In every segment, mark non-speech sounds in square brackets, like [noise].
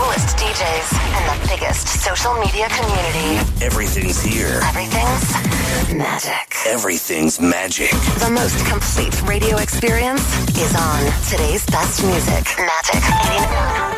coolest DJs and the biggest social media community. Everything's here. Everything's magic. Everything's magic. The most complete radio experience is on today's best music. Magic 89.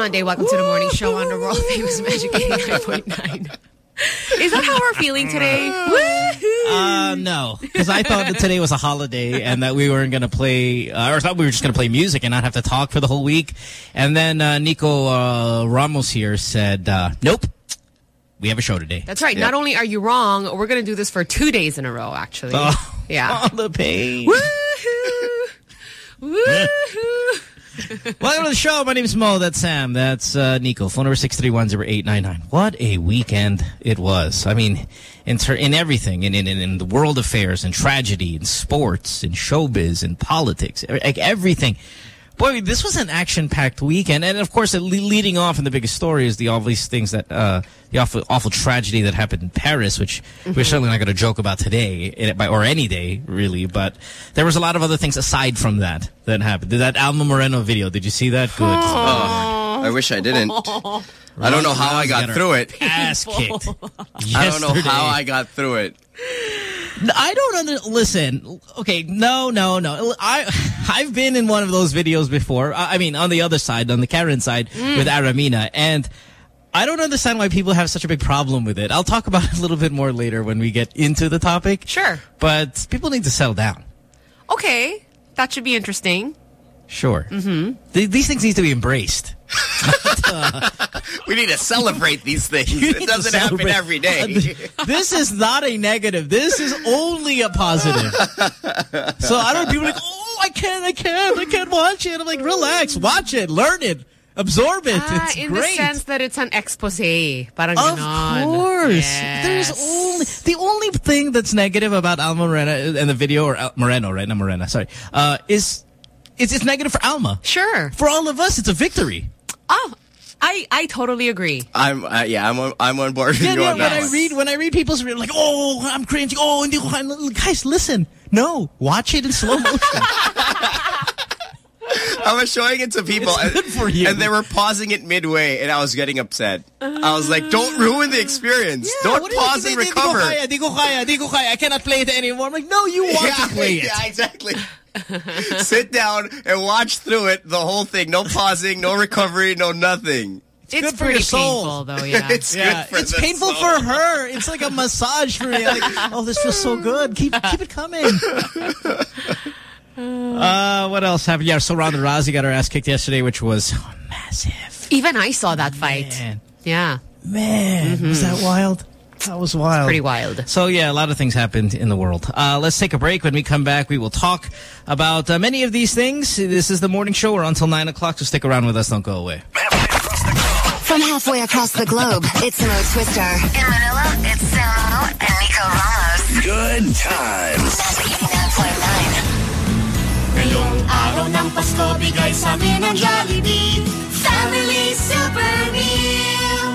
Monday. Welcome to the morning show on the world famous Magic 89.9. [laughs] Is that how we're feeling today? Uh, no, because I thought that today was a holiday and that we weren't going to play, uh, or I thought we were just going to play music and not have to talk for the whole week. And then uh, Nico uh, Ramos here said, uh, nope, we have a show today. That's right. Not only are you wrong, we're going to do this for two days in a row, actually. Oh, yeah. [laughs] all the pain. Woohoo! Welcome to the show. My name is Mo. That's Sam. That's uh, Nico. Phone number 631-0899. What a weekend it was. I mean, in, in everything, in, in, in the world affairs, in tragedy, in sports, in showbiz, in politics, like everything. Boy, this was an action-packed weekend. And, of course, leading off in the biggest story is the obvious things that, uh, the awful, awful tragedy that happened in Paris, which mm -hmm. we're certainly not going to joke about today, or any day, really. But there was a lot of other things aside from that that happened. That Alma Moreno video, did you see that? Good. Oh, I wish I didn't. I don't know how I got through it. Ass kicked. [laughs] I don't know how I got through it. I don't under, listen. Okay, no, no, no. I [laughs] I've been in one of those videos before. I mean, on the other side, on the Karen side, mm. with Aramina, and I don't understand why people have such a big problem with it. I'll talk about it [laughs] a little bit more later when we get into the topic. Sure. But people need to settle down. Okay, that should be interesting. Sure. Mm -hmm. Th these things need to be embraced. [laughs] we need to celebrate these things. [laughs] It doesn't happen every day. [laughs] this is not a negative. This is only a positive. so I don't do like, oh, I can't, I can't, I can't watch it. I'm like, relax, watch it, learn it. Absorb it. Ah, it's in great. the sense that it's an expose. Parang of ganon. course. Yes. There's only the only thing that's negative about Alma Moreno and the video or Al Moreno, right? Not Moreno, sorry. Uh, is it's it's negative for Alma. Sure. For all of us, it's a victory. Oh, I I totally agree. I'm uh, yeah, I'm on I'm on board. Yeah, yeah, when I read when I read people's like, oh, I'm cringing. Oh, hindi ko guys, listen. No, watch it in slow motion. [laughs] I was showing it to people, It's good for you. and they were pausing it midway, and I was getting upset. I was like, "Don't ruin the experience. Yeah, Don't what do you- pause di- and di- di ko recover." kaya, di ko kaya, di ko kaya. I cannot play it anymore. I'm like, no, you want [laughs] yeah, to play it. yeah, exactly. [laughs] Sit down and watch through it, the whole thing. No pausing, no recovery, no nothing. It's, good for pretty your soul. painful, though. Yeah. [laughs] it's Yeah, good for it's the painful soul. for her. It's like a massage for me. Like, [laughs] oh, this feels so good. Keep keep it coming. uh, what else happened? Yeah, so Ronda Rousey got her ass kicked yesterday, which was massive. Even I saw that fight. Man, Yeah. man, was that wild? That was wild. Pretty wild. So, yeah, a lot of things happened in the world. Uh, let's take a break. When we come back, we will talk about uh, many of these things. This is the morning show. We're until 9 o'clock, so stick around with us. Don't go away. From halfway across the globe, it's Mo Twister. In Manila, it's Samo and Nico Ramos. Good times. Magic 89.9. Ngayong araw ng Pasko, bigay sa amin ng Jollibee Family Super Meal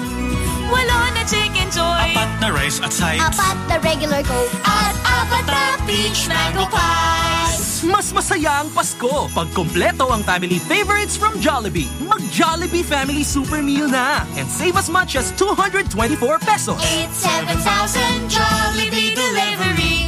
Walo na Chickenjoy Apat na rice at sides. Apat na regular Coke At apat na peach mango pies Mas masaya ang Pasko pag kompleto ang family favorites from Jollibee. Mag-Jollibee Family Super Meal na and save as much as 224 pesos. 87,000 Jollibee Delivery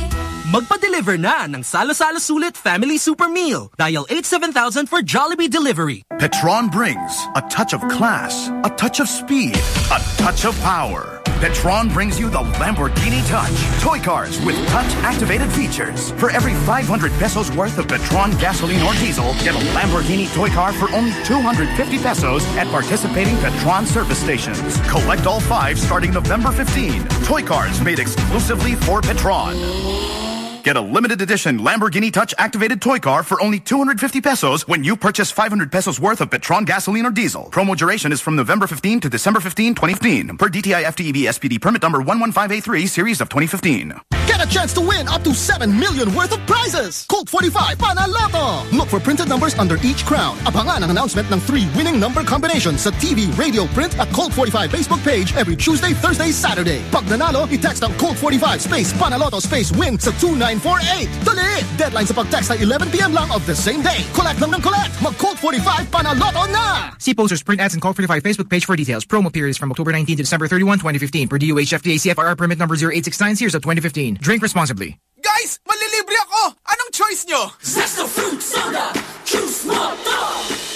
Magpa-deliver na ng Salo-Salo Sulit Family Super Meal. Dial 87000 for Jollibee Delivery. Petron brings a touch of class, a touch of speed, a touch of power. Petron brings you the Lamborghini Touch. Toy cars with touch-activated features. For every 500 pesos worth of Petron gasoline or diesel, get a Lamborghini toy car for only 250 pesos at participating Petron service stations. Collect all five starting November 15. Toy cars made exclusively for Petron. Get a limited edition Lamborghini Touch activated toy car for only 250 pesos when you purchase 500 pesos worth of Petron gasoline or diesel. Promo duration is from November 15 to December 15, 2015. Per DTI FTEB SPD permit number 115A3 series of 2015. Get a chance to win up to 7 million worth of prizes. Colt 45 Panaloto. Look for printed numbers under each crown. Abangan ang announcement ng three winning number combinations sa TV, radio, print at Colt 45 Facebook page every Tuesday, Thursday, Saturday. Pag nanalo, i-text ang Colt 45 space Panaloto space win sa 2948. Dali! Deadline sa pag-text ay 11pm lang of the same day. Collect lang ng collect. Mag Colt 45 Panaloto na! See posters, print ads, and Colt 45 Facebook page for details. Promo period is from October 19 to December 31, 2015. Per DOH FDA CFR permit number 0869 series of 2015. Drink responsibly. Guys, malilibre ako! Anong choice nyo? Zesto Fruit Soda Choose mo to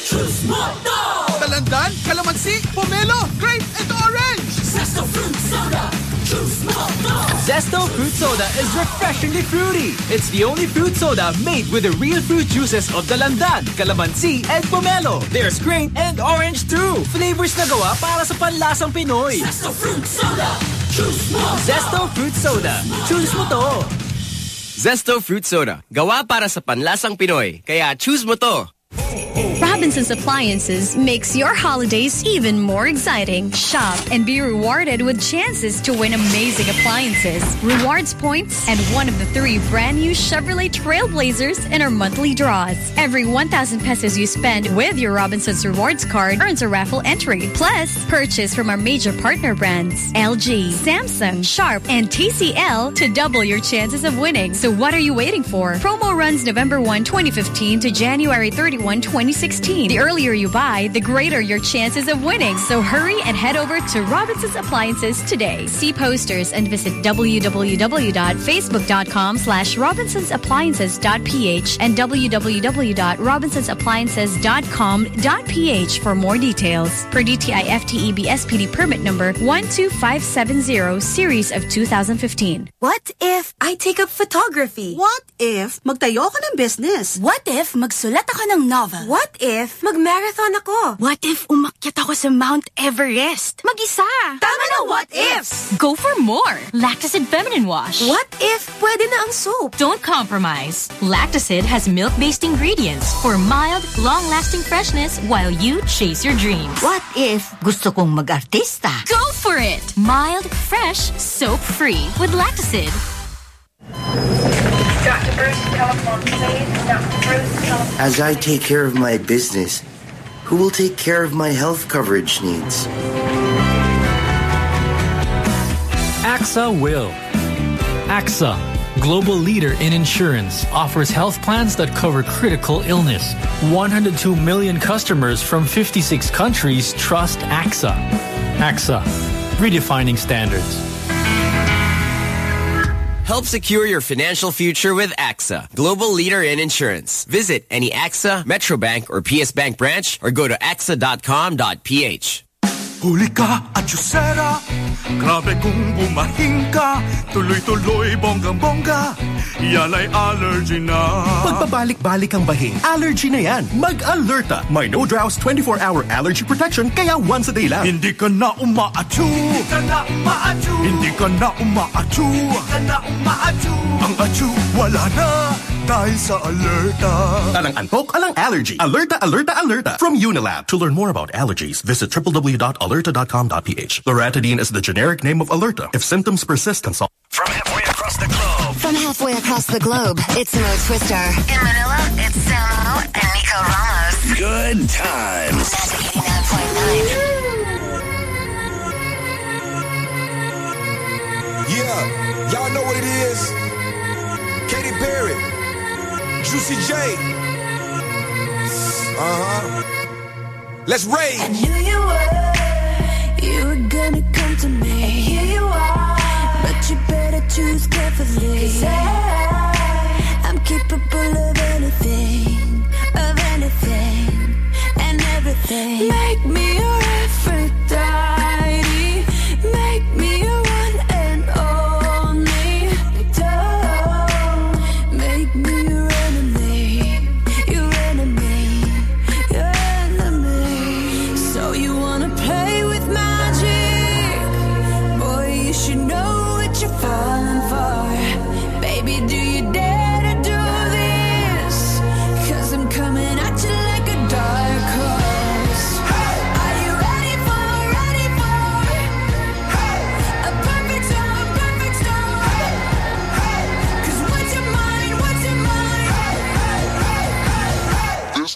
Choose mo to Dalandan, kalamansi, pomelo, grape, and orange! Zesto Fruit Soda Choose mo to Zesto Fruit Soda is refreshingly fruity. It's the only fruit soda made with the real fruit juices of Dalandan, Calamansi, and Pomelo. There's grape and orange too. Flavors na gawa para sa panlasang Pinoy. Zesto Fruit Soda Choose mo Zesto Fruit Soda. Choose mo to. Zesto Fruit Soda. Gawa para sa panlasang Pinoy. Kaya choose mo to. Robinson's Appliances makes your holidays even more exciting. Shop and be rewarded with chances to win amazing appliances, rewards points, and one of the three brand new Chevrolet Trailblazers in our monthly draws. Every 1,000 pesos you spend with your Robinson's Rewards card earns a raffle entry. Plus, purchase from our major partner brands LG, Samsung, Sharp, and TCL to double your chances of winning. So what are you waiting for? Promo runs November 1, 2015 to January 31, 2016. The earlier you buy, the greater your chances of winning. So hurry and head over to Robinson's Appliances today. See posters and visit www.facebook.com slash robinsonsappliances.ph and www.robinsonsappliances.com.ph for more details. Per DTI FTEB SPD permit number 12570 series of 2015. What if I take up photography? What if magtayo ako ng business? What if magsulat ako ng novel? What if mag-marathon ako? What if umakyat ako sa Mount Everest? Mag-isa! Tama na what ifs! Go for more. Lactacid Feminine Wash. What if pwede na ang soap? Don't compromise. Lactacid has milk-based ingredients for mild, long-lasting freshness while you chase your dreams. What if gusto kong mag-artista? Go for it! Mild, fresh, soap-free with Lactacid. As I take care of my business, who will take care of my health coverage needs? AXA will. AXA, global leader in insurance, offers health plans that cover critical illness. 102 million customers from 56 countries trust AXA. AXA, redefining standards. Help secure your financial future with AXA, global leader in insurance. Visit any AXA, Metrobank, or PS Bank branch or go to axa.com.ph. Huli ka at Yusera Grabe kung bumahing ka Tuloy-tuloy bonggang-bongga Yan ay allergy na Pagbabalik-balik ang bahing, allergy na yan. Mag-alerta. May no drows 24-hour allergy protection kaya once a day lang. Hindi ka na umaatsu Hindi ka na umaatsu Hindi ka na umaatsu Hindi ka na umaatsu Ang atsu wala na dahil sa alerta Alang antok, alang allergy. Alerta, alerta, alerta. From Unilab. To learn more about allergies, visit www.alerta.com.ph. Loratadine is the generic name of Alerta. If symptoms persist, consult. From halfway across the globe. From halfway across the globe, it's Mo Twister. In Manila, it's Samo and Nico Ramos. Good times. Yeah, y'all know what it is. Katy Perry, Juicy J. Uh huh. Let's rage. You were gonna come to me. And here you are, but you better choose carefully. Cause I, I'm capable of anything, of anything, and everything. Make me your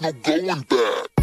no going back.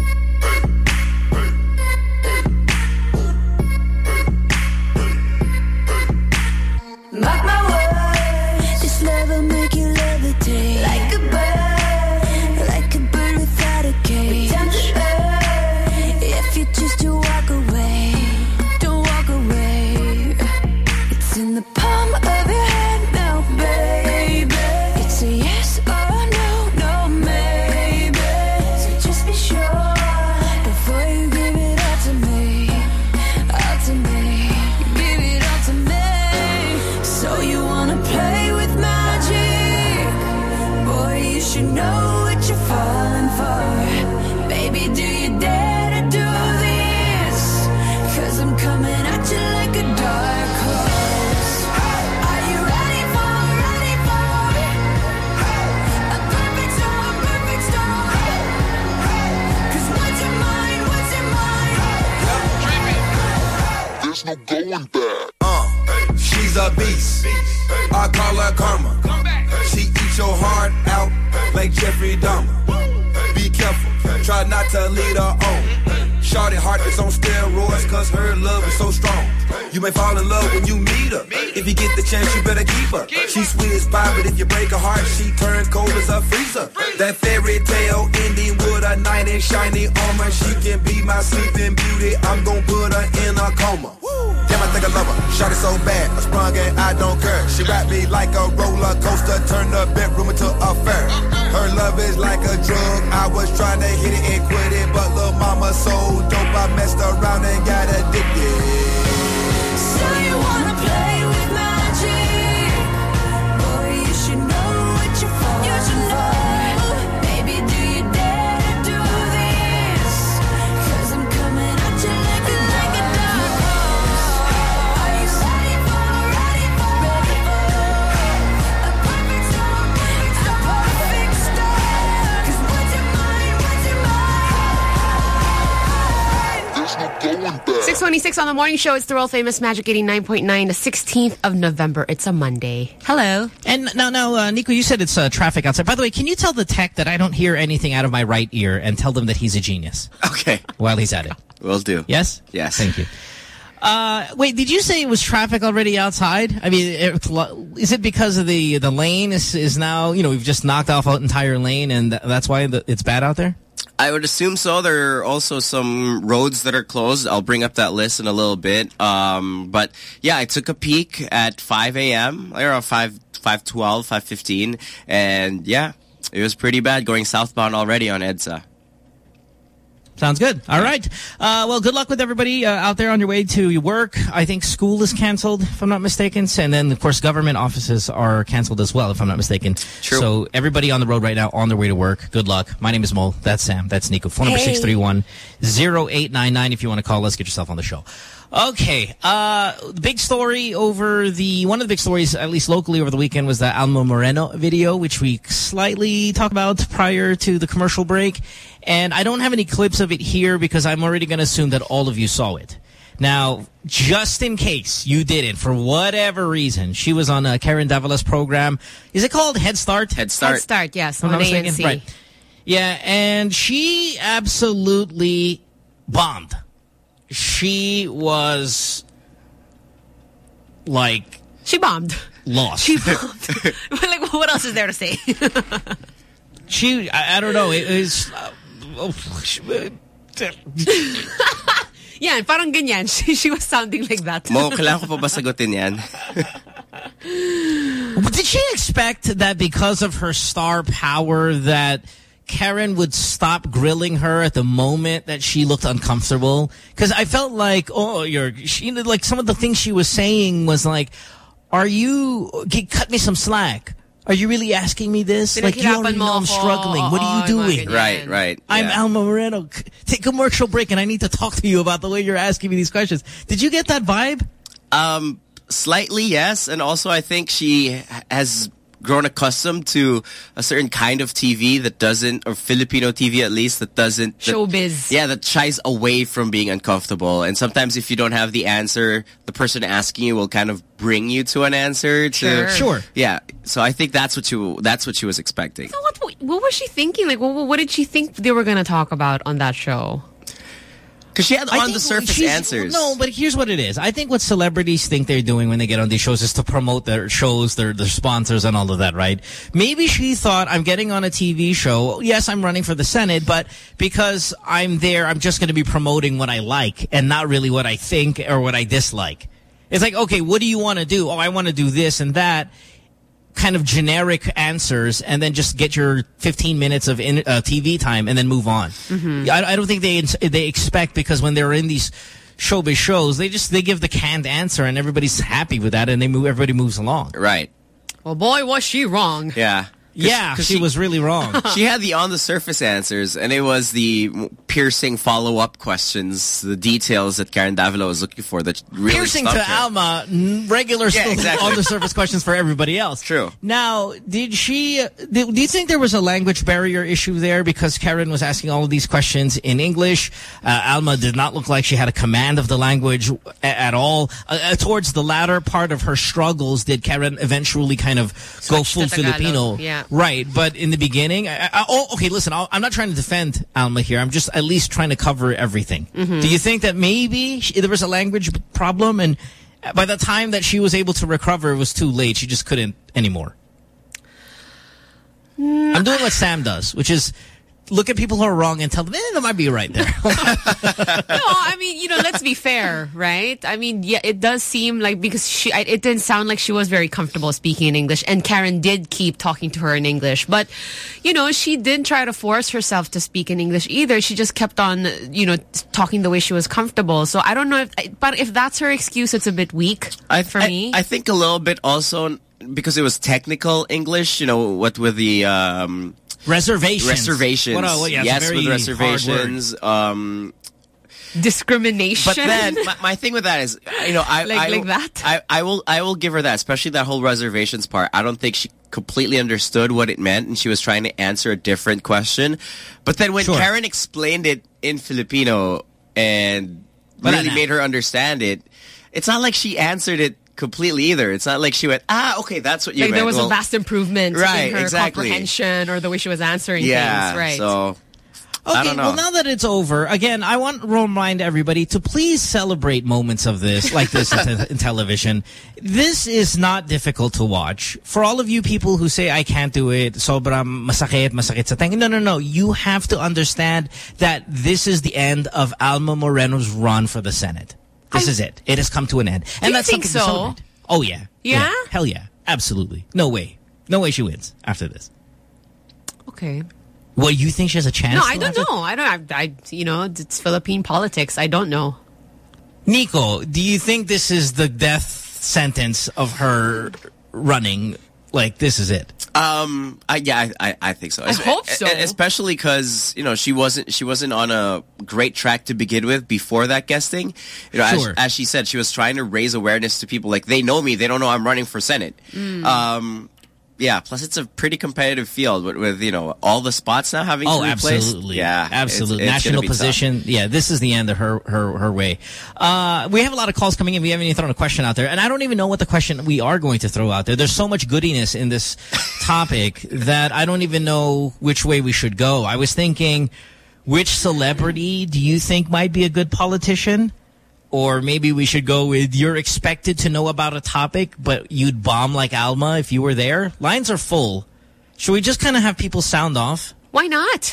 Uh, she's a beast. I call her karma. She eats your heart out like Jeffrey Dahmer. Be careful, try not to lead her on. Shorty heart is on steroids cause her love is so strong. You may fall in love when you meet her. If you get the chance, you better keep her. She's sweet as pie, but if you break her heart, she turns cold as a freezer. That fairy tale ending with a knight in shiny armor. She can be my sleeping beauty. I'm gonna put her in a coma. Damn, I think I love her. Shot it so bad, I sprung and I don't care. She wrapped me like a roller coaster, turned the bedroom into a fair. Her love is like a drug. I was trying to hit it and quit it, but little mama so dope, I messed around and got addicted. 626 on the morning show. It's the world famous Magic 89.9, the 16th of November. It's a Monday. Hello. And now, now, uh, Nico, you said it's uh, traffic outside. By the way, can you tell the tech that I don't hear anything out of my right ear and tell them that he's a genius Okay. while he's at it? Will do. Yes? Yes. Thank you. Uh, wait, did you say it was traffic already outside? I mean, it's is it because of the the lane is is now you know we've just knocked off an entire lane and th that's why the, it's bad out there? I would assume so. There are also some roads that are closed. I'll bring up that list in a little bit. Um, but yeah, I took a peek at 5 a.m. around 5, 512, 515. And yeah, it was pretty bad going southbound already on EDSA. Sounds good. All right. Uh, well, good luck with everybody uh, out there on your way to work. I think school is canceled, if I'm not mistaken. And then, of course, government offices are canceled as well, if I'm not mistaken. True. So everybody on the road right now on their way to work, good luck. My name is Mo. That's Sam. That's Nico. Phone number Hey. 631-0899 if you want to call us, get yourself on the show. Okay. Uh, the big story over the, one of the big stories, at least locally over the weekend, was the Alma Moreno video, which we slightly talked about prior to the commercial break. And I don't have any clips of it here because I'm already going to assume that all of you saw it. Now, just in case you didn't, for whatever reason, she was on uh, Karen Davila's program. Is it called Head Start? Head Start. Head Start. start, yes, on not. ANC. Right. Yeah, and she absolutely bombed. She was like She bombed. lost. She bombed. [laughs] like, what else is there to say? [laughs] she, I, I don't know. It was. Uh, [laughs] oh, she- yeah, and parang ganyan. [laughs] She, she was sounding like that. Mo, kailangan ko pa ba sagutin yan? [laughs] Did she expect that because of her star power that Karen would stop grilling her at the moment that she looked uncomfortable? Because I felt like, oh, you're, she, like some of the things she was saying was like, are you, g- cut me some slack. Are you really asking me this? Like, you Pinaghirapan already know I'm struggling. What are you doing? mga ganyan. Right, right. I'm. Alma Moreno. Take a commercial break and I need to talk to you about the way you're asking me these questions. Did you get that vibe? Um, slightly, yes. And also, I think she has grown accustomed to a certain kind of TV that doesn't, or Filipino TV at least, that doesn't... that- Showbiz. yeah, that shies away from being uncomfortable. And sometimes if you don't have the answer, the person asking you will kind of bring you to an answer. To, Sure. Sure. Yeah. So I think that's what you, that's what she was expecting. So what, what was she thinking? Like, what, what did she think they were going to talk about on that show? Because she had I on the surface answers. No, but here's what it is. I think what celebrities think they're doing when they get on these shows is to promote their shows, their their sponsors and all of that, right? Maybe she thought, I'm getting on a TV show. Yes, I'm running for the Senate, but because I'm there, I'm just going to be promoting what I like and not really what I think or what I dislike. It's like, okay, what do you want to do? Oh, I want to do this and that kind of generic answers and then just get your 15 minutes of in, uh, TV time and then move on. Mm-hmm. I, I don't think they they expect because when they're in these showbiz shows, they just they give the canned answer and everybody's happy with that and they move everybody moves along. Right. Well, boy, was she wrong. Yeah. Yeah, cause she was really wrong. [laughs] she had the on the surface answers, and it was the piercing follow up questions, the details that Karen Davila was looking for that really Piercing to her. Alma, regular Yeah, still [laughs] exactly. on the surface questions for everybody else. True. Now, did she? Do do you think there was a language barrier issue there because Karen was asking all of these questions in English? Uh, Alma did not look like she had a command of the language a- at all. Uh, uh, towards the latter part of her struggles, did Karen eventually kind of go full to Tagalog, Filipino? yeah. Right, but in the beginning, I, I, oh, okay. Listen, I'll, I'm not trying to defend Alma here. I'm just at least trying to cover everything. Mhm. Do you think that maybe she, there was a language problem, and by the time that she was able to recover, it was too late. She just couldn't anymore. I'm doing what Sam does, which is look at people who are wrong and tell them, eh, that might be right there. [laughs] no, I mean, you know, let's be fair, right? I mean, yeah, it does seem like because she, it didn't sound like she was very comfortable speaking in English, and Karen did keep talking to her in English. But, you know, she didn't try to force herself to speak in English either. She just kept on, you know, talking the way she was comfortable. So I don't know if, but if that's her excuse, it's a bit weak I, for I- me. I think a little bit also because it was technical English, you know, what with the um, reservations. Reservations. What a- well, yeah, yes, very with reservations. Um, Discrimination. but then my, my thing with that is, you know, I Like- I, like that? I, I will I will give her that, especially that whole reservations part. I don't think she completely understood what it meant, and she was trying to answer a different question. But then when Sure. Karen explained it in Filipino and really made her understand it, it's not like she answered it completely either. It's not like she went, ah, okay, that's what you like meant. there was Well, a vast improvement Right, in her exactly. comprehension or the way she was answering yeah, things. Right. so Okay, I don't know. well, now that it's over, again, I want to remind everybody to please celebrate moments of this, like this in, te- in television. This is not difficult to watch. For all of you people who say, I can't do it, sobrang masakit, masakit sa tenga. No, no, no. You have to understand that this is the end of Alma Moreno's run for the Senate. This is it. It has come to an end. And that's think something to so? celebrate. Oh, yeah. Yeah? Hell yeah. Absolutely. No way. No way she wins after this. okay. Well, you think she has a chance? No, I don't know. I don't. I, I, you know, it's Philippine politics. I don't know. Nico, do you think this is the death sentence of her running? Like, this is it? Um, I, yeah, I, I, I think so. I hope so. Especially because you know she wasn't she wasn't on a great track to begin with before that guesting. You know, Sure. as, as she said, she was trying to raise awareness to people. Like they know me, they don't know I'm running for senate. Mm. Um, yeah. Plus, it's a pretty competitive field with, with you know all the spots now having Oh, to absolutely. Yeah, absolutely. it's gonna National be tough. position. Yeah, this is the end of her her her way. Uh, we have a lot of calls coming in. We haven't even thrown a question out there, and I don't even know what the question we are going to throw out there. There's so much goodiness in this [laughs] topic that I don't even know which way we should go. I was thinking, which celebrity do you think might be a good politician? Or maybe we should go with you're expected to know about a topic, but you'd bomb like Alma if you were there. Lines are full. Should we just kind of have people sound off? Why not?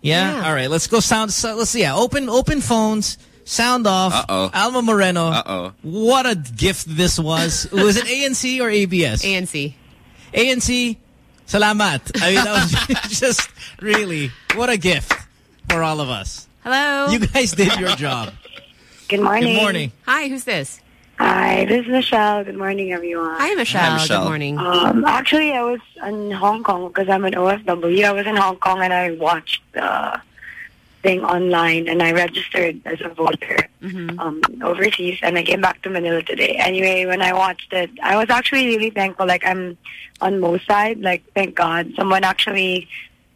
Yeah? Yeah. All right. Let's go sound. So, let's see. Yeah. Open open phones. Sound off. Uh-oh. Alma Moreno. Uh-oh. What a gift this was. was it ANC or ABS? ANC. ANC. Salamat. I mean, that was [laughs] [laughs] just really what a gift for all of us. Hello. You guys did your job. Good morning. Good morning. Hi. Who's this? Hi, this is Michelle. Good morning, everyone. Hi, Michelle. Michelle. Good morning. Um, actually, I was in Hong Kong because I'm an OFW. I was in Hong Kong and I watched the thing online and I registered as a voter Mm-hmm. um, overseas and I came back to Manila today. Anyway, when I watched it, I was actually really thankful. Like I'm on Mo's side. Like thank God someone actually,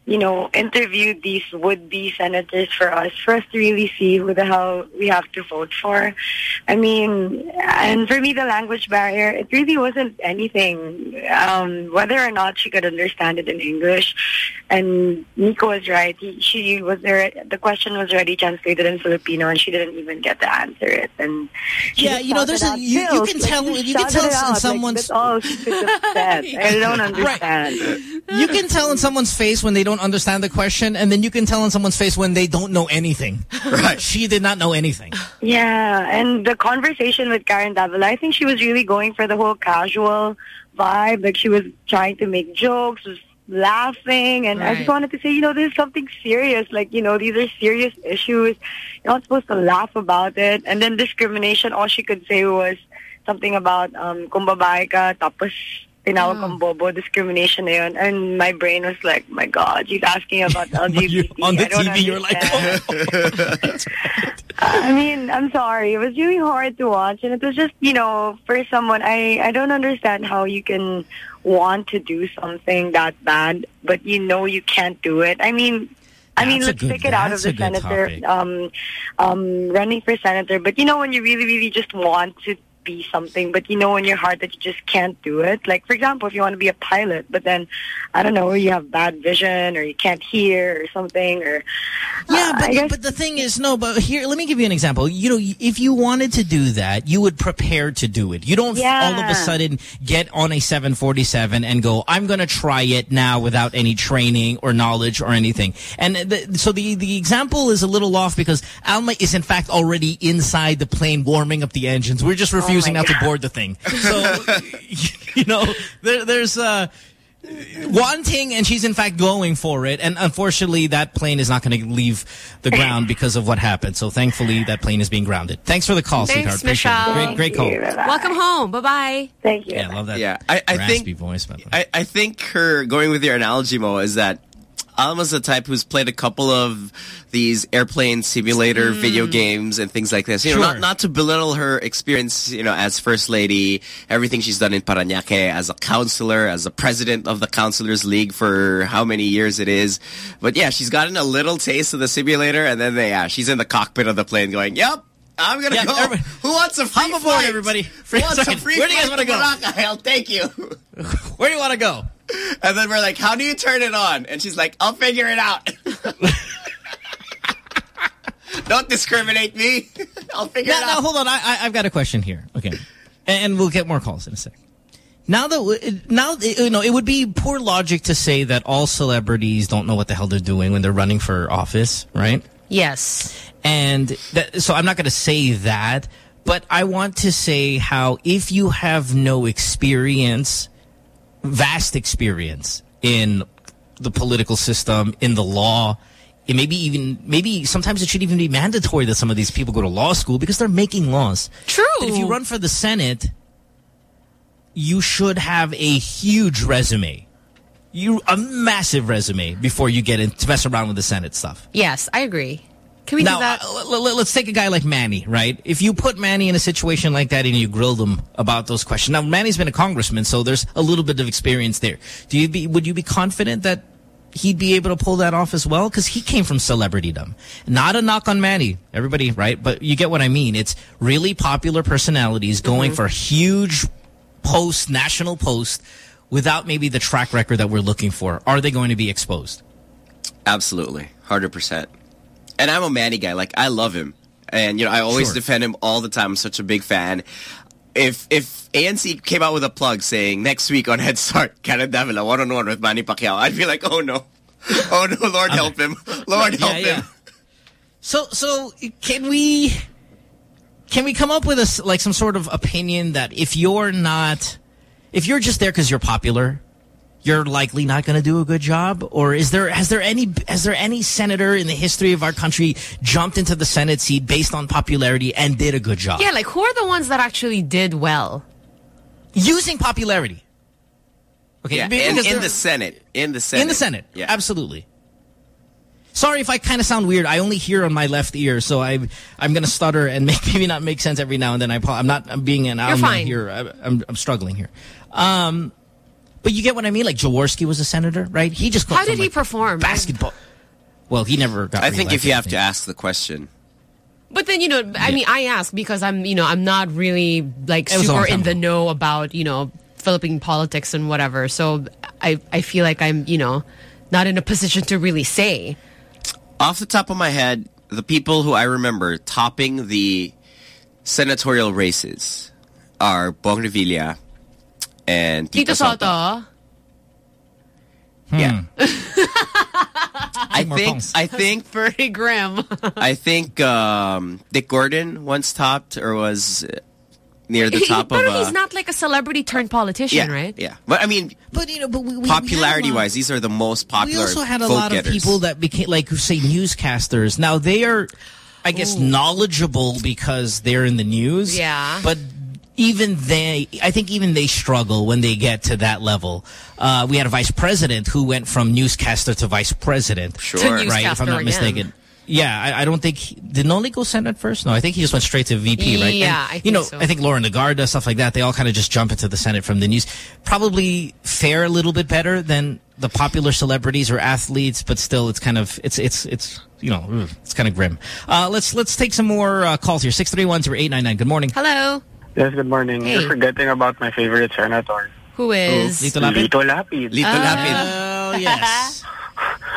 you know, interviewed these would-be senators for us, for us to really see who the hell we have to vote for. I mean, and for me, the language barrier, it really wasn't anything. Um, whether or not she could understand it in English, and Nico was right. He, she was there. The question was already translated in Filipino, and she didn't even get to answer it. And Yeah, you know, there's a- you- you can Like, tell- you can tell in. Like, someone's- that's all she could have [laughs] said. I don't understand. You can tell in someone's face when they don't understand the question, and then you can tell in someone's face when they don't know anything. [laughs] Right. She did not know anything. Yeah, and the conversation with Karen Davila, I think she was really going for the whole casual vibe. Like she was trying to make jokes, was laughing, and I just wanted to say, you know, this is something serious. Like, you know, these are serious issues. You're not supposed to laugh about it. And then discrimination, all she could say was something about um, kung babae ka, tapos tinawag kang bobo, discrimination na yun. And my brain was like, my God, she's asking about [laughs] LGBT. on the I don't TV, you're like, understand. [laughs] I mean, I'm sorry. It was really hard to watch. And it was just, you know, for someone, I, I don't understand how you can want to do something that bad, but you know you can't do it. I mean, I mean, That's let's good- take it out of the good senator, um, um, running for senator. But you know, when you really, really just want to be something, but you know in your heart that you just can't do it. Like, for example, if you want to be a pilot, but then, I don't know, you have bad vision or you can't hear or something or... Yeah, uh, but, but the thing is, no, but here, let me give you an example. You know, if you wanted to do that, you would prepare to do it. You don't Yeah. all of a sudden get on a 747 and go, I'm going to try it now without any training or knowledge or anything. And the, so the, the example is a little off because Alma is in fact already inside the plane warming up the engines. We're just refusing Oh my now to board the thing. So, [laughs] you know, there, there's, uh, wanting and she's in fact going for it and unfortunately that plane is not going to leave the ground because of what happened so thankfully that plane is being grounded thanks for the call Thanks, sweetheart Appreciate it. Great great call Welcome home. Bye-bye. Thank you. yeah I love that Yeah, I, I raspy think voice by the way. I, I think her going with your analogy, Mo, is that Alma's the type who's played a couple of these airplane simulator hmm. video games and things like this. You know, Sure. not not to belittle her experience, you know, as first lady, everything she's done in Parañaque, as a councilor, as a president of the Councilors League for how many years it is. But yeah, she's gotten a little taste of the simulator, and then they, yeah, she's in the cockpit of the plane going, "Yep." I'm gonna Yeah, go. everybody- Who wants a free Hop aboard, flight? everybody. Who Free wants a free Where do you guys wanna to go? Boracay? I'll take you. [laughs] where do you want to go And then we're like, how do you turn it on? And she's like, I'll figure it out. [laughs] Don't discriminate me. [laughs] I'll figure now, it out. now hold on I, I, I've got a question here okay and, and we'll get more calls in a sec now that now you know it would be poor logic to say that all celebrities don't know what the hell they're doing when they're running for office right Yes. And that, so I'm not going to say that, but I want to say how if you have no experience, vast experience in the political system, in the law, it maybe even, maybe sometimes it should even be mandatory that some of these people go to law school because they're making laws. True. That if you run for the Senate, you should have a huge resume. You a massive resume before you get in to mess around with the Senate stuff. Yes, I agree. Can we now, do that? uh, l- l- let's take a guy like Manny, right? If you put Manny in a situation like that and you grill them about those questions. Now, Manny's been a congressman, so there's a little bit of experience there. Do you be, would you be confident that he'd be able to pull that off as well? Because he came from celebritydom. Not a knock on Manny, everybody, right? But you get what I mean. It's really popular personalities going Mm-hmm. for huge posts, national posts, without maybe the track record that we're looking for. Are they going to be exposed? Absolutely. 100%. And I'm a Manny guy. Like, I love him. And, you know, I always Sure. defend him all the time. I'm such a big fan. If if ANC came out with a plug saying next week on Head Start, [laughs] Karen Davila one-on-one with Manny Pacquiao, I'd be like, oh no. [laughs] Oh no, Lord help him. [laughs] Lord help Yeah, yeah. him. So, so can we can we come up with a like some sort of opinion that if you're not if you're just there because you're popular, you're likely not going to do a good job? Or is there has there any has there any senator in the history of our country jumped into the Senate seat based on popularity and did a good job Yeah, like who are the ones that actually did well? using popularity? Okay, Yeah, be- and because in the Senate. In the Senate. in the Senate, Yeah. absolutely. Sorry if I kind of sound weird. I only hear on my left ear, so I'm I'm gonna stutter and [laughs] make, maybe not make sense every now and then. I, I'm not I'm being an alma fine. here. I, I'm I'm struggling here. Um, but you get what I mean. Like Jaworski was a senator, right? He just How did he perform? basketball. Well, he never got. I think if you have to ask the question. But then, you know, I mean, I ask because I'm, you know, I'm not really like It was a long super in the ago. know about, you know, Philippine politics and whatever. So I, I feel like I'm, you know, not in a position to really say. Off the top of my head, the people who I remember topping the senatorial races are Bong Revilla and Tito, Tito Sotto. Yeah. [laughs] Hmm. I think [laughs] phones. I think Pretty grim. [laughs] I think um, Dick Gordon once topped or was uh, near the top but of uh, he's not like a celebrity turned politician, yeah, right? Yeah. But I mean But you know, but we, we popularity lot, wise, these are the most popular We also had a lot getters. of people that became like who say newscasters. Now they are, I guess, knowledgeable because they're in the news. Yeah. But even they, I think even they struggle when they get to that level. Uh, we had a vice president who went from newscaster to vice president. Sure. To Right, if I'm not again. mistaken. Yeah, I, I don't think, he, did Noli go Senate first? No, I think he just went straight to VP, right? Yeah, And, I You think know, so. I think Loren Legarda, stuff like that, they all kind of just jump into the Senate from the news. Probably fare a little bit better than the popular celebrities or athletes, but still it's kind of, it's, it's, it's, you know, it's kind of grim. Uh, let's, let's take some more uh, calls here. 631-0899. Good morning. Hello. Yes, good morning. Hey. You're forgetting about my favorite senator. Who is? Lito Lapid? Lito Lapid. Lito oh. Lapid. Oh, [laughs] yes.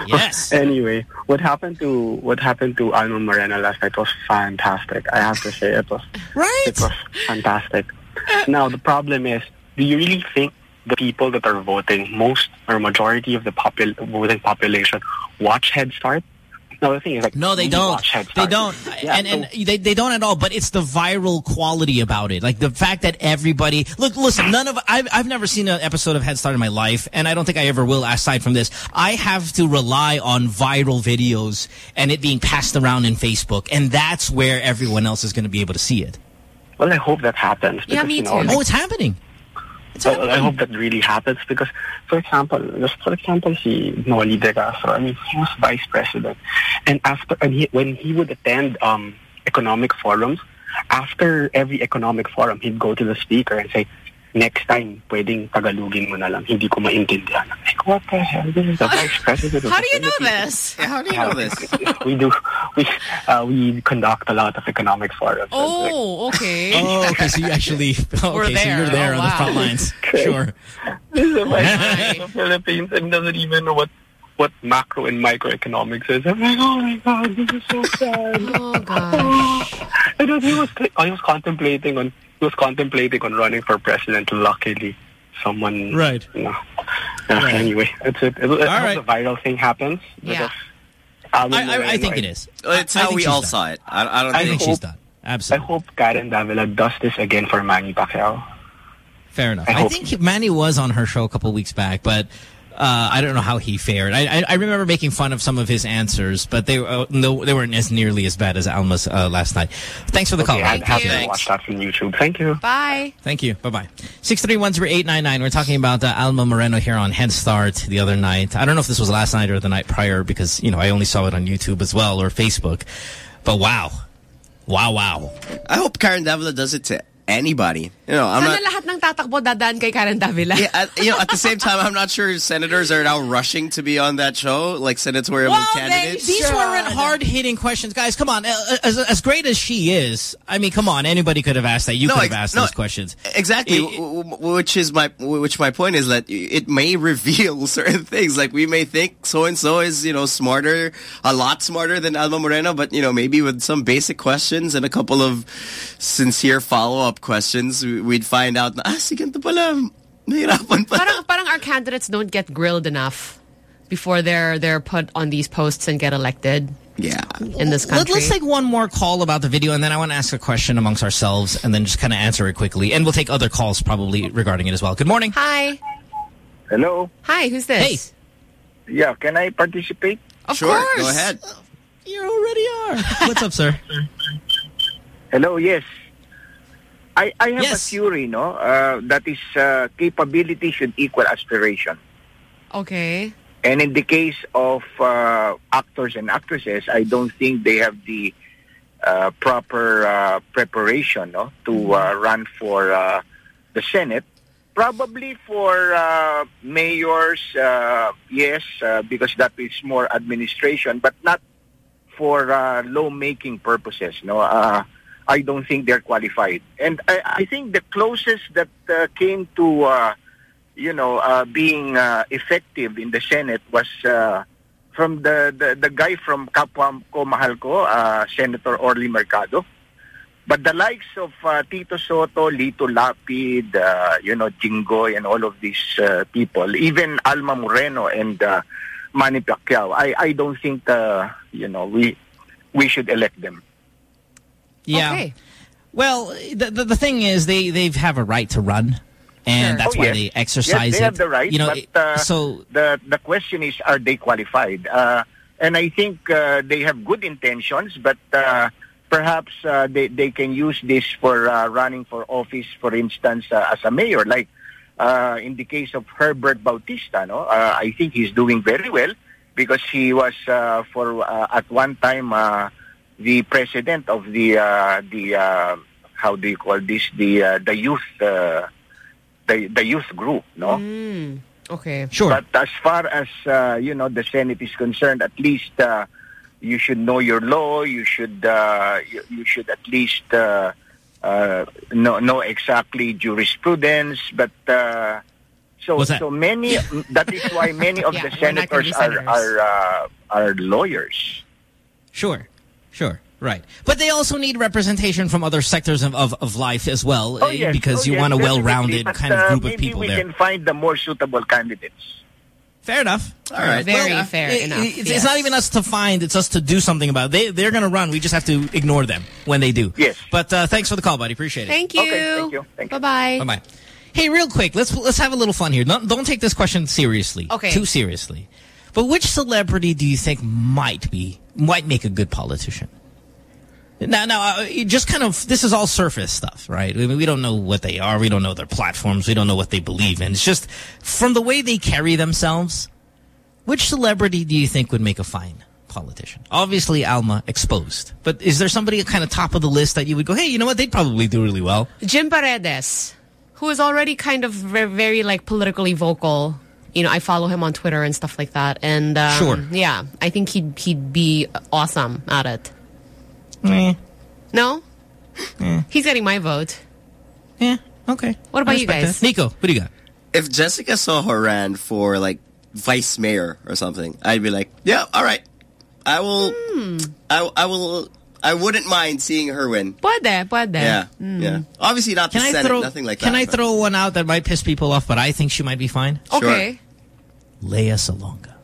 yes. [laughs] Anyway, what happened to what happened to Alma Moreno last night was fantastic. I have to say it was right. It was fantastic. Now the problem is, do you really think the people that are voting, most or majority of the popul- voting population, watch Head Start? No, the thing is like No, they don't. They don't. Yeah, and and so- they, they don't at all. But it's the viral quality about it. Like the fact that everybody look. Listen, none of I've I've never seen an episode of Head Start in my life, and I don't think I ever will. Aside from this, I have to rely on viral videos and it being passed around in Facebook, and that's where everyone else is going to be able to see it. well, I hope that happens. Yeah, because, me you know, too. Oh, like, Oh, it's happening. I. I hope that really happens because, for example, just for example, si Noli De Castro, I mean, he was vice president, and after and he, when he would attend um, economic forums, after every economic forum, he'd go to the speaker and say, "Next time, pwedeng Tagalogin mo na lang. Hindi ko maintindihan." I'm like, what the hell? This is the vice president. How do you know this? Yeah, how do you know this? [laughs] we do. We uh, we conduct a lot of economic forums. Oh, okay. [laughs] Oh, okay. So you actually [laughs] okay. We're So there. you're there Oh, on the wow. front lines. Sure. This is the vice president of the Philippines and doesn't even know what what macro and microeconomics is. I'm like, oh my god, this is so sad. Oh gosh. and then he was I was contemplating on he was contemplating on running for president. Luckily, someone Right. You know. Uh, Anyway, that's it. It- I hope right. the viral thing happens. Yeah. Alma I, I, I think it is. It's I how think we all done. saw it. I, I don't I think think she's hope- done. I hope Karen Davila does this again for Manny Pacquiao. Fair enough. I I, think Manny was on her show a couple weeks back, but uh, I don't know how he fared. I, I, I remember making fun of some of his answers, but they uh, no, they weren't as nearly as bad as Alma's uh, last night. Thanks for the call. Okay, I'd have you. to watch that from YouTube. Thank you. Bye. Thank you. Bye-bye. 631-0899. We're talking about uh, Alma Moreno here on Head Start the other night. I don't know if this was last night or the night prior because, you know, I only saw it on YouTube as well or Facebook. But wow. Wow, wow. I hope Karen Davila does it to anybody. You know, I'm Sana not. lahat ng tatakbo dadaan kay Karen Davila. Yeah, at, you know, at the [laughs] same time, I'm not sure senators are now rushing to be on that show, like senatorial Well, they, candidates. these weren't hard-hitting questions. Guys, come on. Uh, As, as great as she is, I mean, come on. Anybody could have asked that. You No, could have asked no, those questions. Exactly, It- w- w- which is my which my point is that it may [laughs] reveal certain things. Like we may think so and so is you know smarter, a lot smarter than Alma Moreno, but you know maybe with some basic questions and a couple of sincere follow up questions, we- we'd find out. na, Ah, si ganito pala. Nahirapan pala. parang parang our candidates don't get grilled enough before they're they're put on these posts and get elected. Yeah. In this country. Let's take one more call about the video, and then I want to ask a question amongst ourselves, and then just kind of answer it quickly. And we'll take other calls probably regarding it as well. Good morning. Hi. Hello. Hi, who's this? Hey. Yeah, can I participate? Of sure, course. go ahead. You already are. What's up, sir? Hello, yes. I, I have Yes. a theory, no? Uh, that is uh, capability should equal aspiration. Okay. And in the case of uh, actors and actresses, I don't think they have the uh, proper uh, preparation no, to uh, run for uh, the Senate. Probably for uh, mayors, uh, yes, uh, because that is more administration, but not for uh, law-making purposes. No, uh, I don't think they're qualified. And I, I think the closest that uh, came to uh, you know, uh, being uh, effective in the Senate was uh, from the, the, the guy from Kapwa Ko Mahal Ko, uh, Senator Orly Mercado. But the likes of Tito Sotto, Lito Lapid, you know, Jinggoy and all of these people, even Alma Moreno and Manny Pacquiao, I, I don't think, you know, we we should elect them. Yeah. Okay. Well, the, the the thing is, they they have a right to run, and Sure. that's Oh, why yes. they exercise yes, it. they have the right, You know, but uh, so the the question is, are they qualified? Uh, and I think uh, they have good intentions, but uh, perhaps uh, they they can use this for uh, running for office, for instance, uh, as a mayor. Like uh, in the case of Herbert Bautista, no, uh, I think he's doing very well because he was uh, for uh, at one time uh, the president of the uh, the uh, how do you call this the uh, the youth uh, the the youth group, no. Mm. Okay. Sure. But as far as uh, you know, the Senate is concerned, at least uh, you should know your law. You should uh, you, you should at least uh, uh, know know exactly jurisprudence. But uh, so so many. that is why many [laughs] of Yeah, the we're not gonna senators are are uh, are lawyers. Sure. Sure. Right. But they also need representation from other sectors of, of, of life as well Oh, eh, yes. because Oh, you yes, want a well-rounded kind of uh, group of maybe people we there. can find the more suitable candidates. Fair enough. All right. Very Well, fair it- enough. It's, yes. it's not even us to find; it's us to do something about. it. They they're going to run. We just have to ignore them when they do. Yes. But uh, thanks for the call, buddy. Appreciate it. Thank you. Okay, thank you. Thank you. Bye bye. Bye bye. Hey, real quick, let's let's have a little fun here. Don't, don't take this question seriously. Okay. Too seriously. But which celebrity do you think might be might make a good politician? Now, now, uh, just kind of this is all surface stuff, right? I mean, we don't know what they are. We don't know their platforms. We don't know what they believe in. It's just from the way they carry themselves. Which celebrity do you think would make a fine politician? Obviously, Alma exposed. But is there somebody kind of top of the list that you would go, hey, you know what? They'd probably do really well. Jim Paredes, who is already kind of very, very like politically vocal. You know, I follow him on Twitter and stuff like that. And um, Sure. yeah, I think he'd he'd be awesome at it. No, he's getting my vote. Yeah. Okay. What about you guys? that. Nico, what do you got? If Jessica Soho ran for like vice mayor or something, I'd be like, yeah, all right. I will, Hmm. I, I will, I wouldn't mind seeing her win. Puede, puede. Yeah, Mm. yeah. Obviously not the Can I Senate, throw nothing like Can that. Can I but- throw one out that might piss people off, but I think she might be fine? Okay. Lea Salonga.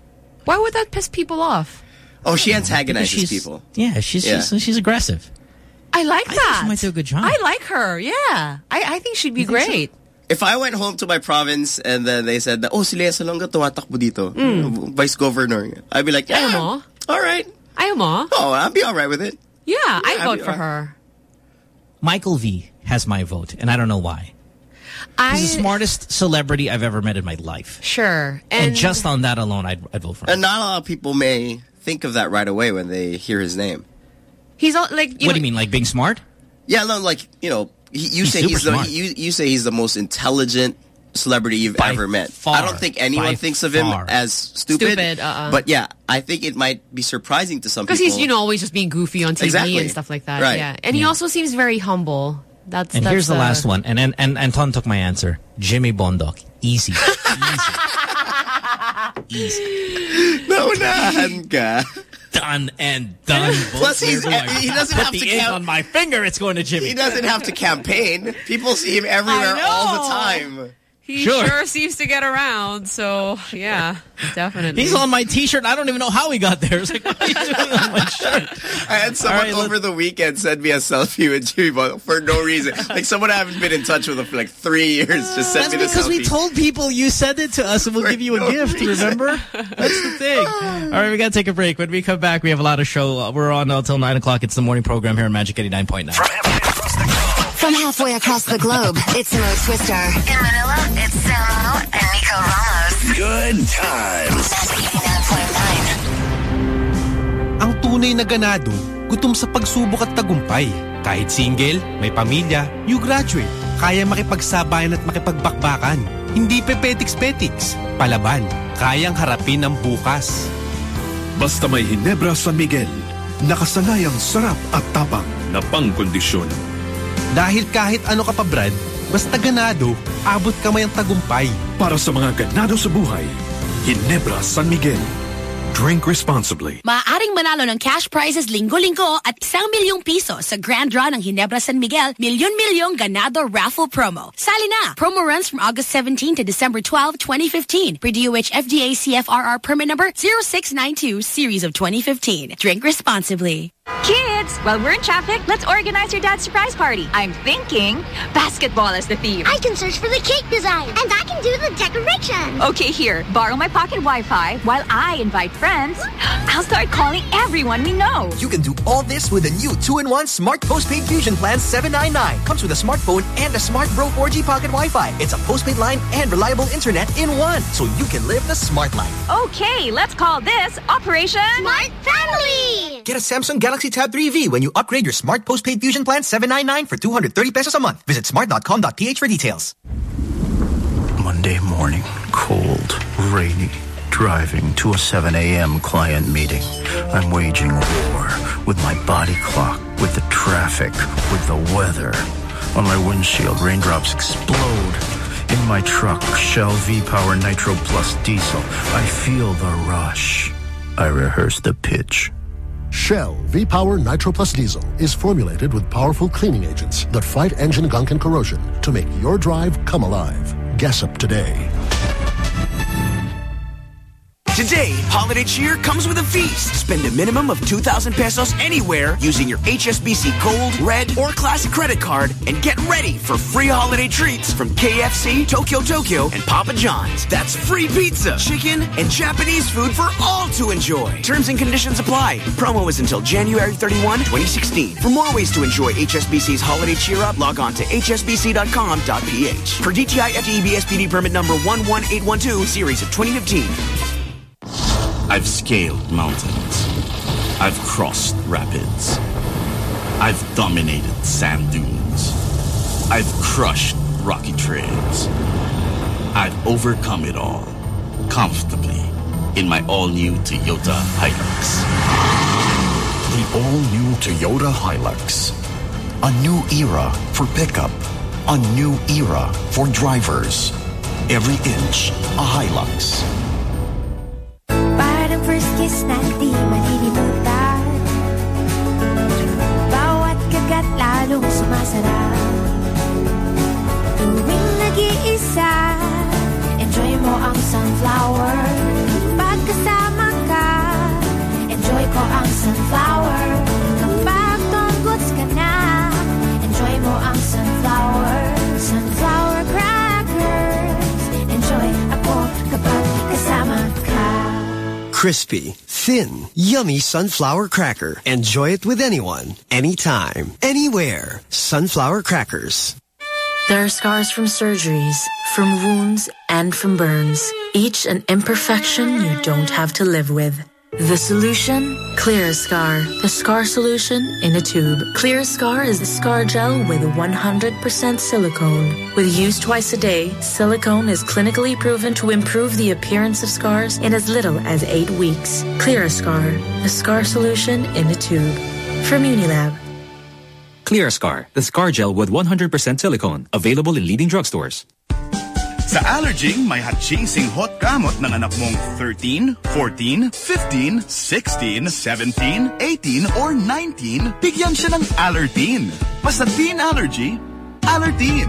Why would that piss people off? Oh, she antagonizes she's- people. Yeah, she's Yeah. She's, she's aggressive. I like I think that. she might do a good job. I like her. Yeah, I, I think she'd be great. If I went home to my province and then they said, oh, si Lea Salonga tumatakbo dito, vice governor, I'd be like, yeah, Ayaw mo? all right. Ayaw mo? Oh, I'd be all right with it. Yeah, I I'd vote be for all- her. Michael V has my vote, and I don't know why. I He's the smartest celebrity I've ever met in my life. sure. And, And, just on that alone, I'd, I'd vote for him. And not a lot of people may think of that right away when they hear his name. he's all like you what know, do you mean, like being smart? Yeah, no, like, you know, he, you He's say he's the, smart. you, you say he's the most intelligent celebrity you've By ever met. far. I don't think anyone By thinks of him far. as stupid. Stupid, uh-uh. But yeah, I think it might be surprising to some people. Because he's, you know, always just being goofy on TV Exactly. and stuff like that. Right. Yeah. And he also seems very humble. That's And that's, here's the uh, last one. And and and Anton took my answer. Jimmy Bondoc. Easy. [laughs] Easy. No, nahan ka. done and done. [laughs] Plus, he's- Like, he doesn't put have the to ink count- on my finger. It's going to Jimmy. He doesn't have to campaign. People see him everywhere all the time. He Sure. sure. seems to get around. So, yeah, [laughs] definitely. He's on my T-shirt. I don't even know how he got there. It's like, what are you doing on my shirt? I had someone All right, over the weekend send me a selfie with Jimmy Bondoc for no reason. like someone I haven't been in touch with for like three years just sent That's me the because selfie. we told people you send it to us and we'll For give you a no gift, reason. remember? That's the thing. All right, we got to take a break. When we come back, we have a lot of show. Uh, We're on until 9 o'clock. It's the morning program here on Magic 89.9. From halfway across the globe, it's Mo Twister. In Manila, it's Samo and Nico Ramos. Good times. Ang tunay na ganado, gutom sa pagsubok at tagumpay. Kahit single, may pamilya, you graduate. Kaya makipagsabayan at makipagbakbakan. Hindi pepetiks-petiks. Palaban, kayang harapin ang bukas. Basta may Hinebra San Miguel, nakasanayang sarap at tapang na pangkondisyon. Dahil kahit ano ka pa Brad, basta ganado, abot kamay ang tagumpay. Para sa mga ganado sa buhay, Hinebra San Miguel. Drink responsibly. Maaaring manalo ng cash prizes linggo-linggo at isang milyong piso sa Grand Draw ng Hinebra San Miguel Milyon-Milyong Ganado Raffle Promo. Sali na! Promo runs from August 17 to December 12, 2015. Per DOH FDA CFRR permit number 0692 series of 2015. Drink responsibly. Kids! kids! While we're in traffic, let's organize your dad's surprise party. I'm thinking basketball as the theme. I can search for the cake design, and I can do the decoration. Okay, here, borrow my pocket Wi-Fi while I invite friends. I'll start calling everyone we know. You can do all this with a new 2-in-1 Smart Postpaid Fusion Plan 799. Comes with a smartphone and a Smart Bro 4G Pocket Wi-Fi. It's a postpaid line and reliable internet in one, so you can live the smart life. Okay, let's call this Operation Smart Family. Get a Samsung Galaxy Tab 3V when you upgrade your Smart Postpaid Fusion Plan 799 for 230 pesos a month. Visit smart.com.ph for details. Monday morning, cold, rainy, driving to a 7 a.m. client meeting. I'm waging war with my body clock, with the traffic, with the weather. On my windshield, raindrops explode. In my truck, Shell V-Power Nitro Plus Diesel, I feel the rush. I rehearse the pitch. Shell V-Power Nitro Plus Diesel is formulated with powerful cleaning agents that fight engine gunk and corrosion to make your drive come alive. Gas up today. Today, holiday cheer comes with a feast. Spend a minimum of 2,000 pesos anywhere using your HSBC Gold, Red, or Classic credit card and get ready for free holiday treats from KFC, Tokyo Tokyo, and Papa John's. That's free pizza, chicken, and Japanese food for all to enjoy. Terms and conditions apply. Promo is until January 31, 2016. For more ways to enjoy HSBC's holiday cheer up, log on to hsbc.com.ph. For DTI FTEB SPD permit number 11812, series of 2015. I've scaled mountains. I've crossed rapids. I've dominated sand dunes. I've crushed rocky trails. I've overcome it all comfortably in my all-new Toyota Hilux. The all-new Toyota Hilux. A new era for pickup. A new era for drivers. Every inch a Hilux. Kiss na di malilimutan Bawat kagat lalong sumasarap Enjoy mo ang sunflower Pagkasama ka Enjoy ko ang sunflower Crispy, thin, yummy sunflower cracker. Enjoy it with anyone, anytime, anywhere. Sunflower crackers. There are scars from surgeries, from wounds, and from burns. Each an imperfection you don't have to live with. The solution? Clear Scar. The scar solution in a tube. Clear Scar is the scar gel with 100% silicone. With use twice a day, silicone is clinically proven to improve the appearance of scars in as little as eight weeks. Clear Scar. The scar solution in a tube. From Unilab. Clear Scar, the scar gel with 100% silicone. Available in leading drugstores. Sa Allerging, may hot-chasing hot gamot ng anak mong 13, 14, 15, 16, 17, 18, or 19, bigyan siya ng Allertine. Basta teen allergy, Allertine.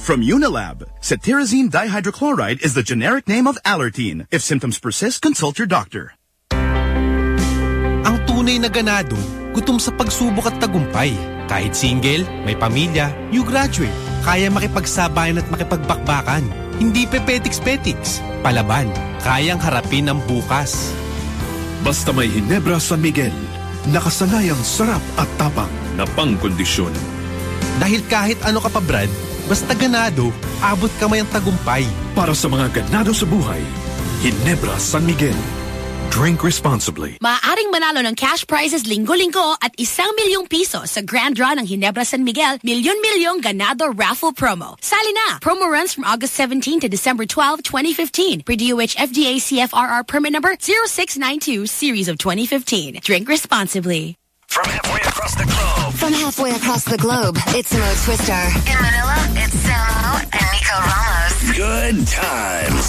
From Unilab, cetirizine dihydrochloride is the generic name of Allertine. If symptoms persist, consult your doctor. Ang tunay na ganado, gutom sa pagsubok at tagumpay. Kahit single, may pamilya, you graduate. Kaya makipagsabayan at makipagbakbakan. Hindi pepetiks-petiks. Palaban, kayang harapin ang bukas. Basta may Hinebra San Miguel, nakasanayang sarap at tapang na pangkondisyon. Dahil kahit ano ka pa Brad, basta ganado, abot kamay ang tagumpay. Para sa mga ganado sa buhay, Hinebra San Miguel. Drink responsibly. Maaaring manalo ng cash prizes linggo-linggo at isang milyong piso sa Grand Draw ng Hinebra San Miguel Milyon-Milyong Ganado Raffle Promo. Sali na! Promo runs from August 17 to December 12, 2015. Per DOH FDA CFRR permit number 0692 series of 2015. Drink responsibly. From halfway across the globe. From halfway across the globe, it's Mo Twister. In Manila, it's Samo and Nico Ramos. Good times.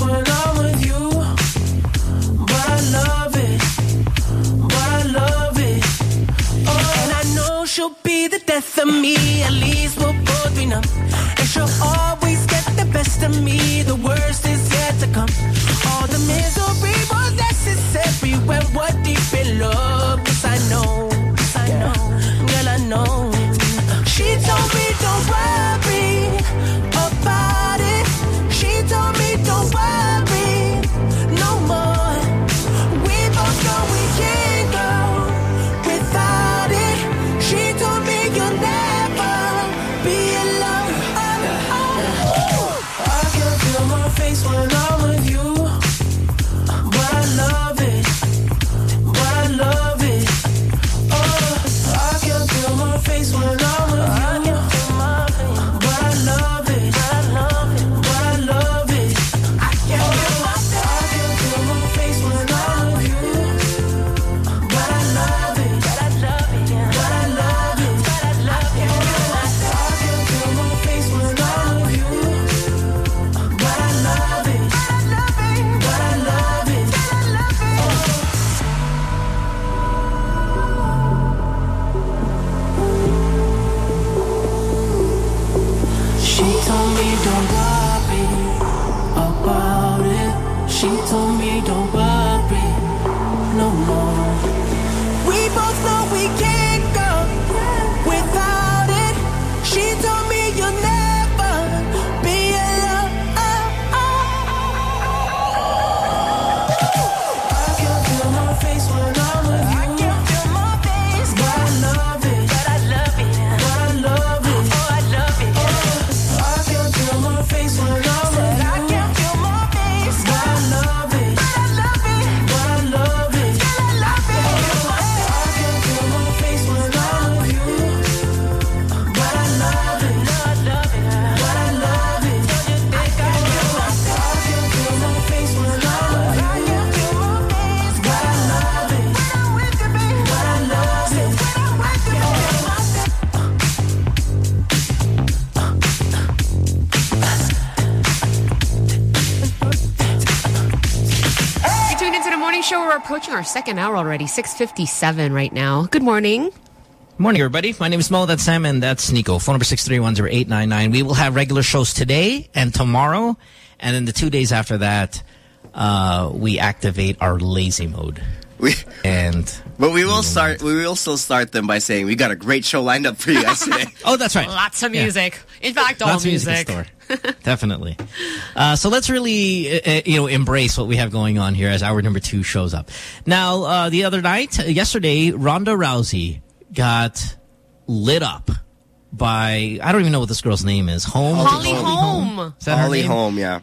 Oh, we're both enough. And she'll always get the best of me. The worst is yet to come. All the misery was necessary. We're what deep in love. Approaching our second hour already. 6.57 right now. Good morning. Morning, everybody. My name is Mo. That's Sam, and that's Nico. Phone number 6310899. We will have regular shows today and tomorrow, and then the two days after that, uh, we activate our lazy mode. We, and but we will start. We will still start them by saying we got a great show lined up for you guys today. [laughs] oh, that's right. Lots of Yeah. music. In fact, all Lots of music in music. [laughs] Definitely. Uh, so let's really, uh, uh, you know, embrace what we have going on here as hour number two shows up. Now, uh, the other night, uh, yesterday, Ronda Rousey got lit up by, I don't even know what this girl's name is. Home? Holly Holm. Is that her Holly name? Holm, yeah.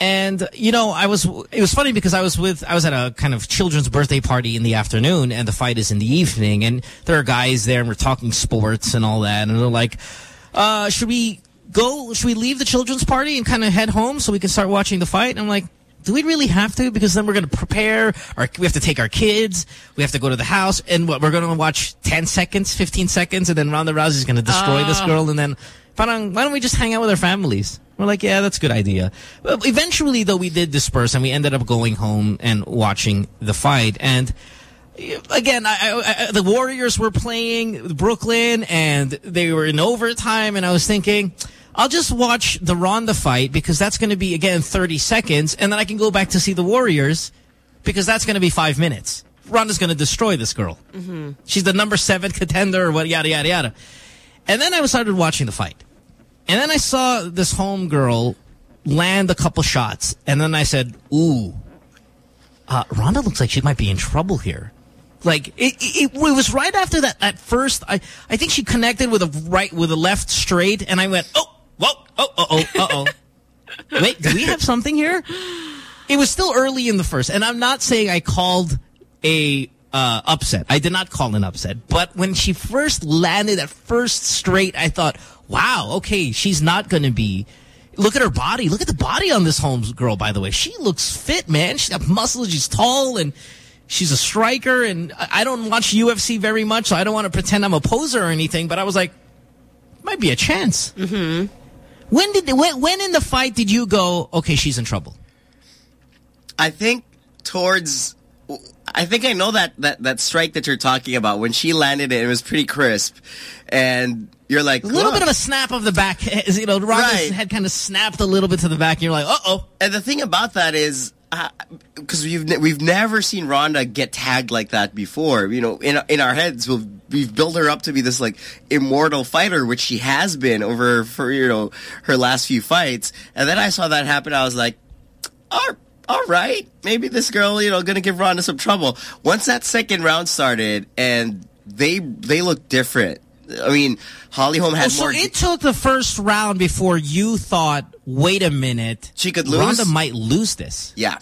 And, you know, I was, it was funny because I was with, I was at a kind of children's birthday party in the afternoon and the fight is in the evening and there are guys there and we're talking sports and all that and they're like, uh, should we go, should we leave the children's party and kind of head home so we can start watching the fight? And I'm like, do we really have to? Because then we're going to prepare, our, we have to take our kids, we have to go to the house, and what, we're going to watch 10 seconds, 15 seconds, and then Ronda Rousey's going to destroy this Ah. girl, and then, parang, why don't we just hang out with our families? We're like, yeah, that's a good idea. Well, eventually, though, we did disperse, and we ended up going home and watching the fight, and again, I, I, I, the Warriors were playing Brooklyn, and they were in overtime, and I was thinking, I'll just watch the Ronda fight because that's going to be, again, 30 seconds, and then I can go back to see the Warriors because that's going to be five minutes. Ronda's going to destroy this girl. Mm-hmm. She's the number seven contender or what, yada, yada, yada. And then I started watching the fight. And then I saw this home girl land a couple shots. And then I said, ooh, uh, Ronda looks like she might be in trouble here. Like it, it, it was right after that. At first, I I think she connected with a right with a left straight, and I went, oh, Whoa! Oh, oh, oh, uh oh. Wait, do we have something here? It was still early in the first, and I'm not saying I called a uh, upset. I did not call an upset, but when she first landed at first straight, I thought, wow, okay, she's not going to be. Look at her body. Look at the body on this Holmes girl, by the way. She looks fit, man. She's got muscles. She's tall, and she's a striker. And I don't watch UFC very much, so I don't want to pretend I'm a poser or anything, but I was like, might be a chance. Mm-hmm. When did when when in the fight did you go? Okay, she's in trouble. I think towards I think I know that that that strike that you're talking about when she landed it it was pretty crisp and you're like A little "Look." bit of a snap of the back. [laughs] You know, Ronda's Right. head kind of snapped a little bit to the back. And you're like, uh oh. And the thing about that is, Uh, because we've ne we've never seen Ronda get tagged like that before. You know, in in our heads, we've we've built her up to be this like immortal fighter, which she has been over for you know her last few fights. And then I saw that happen. I was like, all, all right, maybe this girl, you know, gonna give Ronda some trouble. Once that second round started, and they they looked different. I mean, Holly Holm had Oh, so more. it took the first round before you thought, wait a minute, she could lose? Ronda might lose this. Yeah.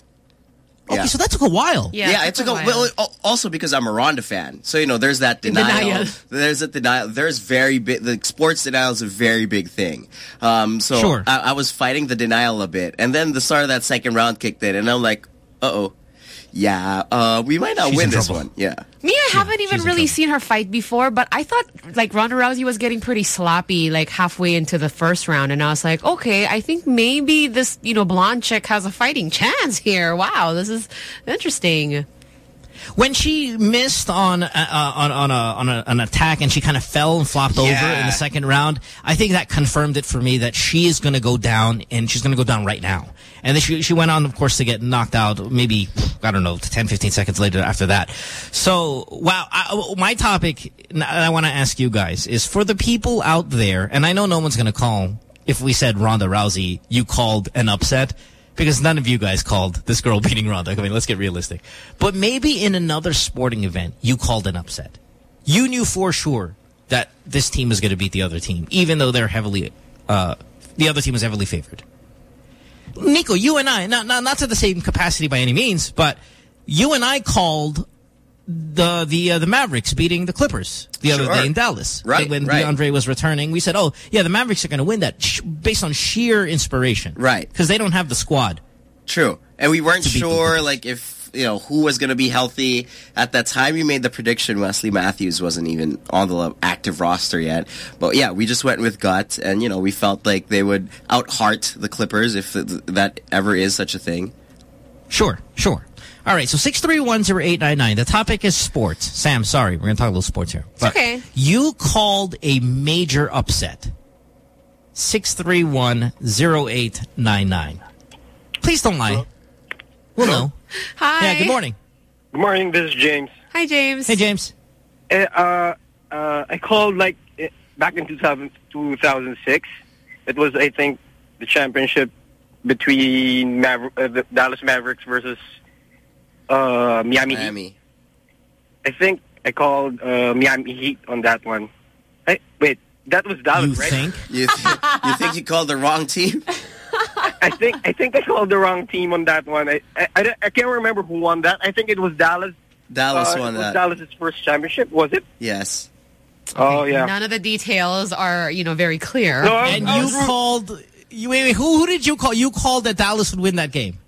Okay, Yeah. so that took a while. Yeah, yeah it took a well. Also because I'm a Ronda fan, so you know there's that denial. Denial. There's that denial. There's very big. The sports denial is a very big thing. Um, so Sure. I, I was fighting the denial a bit, and then the start of that second round kicked in, and I'm like, uh oh, yeah, uh, we might not She's win this trouble. one. Yeah. Me, I haven't even really seen her fight before, but I thought like Ronda Rousey was getting pretty sloppy like halfway into the first round, and I was like, okay, I think maybe this you know blonde chick has a fighting chance here. Wow, this is interesting. When she missed on uh, uh, on on, a, on a, an attack and she kind of fell and flopped over in the second round, I think that confirmed it for me that she is going to go down and she's going to go down right now. And then she she went on, of course, to get knocked out maybe, I don't know, 10, 15 seconds later after that. So, wow, I, my topic I want to ask you guys is for the people out there, and I know no one's going to call if we said Ronda Rousey, you called an upset because none of you guys called this girl [laughs] beating Ronda. I mean, let's get realistic. But maybe in another sporting event, you called an upset. You knew for sure that this team is going to beat the other team, even though they're heavily, uh, the other team is heavily favored. Nico, you and I, not, not, not to the same capacity by any means, but you and I called the the uh, the Mavericks beating the Clippers the other Sure. day in Dallas. Right, When right. DeAndre was returning, we said, oh, yeah, the Mavericks are going to win that based on sheer inspiration. Right. Because they don't have the squad. True. And we weren't To beat the sure, like, if, you know, who was going to be healthy. At that time, we made the prediction Wesley Matthews wasn't even on the active roster yet. But yeah, we just went with gut, and, you know, we felt like they would out-heart the Clippers, if th that ever is such a thing. Sure, sure. All right, so 6310899. The topic is sports. Sam, sorry, we're going to talk a little sports here. But okay. You called a major upset. 6310899. Please don't lie. We'll know. Hi. Yeah, good morning. Good morning. This is James. Hi, James. Hey, James. Uh, uh, uh, I called like eh, back in 2000, 2006. It was, I think, the championship between Maver- uh, the Dallas Mavericks versus uh, Miami. Heat. I think I called uh, Miami Heat on that one. Hey, wait, that was Dallas, right? [laughs] You, th you think you called the wrong team? [laughs] I think I think I called the wrong team on that one. I I, I, I can't remember who won that. I think it was Dallas. Dallas uh, won it was that. Dallas's first championship, was it? Yes. Oh yeah. None of the details are you know very clear. No, And you called... You, wait, wait, who, who did you call? You called that Dallas would win that game.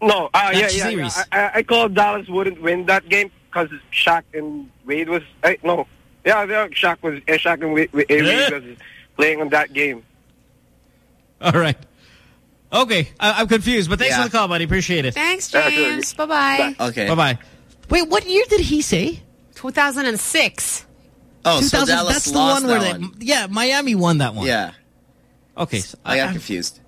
No, uh, yeah, yeah, yeah. series. I, I- I called Dallas wouldn't win that game because Shaq and Wade was. I, no, yeah, yeah, Shaq was. Uh, Shaq and Wade, Wade Yeah. was playing on that game. All right. Okay, I, I'm confused, but thanks Yeah. for the call, buddy. Appreciate it. Thanks, James. Bye bye. Okay. Bye-bye. Wait, what year did he say? 2006. Oh, so Dallas that's the lost one where that they, one. yeah, Miami won that one. Yeah. Okay, so I got confused.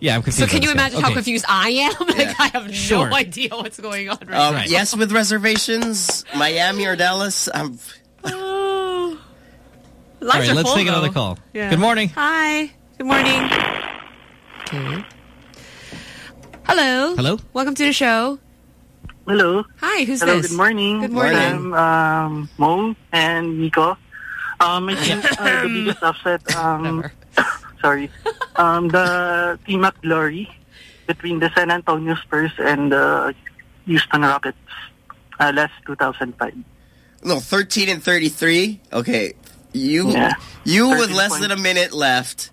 Yeah, I'm confused. So can you on this guy. imagine how confused I am? [laughs] like I have Sure. no idea what's going on right Um, now. Yes, with reservations, Miami or Dallas. I'm, Lines All right, let's full, take another call. Yeah. Good morning. Hi. Good morning. Okay. Hello. Hello. Welcome to the show. Hello. Hi, who's Hello, this? good morning. Good morning. I'm um, Mo and Nico. Um, I think uh, the biggest upset um, [laughs] [laughs] sorry. [laughs] Um, the Team at Glory between the San Antonio Spurs and the Houston Rockets uh, last 2005. No, 13 and 33. Okay. You Yeah. you with less points. than a minute left,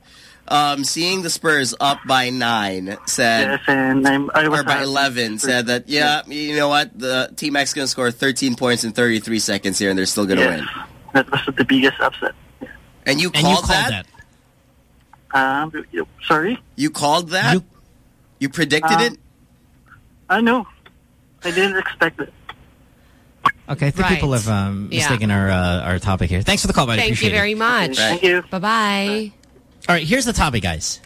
um, seeing the Spurs up by nine, said Yes, and I'm, I was or by 11 said that yeah, you know what? The Team X going to score 13 points in 33 seconds here and they're still going to Yes. win. That was the biggest upset. And you And called, you called that? Um, you- sorry? You called that? You, predicted Um, it? I know. I didn't expect it. Okay, I think Right. people have um, Yeah. mistaken our uh, our topic here. Thanks for the call, buddy. Thank you Appreciate it. very much. Thank you. Bye-bye. All right, here's the topic, guys.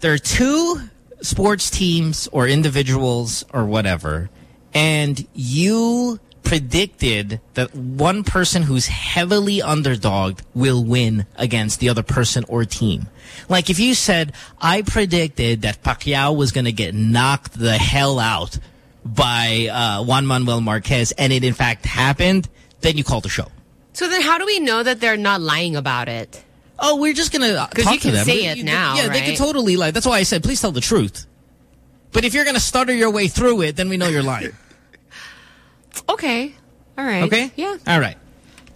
There are two sports teams or individuals or whatever, and you predicted that one person who's heavily underdogged will win against the other person or team. Like if you said, I predicted that Pacquiao was going to get knocked the hell out by uh, Juan Manuel Marquez, and it in fact happened, then you call the show. So then how do we know that they're not lying about it? Oh, we're just going to Because talk you to can them. say You- it you- now, Yeah, they can totally lie. That's why I said, please tell the truth. But if you're going to stutter your way through it, then we know you're lying. Okay. All right. Okay? Yeah. All right.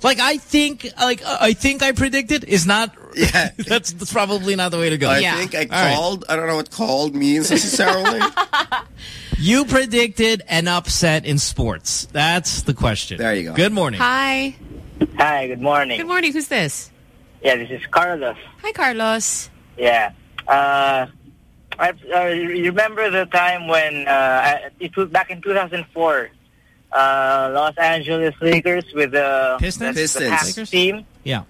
Like, I think, like, uh, I think I predicted is not, [laughs] Yeah. that's, [laughs] that's probably not the way to go. I Yeah. think I All right. called. I don't know what called means necessarily. [laughs] You predicted an upset in sports. That's the question. There you go. Good morning. Hi. Hi, good morning. Good morning. Who's this? Yeah, this is Carlos. Hi, Carlos. Yeah. Uh, I uh, you remember the time when uh, it was back in 2004, uh, Los Angeles Lakers with the Pistons? the, Pistons. the Lakers? team. Yeah.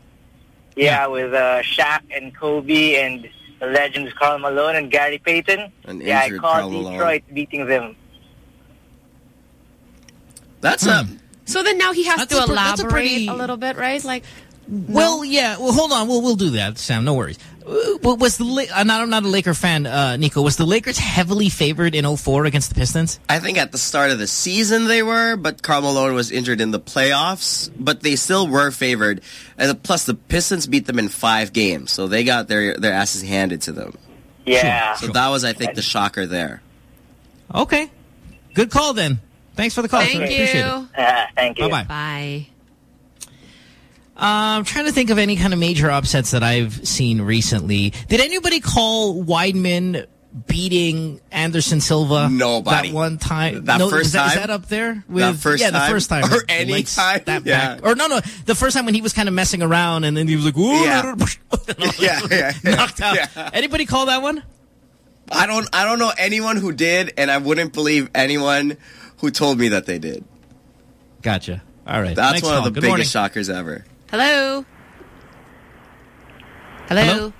Yeah, with uh, Shaq and Kobe and the legends Karl Malone and Gary Payton. An yeah, I injured called Karl Malone. Detroit beating them. That's a So then now he has That's to a pr- that's a elaborate pretty- a little bit, right? Like, Well, yeah. Well, hold on. We'll we'll do that, Sam. No worries. Uh, but was the La- I'm not I'm not a Laker fan, uh, Nico. Was the Lakers heavily favored in 04 against the Pistons? I think at the start of the season they were, but Karl Malone was injured in the playoffs. But they still were favored. And plus, the Pistons beat them in five games, so they got their their asses handed to them. Yeah. So that was, I think, the shocker there. Okay. Good call then. Thanks for the call. thank sir. you. Appreciate it. Uh, [laughs] thank you. Bye-bye. Bye. Uh, I'm trying to think of any kind of major upsets that I've seen recently. Did anybody call Weidman beating Anderson Silva? Nobody. That one time. That no, first is that, is time? that up there? That first yeah, time? the first time. [laughs] Or any Like, time? Step Yeah. back. Or no, no. The first time when he was kind of messing around and then he was like, Ooh, Yeah. [laughs] [laughs] yeah, yeah, yeah. knocked out. Yeah. Anybody call that one? I don't I don't know anyone who did, and I wouldn't believe anyone who told me that they did. Gotcha. All right. That's Next one call. of the Good biggest morning. shockers ever. Hello. Hello. Hello?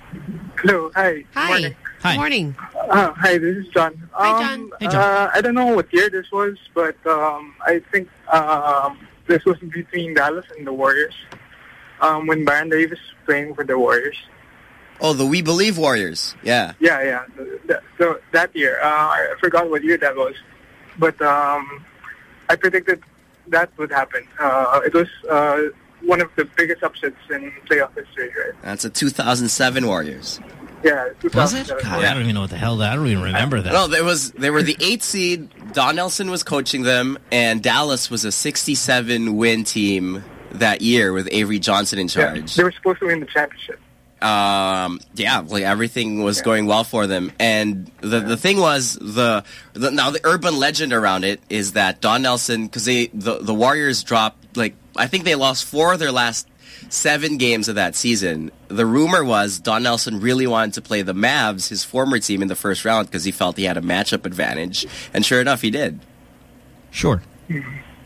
Hello, hi. Hi. Morning. Hi. Good morning. Uh, hi, this is John. Hi, Um, John. Hey, John. Uh, I don't know what year this was, but um, I think um, this was between Dallas and the Warriors. Um, when Baron Davis was playing for the Warriors. Oh, the We Believe Warriors. Yeah. Yeah, yeah. th- th- So that year, uh, I forgot what year that was, but um, I predicted that would happen. Uh, it was uh, one of the biggest upsets in playoff history, right? That's a 2007 Warriors. Yeah, Was it? 2007. God, I don't even know what the hell that. I don't even remember that. No, there was they were the eighth seed. Don Nelson was coaching them, and Dallas was a 67 win team that year with Avery Johnson in charge. Yeah, charge. they were supposed to win the championship. um, yeah, like everything was going well for them. And the the thing was the, the now the urban legend around it is that Don Nelson because they the the Warriors dropped like I think they lost four of their last seven games of that season. The rumor was Don Nelson really wanted to play the Mavs, his former team, in the first round because he felt he had a matchup advantage, and sure enough, he did. Sure.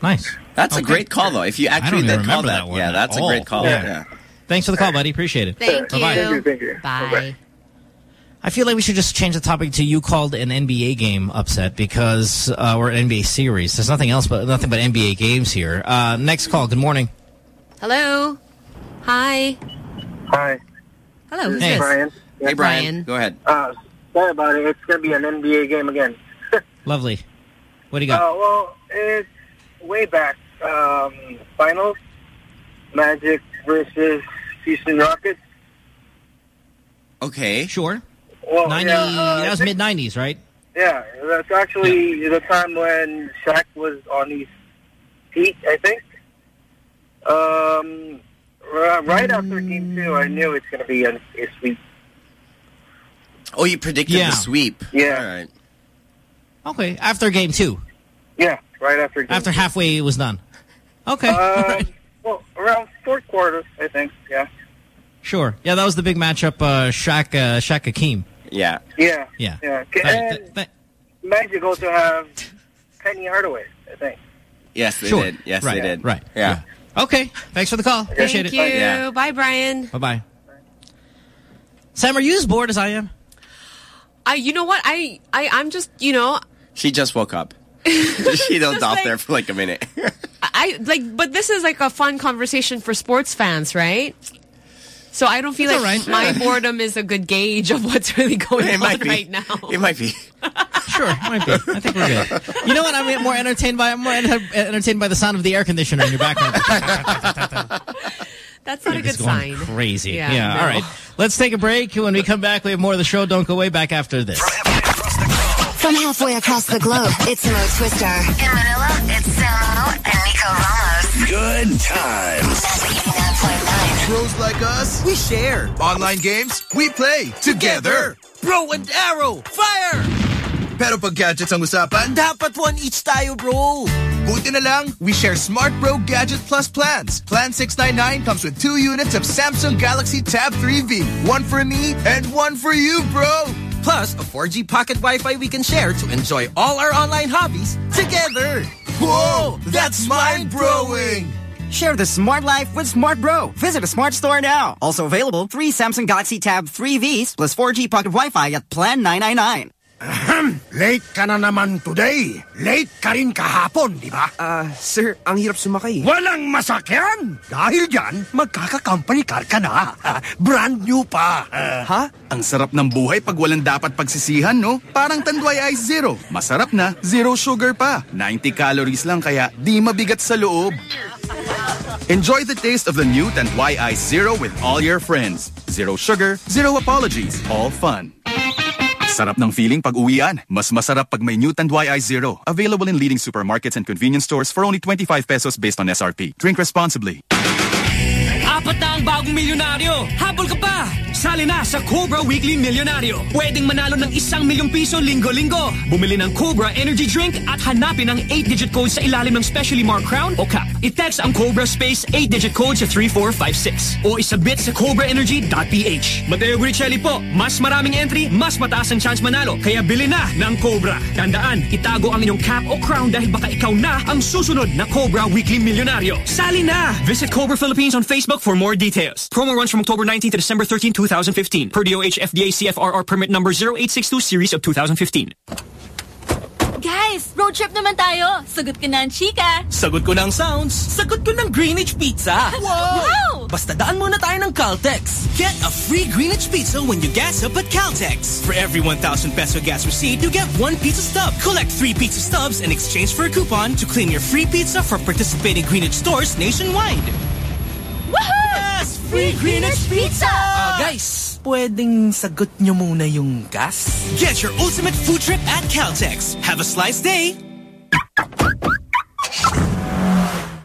Nice. That's a great call, though. If you actually did call remember that, that one yeah, that's a great call. Yeah. yeah. Thanks for the call, buddy. Appreciate it. Thank Bye-bye. you. Thank you, thank you. Bye. Bye-bye. I feel like we should just change the topic to you called an NBA game upset because uh, we're an NBA series. There's nothing else but nothing but NBA games here. Uh, next call. Good morning. Hello. Hi. Hi. Hello. This Who's is this? Brian. Hey, Brian, Brian. go ahead. Uh, sorry about it. It's going to be an NBA game again. [laughs] Lovely. What do you got? Uh, well, it's way back. Um, finals, Magic versus Houston Rockets. Okay. Sure. Well, 90, yeah, uh, that was mid-90s, right? Yeah, that's actually the time when Shaq was on his peak, I think. Um, r- right after Game Two, I knew it's going to be a, a sweep. Oh, you predicted Yeah. the sweep. Yeah. All right. Okay, after game two. Yeah, right after Game After two. halfway it was done. Okay. Uh, all right. Well, around fourth quarter, I think. Yeah. Sure. Yeah, that was the big matchup, uh, Shaq, uh, Shaq Hakeem. Yeah. Yeah. Yeah. Yeah. And th- th- Magic also have Penny Hardaway, I think. Yes, they Sure. did. Yes, Right, they did. right, Yeah. Okay. Thanks for the call. Appreciate Thank it. Thank you. Yeah. Bye, Brian. Bye-bye. Sam, are you as bored as I am? I, you know what? I, I, I'm just, you know, She just woke up. [laughs] [laughs] she dozed Just off like- there for like a minute. I like, but this is like a fun conversation for sports fans, right? So I don't feel It's like all right. my boredom is a good gauge of what's really going It on might be. right now. it might be. [laughs] Sure, might be. I think we're good. You know what? I'm more entertained by I'm more enter- entertained by the sound of the air conditioner in your background. [laughs] That's not a good going sign. Crazy. Yeah, Yeah. no. All right. Let's take a break. When we come back, we have more of the show. Don't go away. Back after this. From halfway across the globe, it's Mo Twister. In Manila, it's Samo and Nico Ramos. Good times. Pros like us, we share. Online games, we play together. Bro and arrow, fire! Pero pag gadgets ang usapan, Dapat one each tayo, bro. buti na lang, we share Smart Bro Gadget Plus plans. Plan 699 comes with two units of Samsung Galaxy Tab 3V. One for me and one for you, bro. Plus, a 4G pocket Wi-Fi we can share to enjoy all our online hobbies together. Whoa, that's mind broing. Share the smart life with Smart Bro. Visit a smart store now. Also available, three Samsung Galaxy Tab 3Vs plus 4G pocket Wi-Fi at Plan 999. Late ka na naman today. Late ka rin kahapon, di ba? Ah, sir, ang hirap sumakay. Walang masakyan! Dahil dyan, magkaka-company car ka na. Ah, [laughs] brand new pa. ha? Ang sarap ng buhay pag walang dapat pagsisihan, no? Parang Tanduay Ice Zero. Masarap na, zero sugar pa. 90 calories lang kaya di mabigat sa loob. Enjoy the taste of the new Tanduay Ice Zero with all your friends. Zero sugar, zero apologies, all fun. Sarap ng feeling pag uwian. Mas masarap pag may new Tanduay Ice Zero. Available in leading supermarkets and convenience stores for only 25 pesos based on SRP. Drink responsibly. Apat na ang bagong milyonaryo. Habol ka pa! Sali na sa Cobra Weekly Milyonaryo. Pwedeng manalo ng isang milyong piso linggo-linggo. Bumili ng Cobra Energy Drink at hanapin ang 8-digit code sa ilalim ng specially marked crown o cap. I-text ang Cobra Space 8-digit code sa 3456 o isabit sa cobraenergy.ph. Mateo Guricelli po, mas maraming entry, mas mataas ang chance manalo. Kaya bili na ng Cobra. Tandaan, itago ang inyong cap o crown dahil baka ikaw na ang susunod na Cobra Weekly Milyonaryo. Sali na! Visit Cobra Philippines on Facebook for more details. Promo runs from October 19 to December 13, 2015 per DOH FDA CFRR permit number 0862 series of 2015. Guys, road trip naman tayo. Sagot ka na ang chika. Sagot ko ng sounds. Sagot ko ng Greenwich Pizza. Wow! Basta daan muna tayo ng Caltex. Get a free Greenwich Pizza when you gas up at Caltex. For every 1,000 peso gas receipt, you get one pizza stub. Collect three pizza stubs in exchange for a coupon to claim your free pizza for participating Greenwich stores nationwide. Woohoo! Yes! Free Greenwich Pizza! Ah, guys, pwedeng sagot nyo muna yung gas? Get your ultimate food trip at Caltex. Have a slice day.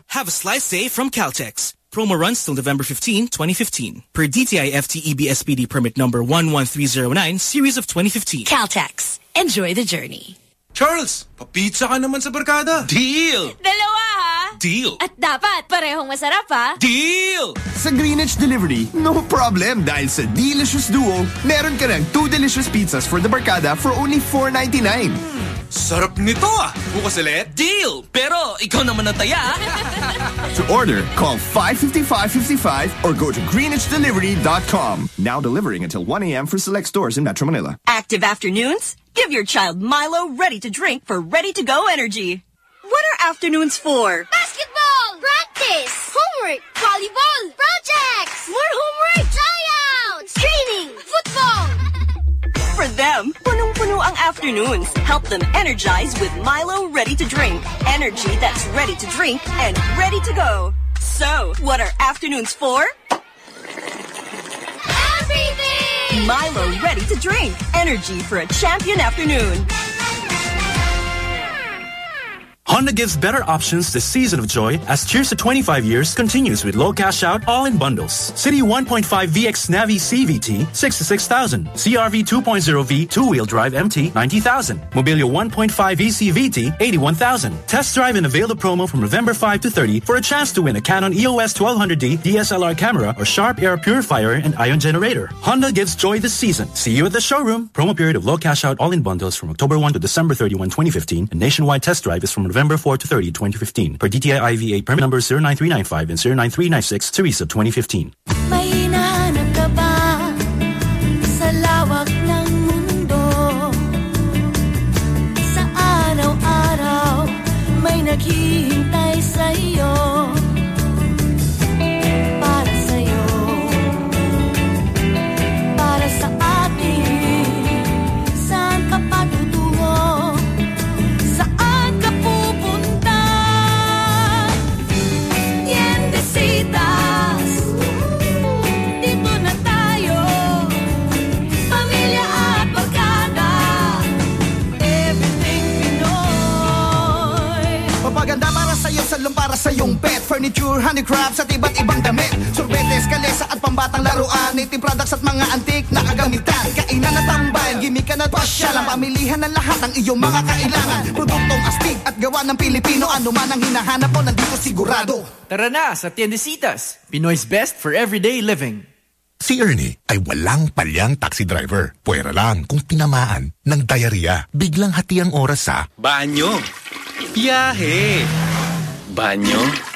Have a slice day from Caltex. Promo runs till November 15, 2015. Per DTI FTEB SPD permit number 11309, series of 2015. Caltex. Enjoy the journey. Charles, papizza ka naman sa barkada. Deal! Dalawa ha? Deal! At dapat parehong masarap ha? Deal! Sa Greenwich Delivery, no problem dahil sa Delicious Duo, meron ka ng two delicious pizzas for the barkada for only $4.99. Sarap nito ah. Bukas ulit. Deal! Pero ikaw naman ang taya. [laughs] To order, call 555-55 or go to greenwichdelivery.com. Now delivering until 1 a.m. for select stores in Metro Manila. Active afternoons? Give your child Milo ready to drink for ready to go energy. What are afternoons for? Practice! Homework! Volleyball! Projects! More homework! Tryouts! Training! Football! [laughs] For them, punong-puno ang afternoons. Help them energize with Milo ready to drink. Energy that's ready to drink and ready to go. So, what are afternoons for? Everything! Milo ready to drink. Energy for a champion afternoon. Honda gives better options this season of joy as Cheers to 25 years continues with low cash out all in bundles. City 1.5 VX Navi CVT 66,000. CRV 2.0V two-wheel drive MT 90,000. Mobilio 1.5 VCVT 81,000. Test drive and avail the promo from November 5 to 30 for a chance to win a Canon EOS 1200D DSLR camera or Sharp Air Purifier and Ion Generator. Honda gives joy this season. See you at the showroom. Promo period of low cash out all in bundles from October 1 to December 31, 2015 and nationwide test drive is from November 4 to 30, 2015 per DTI IV8 permit number 09395 and 09396 series of 2015. May Furniture, handicrafts at iba't ibang damit Sorbetes, kalesa at pambatang laruan Native products at mga antik na kagamitan Kainan at tambayan, gimikan at pasyalan Pamilihan ng lahat ng iyong mga kailangan Produktong astig at gawa ng Pilipino Ano man ang hinahanap mo, nandito sigurado Tara na sa Tiendesitas, Pinoy's best for everyday living. Si Ernie ay walang palyang taxi driver. Pwera lang kung tinamaan ng diarrhea. Biglang hati ang oras sa Banyo. Biyahe. Banyo.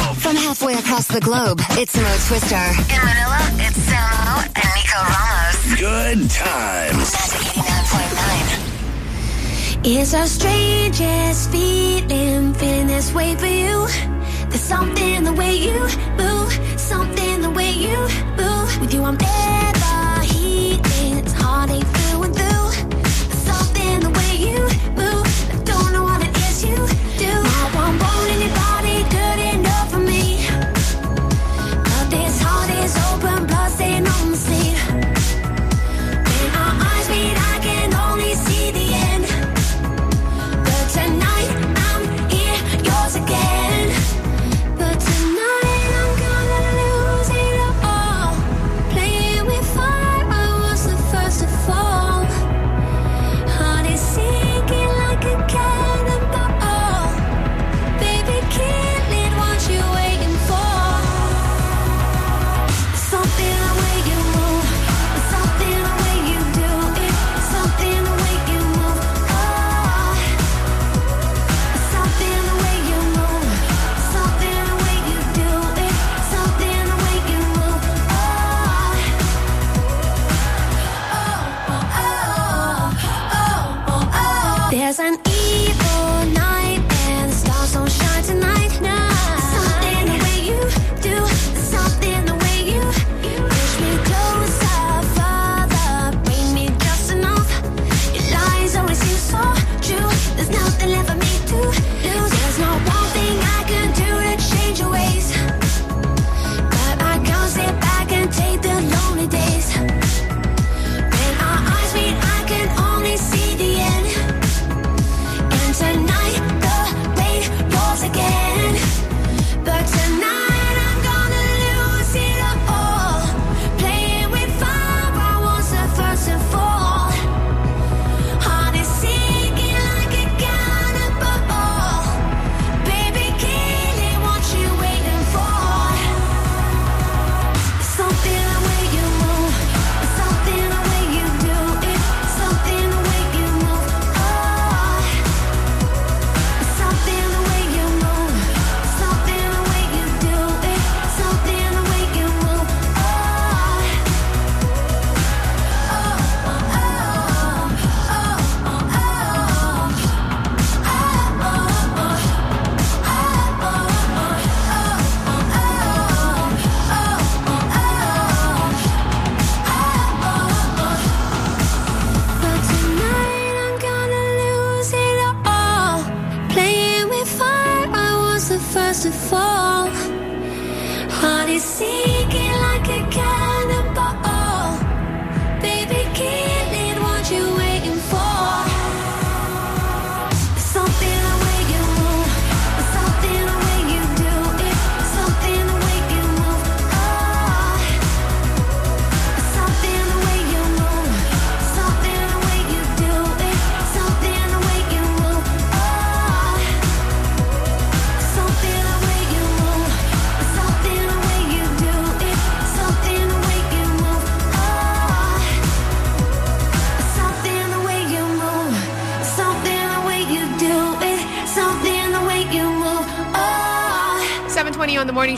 it's Mo Twister. In Manila, it's Samo and Nico Ramos. Good times. It's our strangest feeling, feeling this way for you. There's something the way you move, something the way you move. With you, I'm never An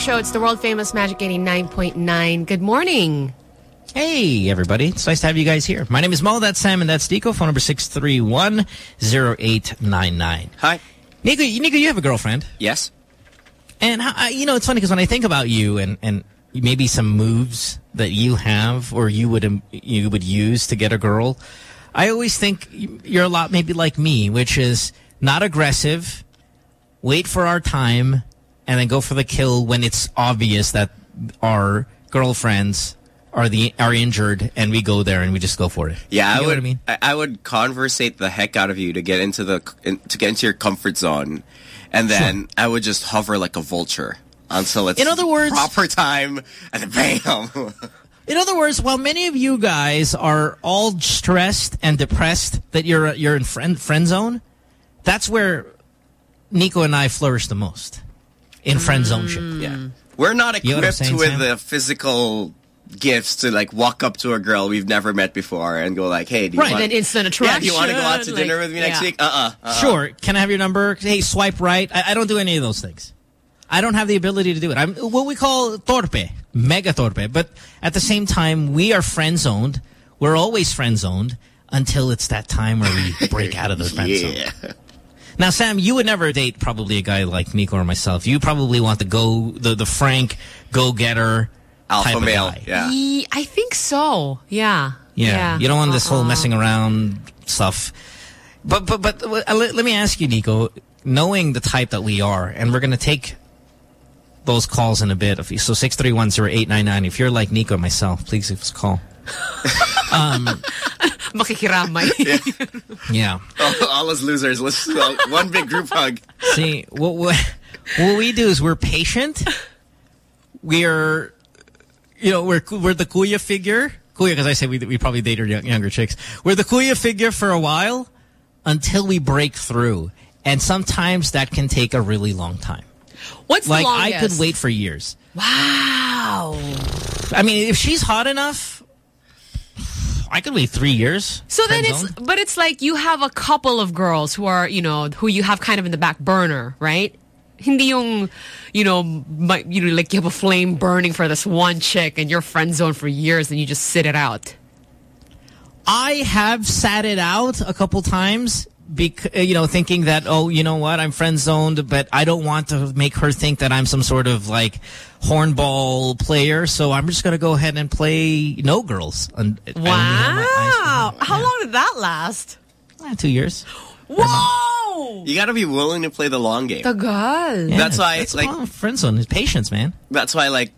show. It's the world famous Magic 89.9. Good morning. Hey, everybody. It's nice to have you guys here. My name is Mo. That's Sam, and that's Nico. Phone number 631-0899. Hi. Nico, you- Nico, you have a girlfriend. Yes. And, how, you know, it's funny because when I think about you and, and maybe some moves that you have or you would, um, you would use to get a girl, I always think you're a lot maybe like me, which is not aggressive, wait for our time, and then go for the kill when it's obvious that our girlfriends are the are injured and we go there and we just go for it. Yeah, You I would. I mean? I, I would conversate the heck out of you to get into the in, to get into your comfort zone, and then I would just hover like a vulture until it's In other words- proper time, and then bam. [laughs] In other words, while many of you guys are all stressed and depressed that you're you're in friend friend zone, that's where Nico and I flourish the most in friend zone ship. Mm. Yeah. We're not You know equipped saying, with Sam? the physical gifts to like walk up to a girl we've never met before and go like, "Hey, do you Right. want And instant Yeah, do you want to go out to attraction, dinner like, with me next yeah. week?" Uh-uh. uh-uh. Sure. Can I have your number? Hey, swipe right. I, I don't do any of those things. I don't have the ability to do it. I'm what we call torpe, mega torpe. But at the same time, we are friend zoned. We're always friend zoned until it's that time where we break out of the friend [laughs] zone. Yeah. Now, Sam, you would never date probably a guy like Nico or myself. You probably want the go, the the frank go getter Alpha type male. Of guy. Yeah. Ye- I think so. Yeah. Yeah. You don't want this whole Uh-uh. messing around stuff. But but but uh, let, let me ask you, Nico, knowing the type that we are, and we're going to take those calls in a bit. If you- So 6310899. If you're like Nico or myself, please give us a call. Um, [laughs] Makikiramay. yeah. all, all us losers, let's uh, one big group hug. See, what, what, what we do is we're patient. We're, you know, we're we're the kuya figure. Kuya, because I say we we probably dated young, younger chicks. We're the kuya figure for a while until we break through, and sometimes that can take a really long time. What's like the I could wait for years. Wow. I mean, if she's hot enough, I could wait three years. So then it's, zone. but it's like you have a couple of girls who are, you know, who you have kind of in the back burner, right? Hindi yung, you know, my, you know, like you have a flame burning for this one chick and you're friend zone for years and you just sit it out. I have sat it out a couple times, bec- uh, you know, thinking that, oh, you know what, I'm friend zoned, but I don't want to make her think that I'm some sort of like hornball player, so I'm just going to go ahead and play no girls. And, and we have my Wow. How long did that last? eyes- two years. Whoa! You got to be willing to play the long game. Tagal. Yeah, That's why, it's like- friend zone is patience, man. That's why, like,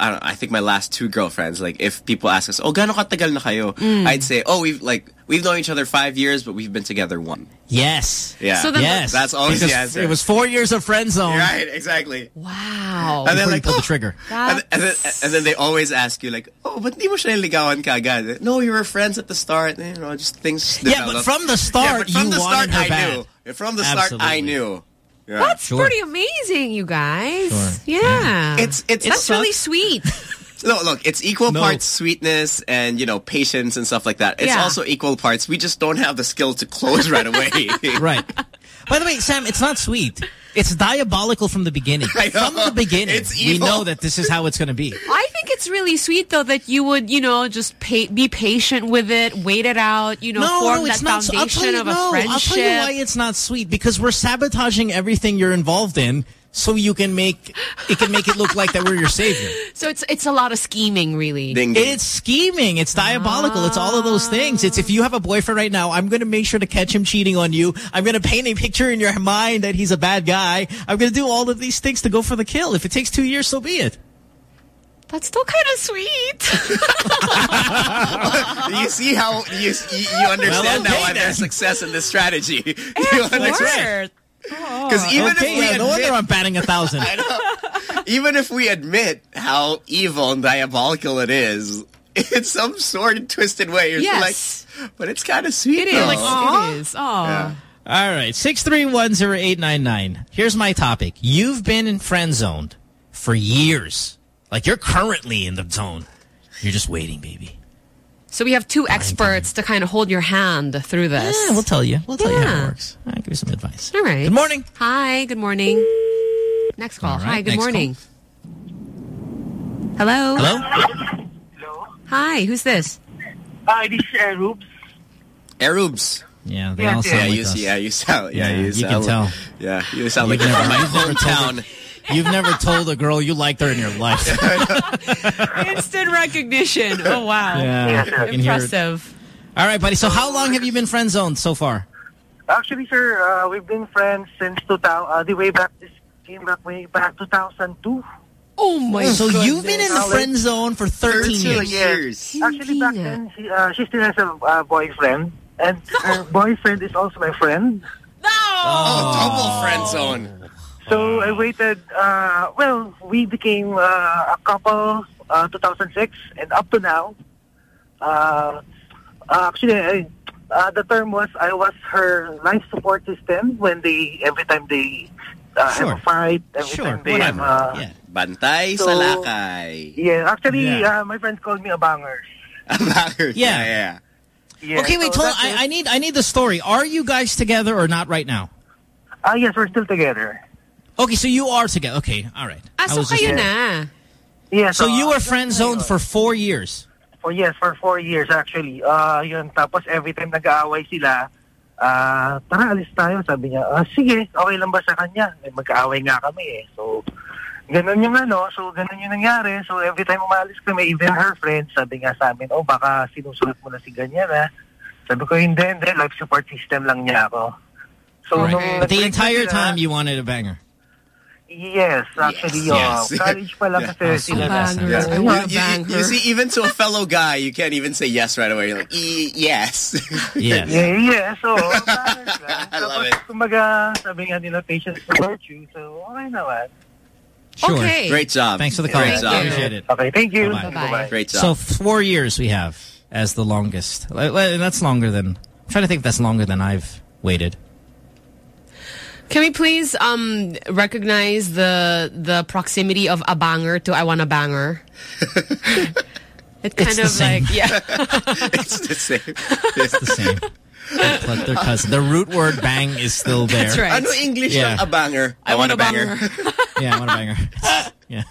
I don't. know, I think my last two girlfriends, like, if people ask us, "Oh, gaano katagal na kayo?" Mm. I'd say, "Oh, we've like we've known each other five years, but we've been together one." Yes. Yeah. So then- yes. That's always Because the answer. It was four years of friend zone. right. Exactly. Wow. And then Before you like, pull the "Oh." trigger. And, and, then, and then they always ask you like, "Oh, but di mo siya ligawan kagad?" No, you were friends at the start. You know, just things. Yeah, but from the start, yeah, from you the wanted start, her I bad. knew. From the start, I Absolutely. knew. Yeah. That's Sure. pretty amazing, you guys. Sure. Yeah. It's- it's- That's it really sweet. [laughs] No, look, it's equal No. parts sweetness and, you know, patience and stuff like that. It's Yeah. also equal parts. We just don't have the skill to close right away. [laughs] Right. By the way, Sam, it's not sweet. It's diabolical from the beginning. [laughs] From the beginning, It's we know that this is how it's going to be. I think it's really sweet though that you would, you know, just pay, be patient with it, wait it out, you know, no, form no, that it's not. I'll tell foundation you, of a no, friendship. I'll tell you why it's not sweet because we're sabotaging everything you're involved in so you can make it can make it look like that we're your savior. [laughs] So it's it's a lot of scheming, really. It's scheming. It's diabolical. It's all of those things. It's if you have a boyfriend right now, I'm going to make sure to catch him cheating on you. I'm going to paint a picture in your mind that he's a bad guy. I'm going to do all of these things to go for the kill. If it takes two years, so be it. That's still kind of sweet. [laughs] you see how you you, you understand Well, now why then. there's success in this strategy. [laughs] you understand? Because even okay, if we yeah, no wonder admit, I'm batting a thousand. [laughs] even if we admit how evil and diabolical it is, in some sort of twisted way, you're Yes. like, but it's kind of sweet. It is. though. Like, it is. Oh. Yeah. All right, six three one zero eight nine nine. Here's my topic. You've been in friend zoned for years. Like you're currently in the zone. You're just waiting, baby. So we have two experts to kind of hold your hand through this. Yeah, we'll tell you. We'll tell you how it works. I'll give you some advice. All right. Good morning. Hi. Good morning. Next call. All right, Hi. Good next morning. Hello. Hello. Hello? Hi. Who's this? Hi, this is Rubes. Arubs. Yeah, they Yeah, all yeah, sound Yeah, like you, us. yeah, you sound. Yeah, Yeah, you, you sound, can tell. Yeah, you sound like You've like never- from my [laughs] you've never told hometown. You've never told a girl you liked her in your life. [laughs] Instant recognition. Oh wow. Yeah, I can hear it. Impressive. All right, buddy. So how long have you been friend zoned so far? Actually, sir, uh, we've been friends since 2000, uh, the way back, this came back way back 2002. Oh my so goodness. you've been in the friend zone for 13 years. years. Actually, back then, she, uh, she still has a uh, boyfriend, and her boyfriend is also my friend. No! Oh, double friend zone. So I waited, uh, well, we became uh, a couple uh, 2006, and up to now, uh, actually, I, uh, the term was I was her life support system when they, every time they uh, Sure. have a fight, every Sure, time they have, whatever. uh, Yeah. Bantay So- sa lakay. yeah, actually, Yeah. Uh, my friends called me a banger. [laughs] A yeah, Yeah. Yeah, okay, wait. so Hold on. I, I need I need the story. Are you guys together or not right now? Ah, yes, we're still together. Okay, so you are together. Okay, all right. Ah, I so kayo na. Yeah, So you uh, were friend zoned for four years. For yes, for four years actually. Uh, yun, tapos every time nag-aaway sila, ah, tara alis tayo, sabi niya. Ah, sige, okay lang ba sa kanya? Eh, magkaaway nga kami eh. So, ganun yung ano, so ganun yung nangyari. So every time umalis kami, even her friends, sabi nga sa amin, oh baka sinusulat mo na si ganyan ah. Sabi ko, hindi, hindi, life support system lang niya ako. So, Right. nung But the entire sila- time you wanted a banger. Yes, actually, Yes. uh, [laughs] college pa lang Yeah. kasi sila so na. banger. Yeah. I You, wanna you- bang you her. see, even to a fellow guy, you can't even say yes right away. You're like, e yes. [laughs] Yes. Yeah, yeah. So, [laughs] I love it. Kumbaga, sabi nga nila, patience is a virtue. So, okay naman. Sure. Okay. Great job. Thanks for the call. Great job. Appreciate it. Okay, thank you. Bye-bye. Bye-bye. Great job. So job. four years we have as the longest. Like, like, That's longer than. I'm trying to think if that's longer than I've waited. Can we please um recognize the the proximity of a banger to I want a banger? [laughs] it kind the of same. like yeah. [laughs] it's the same. It's the same. It's like their cousin. The root word bang is still there. That's right. Ano English Yeah. a banger? I, want, a banger. [laughs] Yeah, I want a banger. yeah.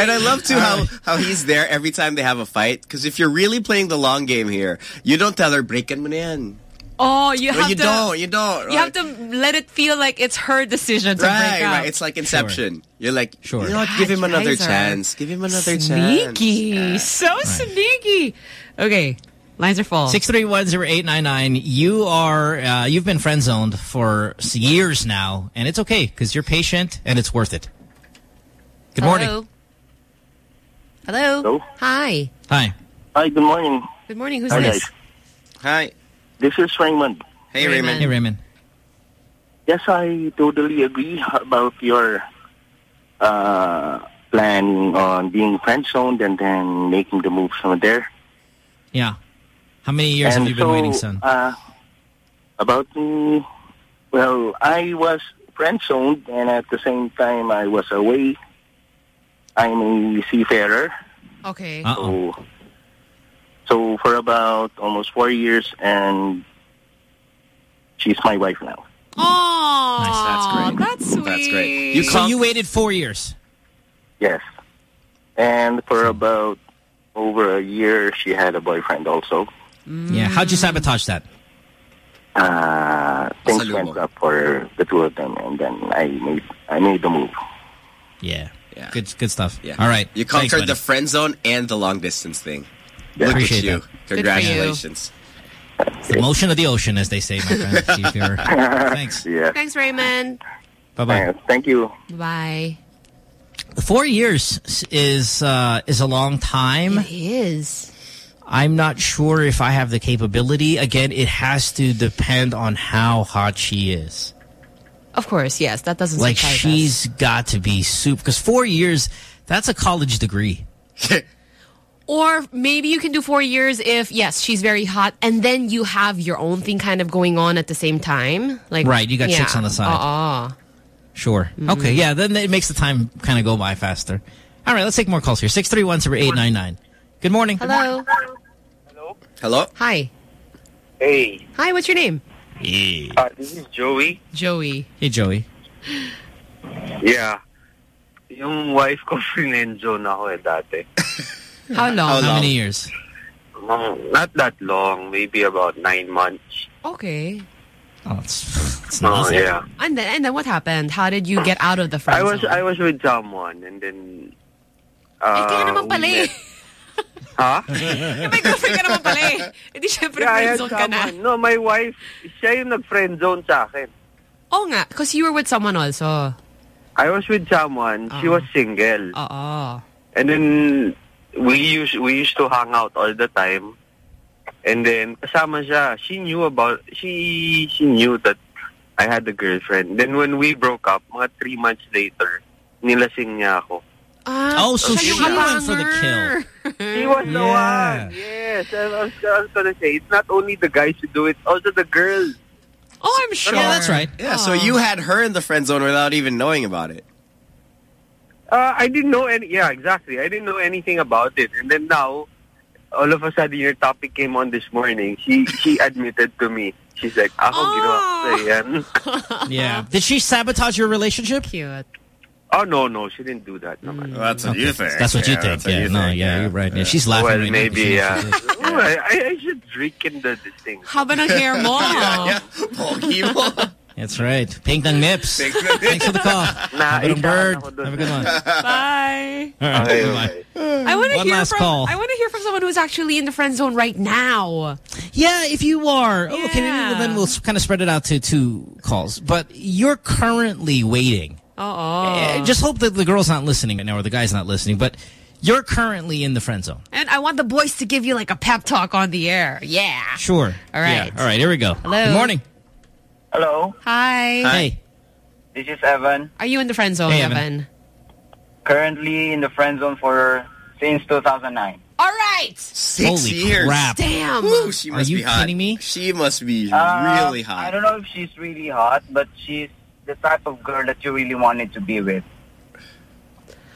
And I love too how, how he's there every time they have a fight. Because if you're really playing the long game here, you don't tell her, break and na yan. Oh, you No, have you to don't. You don't. you have to let it feel like it's her decision to Right, break up. right. It's like Inception. You're like, Sure. you know what? Give him another chance. Give him another chance. sneaky, so sneaky. Okay, lines are full. Six three one zero eight nine nine. You are uh, you've been friend zoned for years now, and it's okay because you're patient and it's worth it. Good morning. Hello. Hello. Hello. Hi. Hi. Hi, good morning. Good morning. Who's Hi, this? guys. Hi. This is Raymond. Hey, Raymond. Raymond. Hey Raymond. Yes, I totally agree about your uh, planning on being friend zoned and then making the move from there. Yeah. How many years and have you been waiting, son? Uh, about me, well, I was friend zoned, and at the same time, I was away. I'm a seafarer, Okay. Uh oh. so so for about almost four years, and she's my wife now. Oh, Nice, that's great. That's sweet. That's great. You So you waited four years. Yes, and for about over a year, she had a boyfriend also. Yeah. How'd you sabotage that? Uh, things went up for the two of them, and then I made I made the move. Yeah. Yeah. Good good stuff. Yeah. All right. You conquered buddy. the friend zone and the long distance thing. Look Appreciate at you. that. Good you. Congratulations. The motion of the ocean, as they say, my friend. [laughs] Chief. Thanks. [laughs] Yeah. Thanks, Raymond. Bye-bye. Thank you. Bye. Four years is uh, is a long time. It is. I'm not sure if I have the capability. Again, it has to depend on how hot she is. Of course, yes. That doesn't Like, surprise us. she's got to be super. Because four years, that's a college degree. [laughs] Or maybe you can do four years if, yes, she's very hot, and then you have your own thing kind of going on at the same time. Like Right, you got yeah. chicks on the side. Uh-uh. Sure. Mm-hmm. Okay, yeah, then it makes the time kind of go by faster. All right, let's take more calls here. 631-0899. Good morning. Hello. Hello? Hello. Hi. Hey, Hi, what's your name? Yeah. uh, this is Joey. Joey. Hey, Joey. Yeah. Yung wife ko, friend-zone ako eh dati. [laughs] How long? How, many years? Mga- Not that long, maybe about nine months. Okay. Oh, it's, it's Oh, yeah. And then, and then what happened? How did you get out of the friend I was zone? I was with someone and then uh, Kaya naman pala we eh. met- Ha? Eh, [laughs] May girlfriend ka naman pala eh. Hindi syempre Yeah, friend zone ka na. No, my wife, siya yung nag-friend zone sa akin. Oh nga, because you were with someone also. I was with someone, she was single. Uh Oo. -Oh. And then we used we used to hang out all the time. And then kasama siya, she knew about she she knew that I had a girlfriend. Then when we broke up, mga three months later, nilasing niya ako. Ah, oh, so siya she yung went for the kill. He was the one. Yes, I was, I was gonna say it's not only the guys who do it, also the girls. Oh, I'm sure. Yeah, that's right. Yeah, so you oh. had her in the friend zone without even knowing about it. Uh, I didn't know any. Yeah, exactly. I didn't know anything about it, and then now, all of a sudden, your topic came on this morning. She she [laughs] admitted to me. She's like, "Ako ginawa ko sa'yo yan." [laughs] Yeah. Did she sabotage your relationship? Cute. Oh no, no, she didn't do that. naman. Well, that's what you think. That's what you Yeah, think. Yeah, you no, think, yeah, yeah. you're right. Yeah, she's laughing Well, right maybe. She- Yeah. she is. Oh, I, I- I should drink in the this thing. Haba ng hair mo. Pogi mo. That's right. Pink ng nips. Thanks for the call. [laughs] Nah, Have a bird. Have a good one. [laughs] Bye. All right, Okay, bye. I want to One hear last from call. I want to hear from someone who's actually in the friend zone right now. Yeah, if you are. Oh, okay, maybe Yeah. then we'll kind of spread it out to two calls. But you're currently waiting. Uh oh. Just hope that the girl's not listening right now or the guy's not listening. But you're currently in the friend zone. And I want the boys to give you like a pep talk on the air. Yeah. Sure. All right. Yeah. All right, here we go. Hello. Good morning. Hello, Hi. Hi. this is Evan. Are you in the friend zone, Hey, Evan? Evan. Currently in the friend zone for since 2009. All right. Six Holy years. crap. Damn. Woo, she Are must you be hot. kidding me? She must be Uh, really hot. I don't know if she's really hot, but she's the type of girl that you really wanted to be with.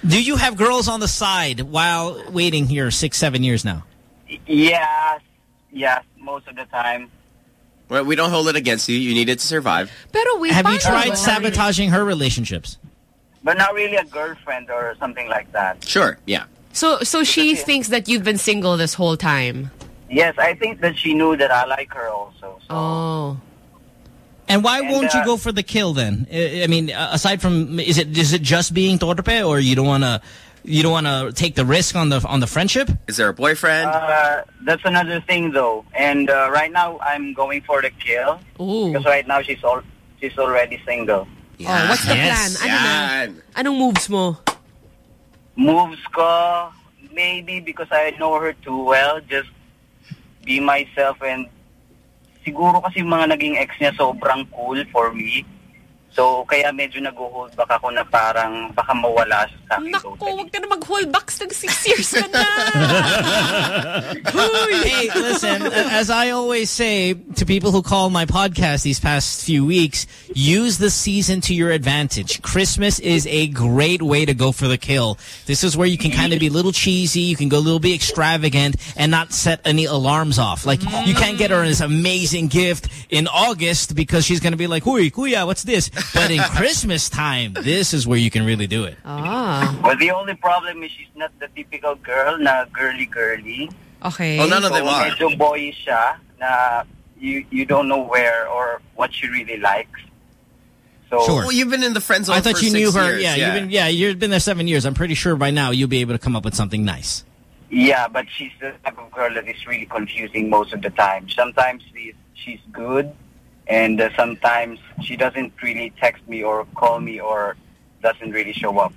Do you have girls on the side while waiting here six, seven years now? Y- Yes, yes, most of the time. Well, we don't hold it against you. You need it to survive. Pero wait, Have you tried sabotaging her relationships? But not really a girlfriend or something like that. Sure, yeah. So so she thinks that you've been single this whole time. Yes, I think that she knew that I like her also. So. Oh. And why And, won't you uh, go for the kill then? I I mean, uh, aside from is it is it just being torpe or you don't want to you don't want to take the risk on the on the friendship? Is there a boyfriend? Uh, that's another thing though. And uh, right now I'm going for the kill. Ooh. Because right now she's all she's already single. Oh, what's the Yes. plan? Ano na? Yan. Anong moves mo? Moves ko, maybe because I know her too well, just be myself and siguro kasi yung mga naging ex niya sobrang cool for me. So, kaya medyo nag-hold back ako na parang baka mawala siya sa akin. Naku, wag ka na mag-hold back. Nag six years ka na. [laughs] hey, listen, as I always say to people who call my podcast these past few weeks, use the season to your advantage. Christmas is a great way to go for the kill. This is where you can kind of be a little cheesy, you can go a little bit extravagant and not set any alarms off. Like, you can't get her this amazing gift in August because she's going to be like, Huy, kuya, what's this? But in Christmas time, this is where you can really do it. Ah. But the only problem is she's not the typical girl na girly-girly. Okay. Oh, none of them so, are. medyo boyish siya na you, you don't know where or what she really likes. So Sure. Well, you've been in the friend zone I thought for you knew her. years, yeah, you've been yeah, you've been there seven years. I'm pretty sure by now you'll be able to come up with something nice. Yeah, but she's the type of girl that is really confusing most of the time. Sometimes she's, she's good, and uh, sometimes she doesn't really text me or call me or doesn't really show up.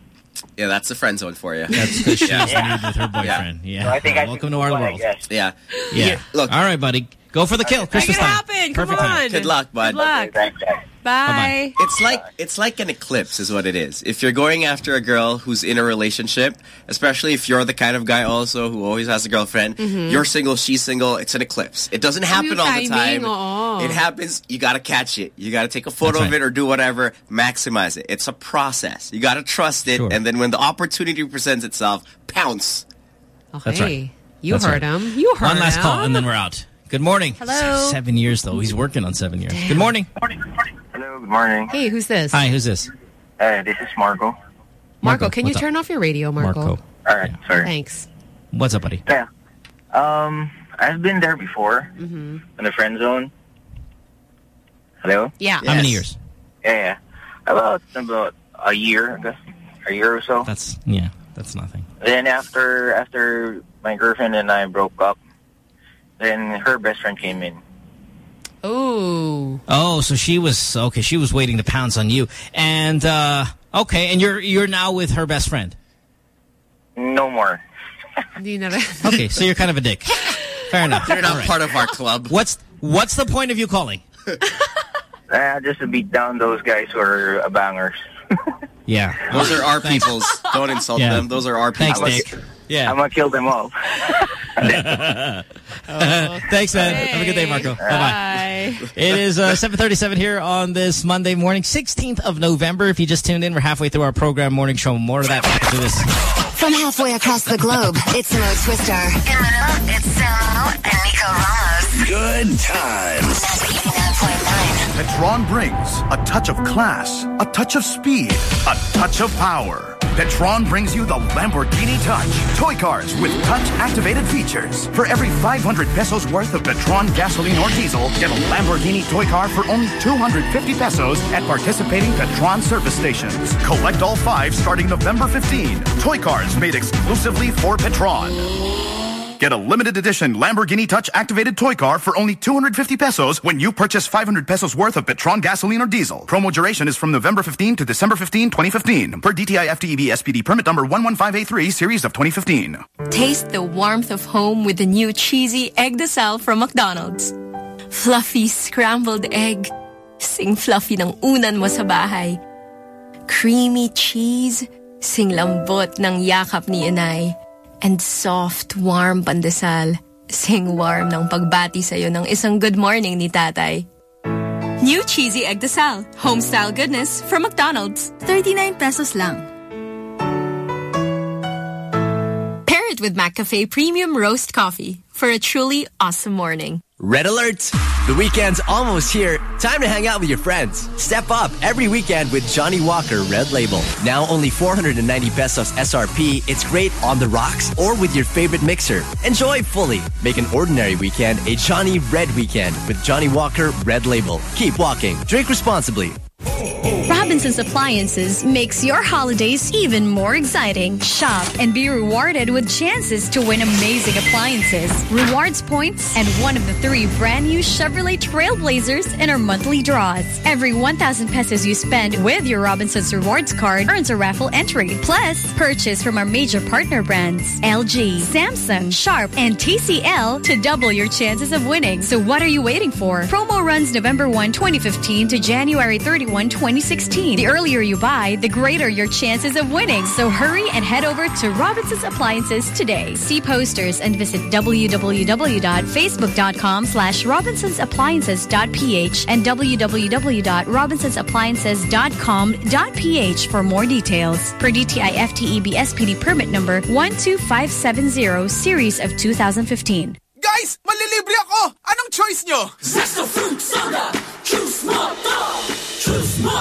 Yeah, that's the friend zone for you. That's because she's Yeah. in with her boyfriend. Yeah. So I think I Welcome to our move world. guess. Yeah. Yeah. Look. All right, buddy. Go for the kill. Christmas it time. happen. Come Perfect time. on. Good luck, bud. Good luck. Thanks, guys. Bye. It's like it's like an eclipse, is what it is. If you're going after a girl who's in a relationship, especially if you're the kind of guy also who always has a girlfriend, Mhm. you're single, she's single. It's an eclipse. It doesn't happen all the time. It happens. You got to catch it. You got to take a photo That's of it or do whatever. Maximize it. It's a process. You got to trust it, Sure. and then when the opportunity presents itself, pounce. Okay. That's right. You That's heard right. him. You heard him. One last him. call and then we're out. Good morning. Hello. Seven years though. He's working on seven years. Good morning. Hello, good morning. Hey, who's this? Hi, who's this? Uh, this is Marco. Marco, can you up? turn off your radio, Marco? Marco. All right, sorry. Thanks. What's up, buddy? Yeah. Um, I've been there before Mm-hmm. in the friend zone. Hello. Yeah. How many years? Yeah, yeah. About about a year, I guess, a year or so. That's yeah. That's nothing. Then after after my girlfriend and I broke up, then her best friend came in. Ooh. Oh, so she was okay. She was waiting to pounce on you, and uh okay, and you're you're now with her best friend. No more. [laughs] Okay, so you're kind of a dick. Fair enough. You're not All right. part of our club. What's what's the point of you calling? [laughs] Uh, just to beat down those guys who are uh, bangers. [laughs] Yeah, Those are our Thanks. peoples. Don't insult Yeah. them. Those are our Thanks, peoples. Nick. Yeah. I'm gonna kill them all. [laughs] Thanks, man. Have a good day, Marco. Bye bye. It is uh, 7:37 here on this Monday morning, 16th of November. If you just tuned in, we're halfway through our program morning show. More of that after this. From halfway across the globe, it's Mo Twister. In Manila, it's Samo and Nico Ramos. Good times. Petron brings a touch of class, a touch of speed, a touch of power. Petron brings you the Lamborghini Touch. Toy cars with touch-activated features. For every 500 pesos worth of Petron gasoline or diesel, get a Lamborghini toy car for only 250 pesos at participating Petron service stations. Collect all five starting November 15. Toy cars made exclusively for Petron. Get a limited edition Lamborghini Touch activated toy car for only 250 pesos when you purchase 500 pesos worth of Petron gasoline or diesel. Promo duration is from November 15 to December 15, 2015. Per DTI FTEB SPD permit number 115A3 series of 2015. Taste the warmth of home with the new cheesy Eggdesal from McDonald's. Fluffy scrambled egg. Sing fluffy ng unan mo sa bahay. Creamy cheese. Sing lambot ng yakap ni inay. And soft, warm pandesal. Sing warm ng pagbati sa'yo ng isang good morning ni tatay. New cheesy Eggdesal. Home-style goodness from McDonald's. 39 pesos lang. Pair it with McCafe Premium Roast Coffee for a truly awesome morning. Red alert! The weekend's almost here. Time to hang out with your friends. Step up every weekend with Johnnie Walker Red Label. Now only 490 pesos SRP. It's great on the rocks or with your favorite mixer. Enjoy fully. Make an ordinary weekend a Johnnie Red weekend with Johnnie Walker Red Label. Keep walking. Drink responsibly. Robinson's Appliances makes your holidays even more exciting. Shop and be rewarded with chances to win amazing appliances, rewards points, and one of the three brand new Chevrolet Trailblazers in our monthly draws. Every 1,000 pesos you spend with your Robinson's Rewards card earns a raffle entry. Plus, purchase from our major partner brands LG, Samsung, Sharp, and TCL to double your chances of winning. So what are you waiting for? Promo runs November 1, 2015 to January 31, 2016. The earlier you buy, the greater your chances of winning. So hurry and head over to Robinson's Appliances today. See posters and visit www.facebook.com slash robinsonsappliances.ph and www.robinsonsappliances.com.ph for more details. Per DTI FTEB SPD permit number 12570 series of 2015. Guys, malilibre ako! Anong choice nyo? Zesto Fruit Soda! Choose mo to! Choose mo!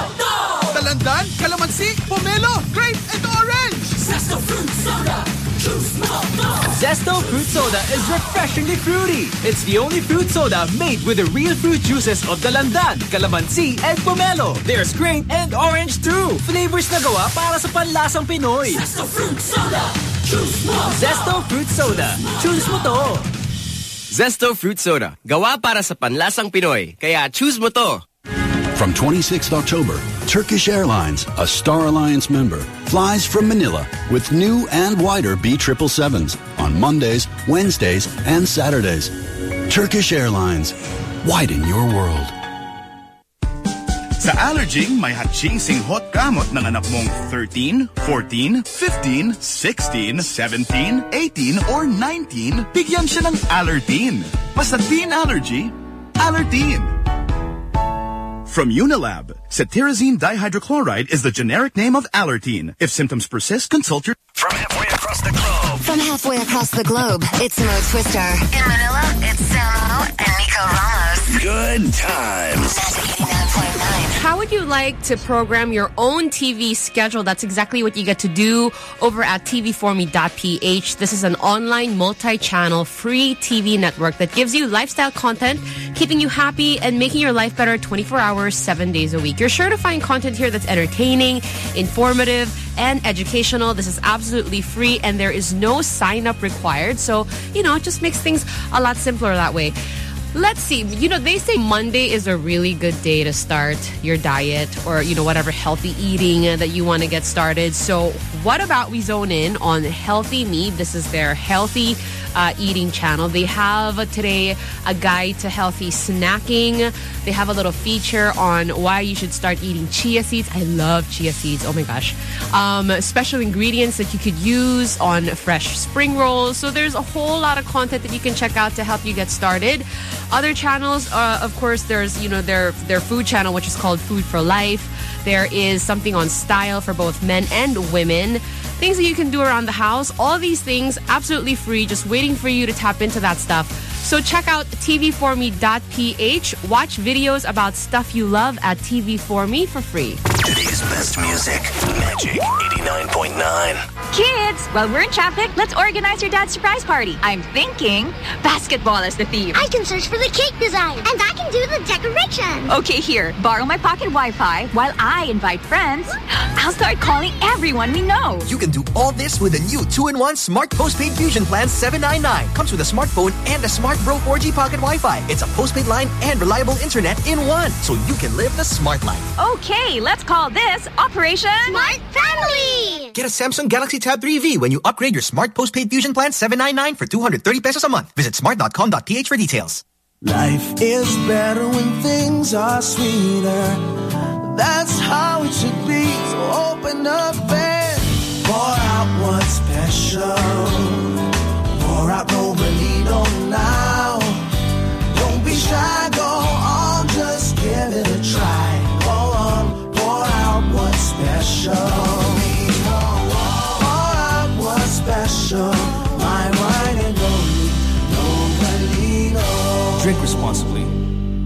Dalandan, calamansi, pomelo, grape, and orange! Zesto Fruit Soda! Choose mo to! Zesto Fruit Soda is refreshingly fruity. It's the only fruit soda made with the real fruit juices of Dalandan, Calamansi, and Pomelo. There's grape and orange too. Flavors na gawa para sa panlasang Pinoy. Zesto Fruit Soda. Choose mo. Zesto Fruit Soda. Choose mo to. Zesto Fruit Soda. Gawa para sa panlasang Pinoy. Kaya choose mo to. From 26th October, Turkish Airlines, a Star Alliance member, flies from Manila with new and wider B777s on Mondays, Wednesdays, and Saturdays. Turkish Airlines, widen your world. Sa Allerging, may hatching hot gamot ng anak mong 13, 14, 15, 16, 17, 18, or 19, bigyan siya ng Allertine. Basta teen allergy, Allertine. From Unilab, cetirizine dihydrochloride is the generic name of Allertine. If symptoms persist, consult your... From halfway across the globe. From halfway across the globe, it's Mo Twister. In Manila, it's Samo and Nico Ramos. Good times. How would you like to program your own TV schedule? That's exactly what you get to do over at tvforme.ph. This is an online multi-channel free TV network that gives you lifestyle content, keeping you happy and making your life better 24 hours, 7 days a week. You're sure to find content here that's entertaining, informative, and educational. This is absolutely free and there is no sign up required. So, you know, it just makes things a lot simpler that way. Let's see. You know, they say Monday is a really good day to start your diet or, you know, whatever healthy eating that you want to get started. So, what about we zone in on Healthy Me? This is their healthy uh, eating channel. They have today a guide to healthy snacking. They have a little feature on why you should start eating chia seeds. I love chia seeds. Oh my gosh. Um, special ingredients that you could use on fresh spring rolls. So there's a whole lot of content that you can check out to help you get started. Other channels, uh, of course, there's, you know, their, their food channel, which is called Food for Life. There is something on style for both men and women. Things that you can do around the house. All these things absolutely free, just waiting for you to tap into that stuff. So check out tvforme.ph. Watch videos about stuff you love at TV4me for free. Today's best music, Magic 89.9. Kids, while we're in traffic, let's organize your dad's surprise party. I'm thinking basketball as the theme. I can search for the cake design, and I can do the decoration. Okay, here, borrow my pocket Wi-Fi while I invite friends. [gasps] I'll start calling everyone we know. You can do all this with the new 2-in-1 Smart Postpaid Fusion Plan 799. Comes with a smartphone and a Smart Bro 4G Pocket Wi-Fi. It's a postpaid line and reliable internet in one, so you can live the smart life. Okay, let's call this Operation Smart Family. Get a Samsung Galaxy Tab 3V when you upgrade your Smart Postpaid Fusion Plan 799 for 230 pesos a month. Visit smart.com.ph for details. Life is better when things are sweeter. That's how it should be. So open up and pour out what's special. Pour out now.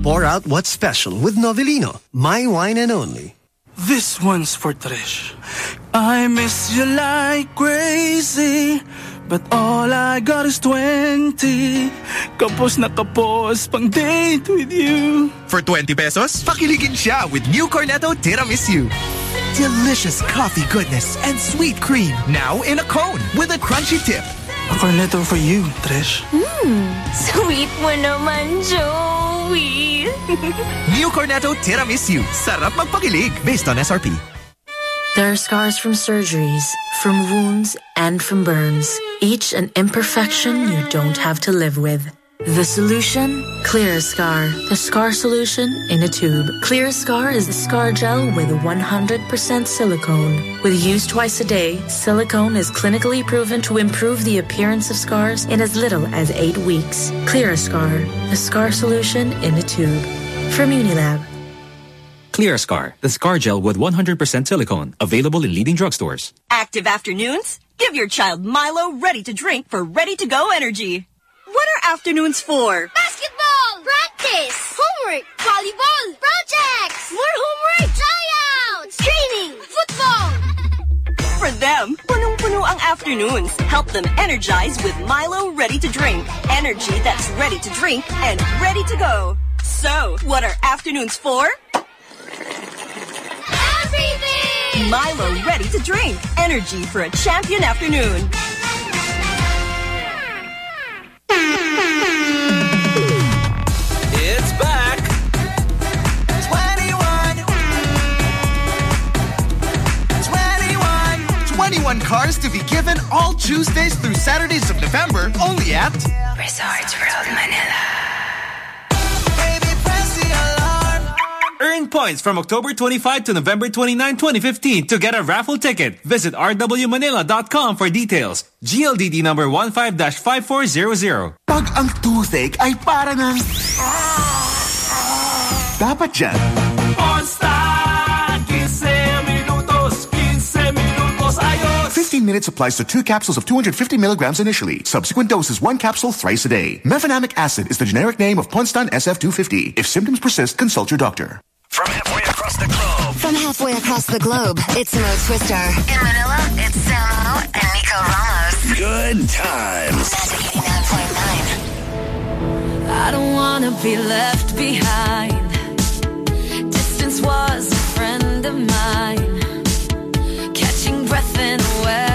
Pour out what's special with Novellino, my wine and only. This one's for Trish. I miss you like crazy. But all I got is 20. Kapos na kapos pang date with you. For 20 pesos, pakiligin siya with new Cornetto Tiramisu. Delicious coffee goodness and sweet cream. Now in a cone with a crunchy tip. A cornetto for you, Trish. Mmm, sweet mo naman, Joey. [laughs] New Cornetto Tiramisu. Sarap magpakilig. Based on SRP. There are scars from surgeries, from wounds, and from burns. Each an imperfection you don't have to live with. The solution? Clear Scar. The scar solution in a tube. Clear Scar is a scar gel with 100% silicone. With use twice a day, silicone is clinically proven to improve the appearance of scars in as little as eight weeks. Clear a Scar. The scar solution in a tube. From Unilab. Clear Scar, the scar gel with 100% silicone. Available in leading drugstores. Active afternoons? Give your child Milo ready to drink for ready to go energy. What are afternoons for? Basketball! Practice! Homework! Volleyball! Projects! More homework! Tryouts! Training! Football! [laughs] For them, punong-puno ang afternoons. Help them energize with Milo Ready to Drink. Energy that's ready to drink and ready to go. So, what are afternoons for? Everything! Milo Ready to Drink. Energy for a champion afternoon. Cars to be given all Tuesdays through Saturdays of November only at Resorts World Manila. Earn points from October 25 to November 29, 2015 to get a raffle ticket. Visit rwmanila.com for details. GLDD number 15-5400. Pag ang toothache ay para ng... Dapat dyan. Monster! 15 minutos, 15 minutos, ayos! 15 minute supplies to two capsules of 250 milligrams initially. Subsequent doses, one capsule thrice a day. Mefenamic acid is the generic name of Ponstan SF250. If symptoms persist, consult your doctor. From halfway across the globe. From halfway across the globe, it's Mo Twister. In Manila, it's Samo and Nico Ramos. Good times. I don't wanna be left behind. Distance was a friend of mine. Catching breath in a web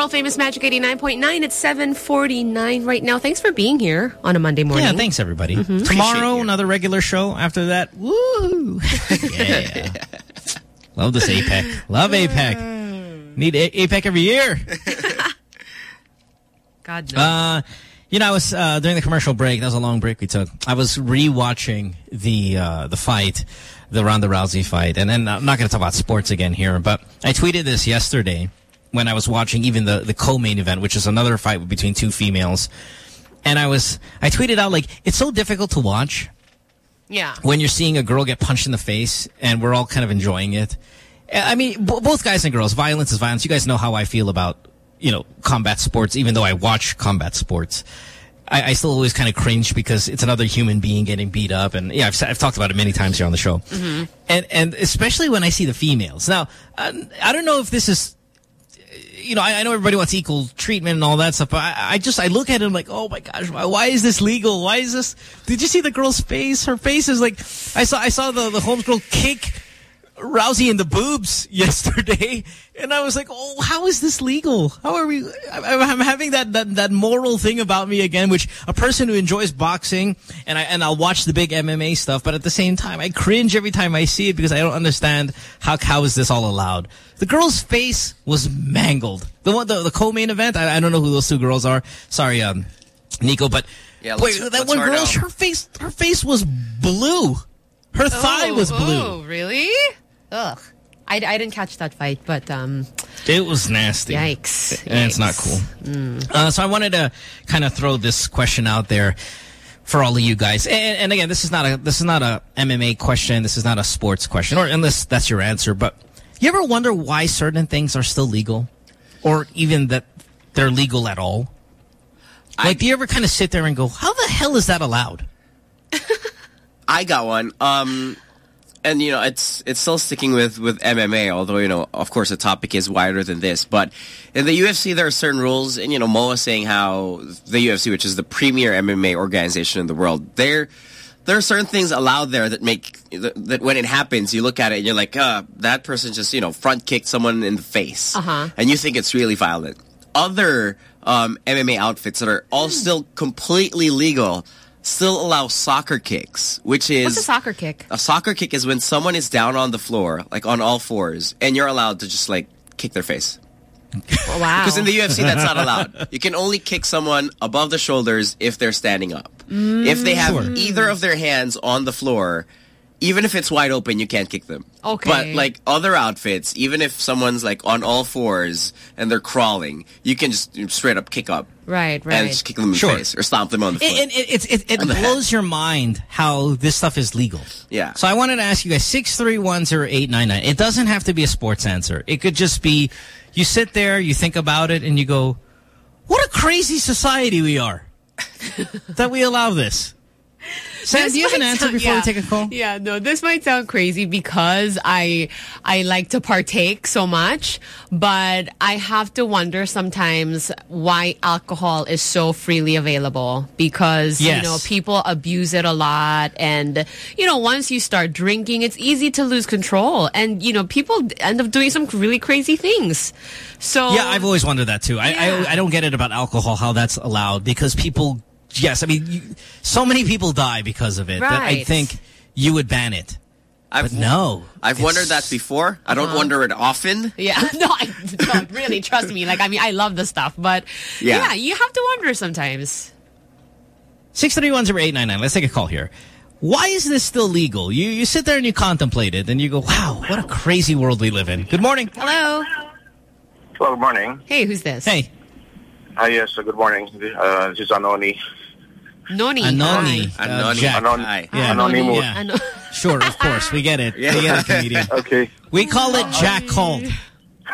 world famous Magic 89.9. It's 7:49 right now. Thanks for being here on a Monday morning. Yeah, thanks everybody. Tomorrow, another regular show. After that, woo! [laughs] yeah. Love this APEC. Love APEC. Need A- APEC every year. [laughs] God no. Uh, you know, I was uh, during the commercial break. That was a long break we took. I was rewatching the uh, the fight, the Ronda Rousey fight, and then I'm not going to talk about sports again here. But I tweeted this yesterday when I was watching even the the co-main event, which is another fight between two females. And I was I tweeted out like it's so difficult to watch yeah. when you're seeing a girl get punched in the face and we're all kind of enjoying it. I mean, both guys and girls, violence is violence. You guys know how I feel about, you know, combat sports, even though I watch combat sports. I, I still always kind of cringe because it's another human being getting beat up. And yeah, I've, I've talked about it many times here on the show. Mm-hmm. And, and especially when I see the females. Now, I, I don't know if this is you know, I, I, know everybody wants equal treatment and all that stuff, but I, I just, I look at it and I'm like, oh my gosh, why, why, is this legal? Why is this? Did you see the girl's face? Her face is like, I saw, I saw the, the Holmes girl kick Rousey in the boobs [laughs] yesterday. And I was like, oh, how is this legal? How are we? I'm having that, that, that moral thing about me again, which a person who enjoys boxing and I, and I'll watch the big MMA stuff, but at the same time, I cringe every time I see it because I don't understand how, how is this all allowed? The girl's face was mangled. The one, the, the co-main event, I, I don't know who those two girls are. Sorry, um, Nico, but yeah, wait, let's- that let's one start girl, out. her face, her face was blue. Her thigh was blue. Oh, really? Ugh. I, I didn't catch that fight, but um, It was nasty. Yikes. And it's not cool. Uh, so I wanted to kind of throw this question out there for all of you guys. And, and again, this is not a this is not a MMA question. This is not a sports question, or unless that's your answer. But you ever wonder why certain things are still legal, or even that they're legal at all? Like, do you ever kind of sit there and go, "How the hell is that allowed?" [laughs] I got one. Um, and you know, it's it's still sticking with with MMA. Although you know, of course, the topic is wider than this. But in the UFC, there are certain rules. And you know, Mo was saying how the UFC, which is the premier MMA organization in the world, there there are certain things allowed there that make that, when it happens, you look at it and you're like, uh, that person just you know front kicked someone in the face, Uh-huh. and you think it's really violent. Other um, MMA outfits that are all still completely legal still allow soccer kicks, which is what's a soccer kick? a soccer kick is when someone is down on the floor, like on all fours, and you're allowed to just like kick their face. [laughs] Wow. Because in the UFC, that's not allowed. You can only kick someone above the shoulders if they're standing up. If they have Mm. either of their hands on the floor, even if it's wide open, you can't kick them. Okay. But like other outfits, even if someone's like on all fours and they're crawling, you can just straight up kick up Right, right. and just kick them in the Sure. face or stomp them on the foot. It, it, it, it, it [laughs] On head. blows your mind how this stuff is legal. Yeah. So I wanted to ask you guys, 6310899. It doesn't have to be a sports answer. It could just be, you sit there, you think about it, and you go, what a crazy society we are [laughs] that we allow this. Sam, This do you have an answer sound- before yeah. we take a call? Yeah, no, this might sound crazy because I I like to partake so much, but I have to wonder sometimes why alcohol is so freely available because Yes. you know people abuse it a lot and you know once you start drinking it's easy to lose control and you know people end up doing some really crazy things. So Yeah, I've always wondered that too. I, I I don't get it about alcohol, how that's allowed, because people, yes, I mean, you, so many people die because of it that I think you would ban it. but no. I've wondered that before. I don't Uh-huh. wonder it often. Yeah, [laughs] no, I don't really trust me. Like, I mean, I love the stuff, but Yeah. yeah, you have to wonder sometimes. 6310899. Let's take a call here. Why is this still legal? You you sit there and you contemplate it and you go, wow, what a crazy world we live in. Good morning. Hello. Hello, good morning. Hey, who's this? Hey. Hi, yes, uh, good morning. Uh, this is Anoni. Noni. Anoni. Hi. Uh, Jack. Anon- Yeah. Anonymous. Yeah. Ano- Sure, of course. We get it. We get it, [laughs] comedian. Okay. We call it Jack Called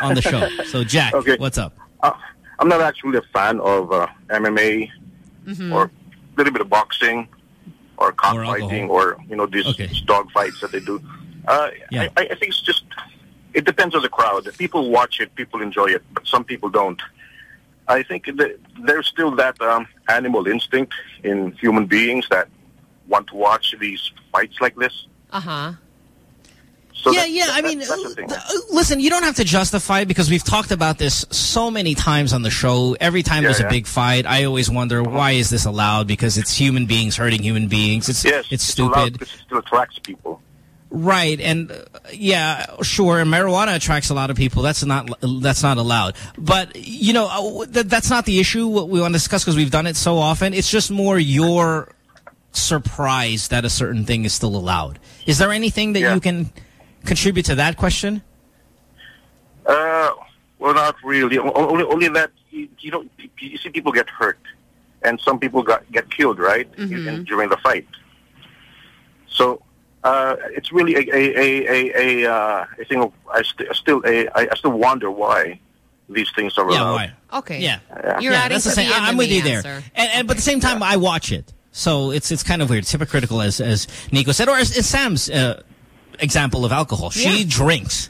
on the show. So, Jack, Okay. what's up? Uh, I'm not actually a fan of uh, MMA Mm-hmm. or a little bit of boxing or cockfighting or, you know, these, these dog fights that they do. Uh, I, I think it's just, it depends on the crowd. People watch it, people enjoy it, but some people don't. I think that there's still that um, animal instinct in human beings that want to watch these fights like this. Uh huh. So yeah, that- yeah. I mean, thing. uh, listen, you don't have to justify it because we've talked about this so many times on the show. Every time Yeah, there's yeah. a big fight, I always wonder why is this allowed? Because it's human beings hurting human beings. It's yes, it's allowed stupid. because it still attracts people. Right, and uh, yeah, sure, marijuana attracts a lot of people. That's not that's not allowed. But you know, uh, th that's not the issue. What we want to discuss because we've done it so often. It's just more your surprise that a certain thing is still allowed. Is there anything that you can contribute to that question? Uh, well, not really. Only, only that you, you don't. You see, people get hurt, and some people got get killed, right, in, during the fight. So uh, it's really a a a a, a, uh, a thing of I st- still a I, I still wonder why these things are Yeah, allowed. why? Okay. Yeah. You're yeah, adding that's the to same. the I- I'm with MMA you there. answer. And, and but at the same time, I watch it, so it's it's kind of weird. It's hypocritical, as as Nico said, or as, as Sam's uh, example of alcohol. She Yeah. drinks.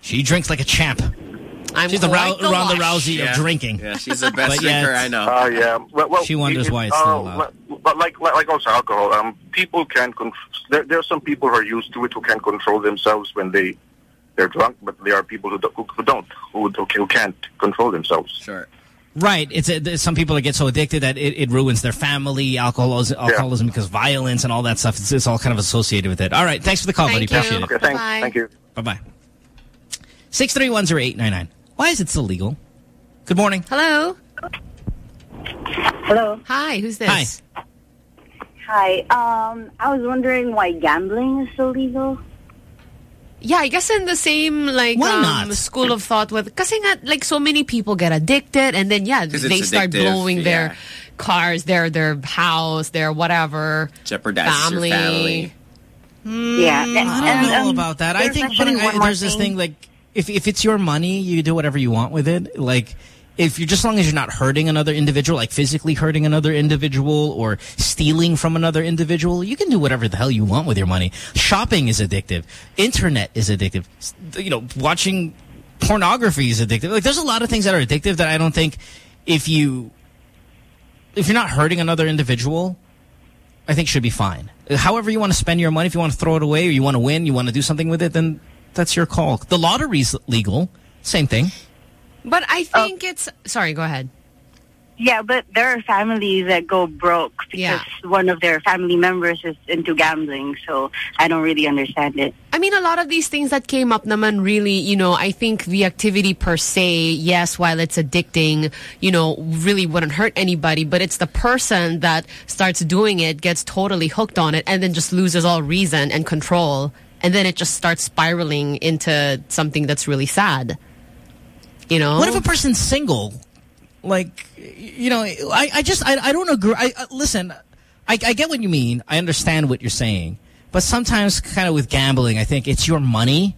She drinks like a champ. I'm She's the Ra the Ronda. Rousey Yeah. of drinking. Yeah, she's the best But yet- drinker I know. Oh yeah. Well, well, She wonders it- why it- it's still uh, allowed. But like, like like also alcohol, um, people can con- there there are some people who are used to it who can control themselves when they they're drunk, but there are people who, do, who, who don't who, who can't control themselves. Sure. Right. It's a, some people that get so addicted that it, it ruins their family, alcoholism, alcoholism because violence and all that stuff. It's, it's all kind of associated with it. All right. Thanks for the call, buddy. You. Appreciate it. Okay, thanks. Bye-bye. Thank you. Bye-bye. 6310899. Why is it still legal? Good morning. Hello. Hello. Hi. Who's this? Hi. Hi. Um, I was wondering why gambling is so illegal. Yeah, I guess in the same like Why um, not? school of thought with kasi nga like so many people get addicted and then yeah they it's start addictive, blowing yeah. their cars, their their house, their whatever Jeopardizes family. your family. Yeah. Mm, I don't know about that. I think but actually I, there's this thing like if if it's your money, you do whatever you want with it. Like if you're just as long as you're not hurting another individual, like physically hurting another individual or stealing from another individual, you can do whatever the hell you want with your money. Shopping is addictive. Internet is addictive. You know, watching pornography is addictive. Like there's a lot of things that are addictive that I don't think if you if you're not hurting another individual, I think should be fine. However you want to spend your money, if you want to throw it away or you want to win, you want to do something with it, then that's your call. The lottery's legal. Same thing. But I oh. think it's sorry, go ahead. Yeah, but there are families that go broke because Yeah. one of their family members is into gambling. So I don't really understand it. I mean, a lot of these things that came up naman really, you know, I think the activity per se, yes, while it's addicting, you know, really wouldn't hurt anybody, but it's the person that starts doing it, gets totally hooked on it, and then just loses all reason and control. And then it just starts spiraling into something that's really sad. You know? What if a person's single? Like, you know, I, I just, I, I don't agree. I, listen, I, I get what you mean. I understand what you're saying. But sometimes kind of with gambling, I think it's your money.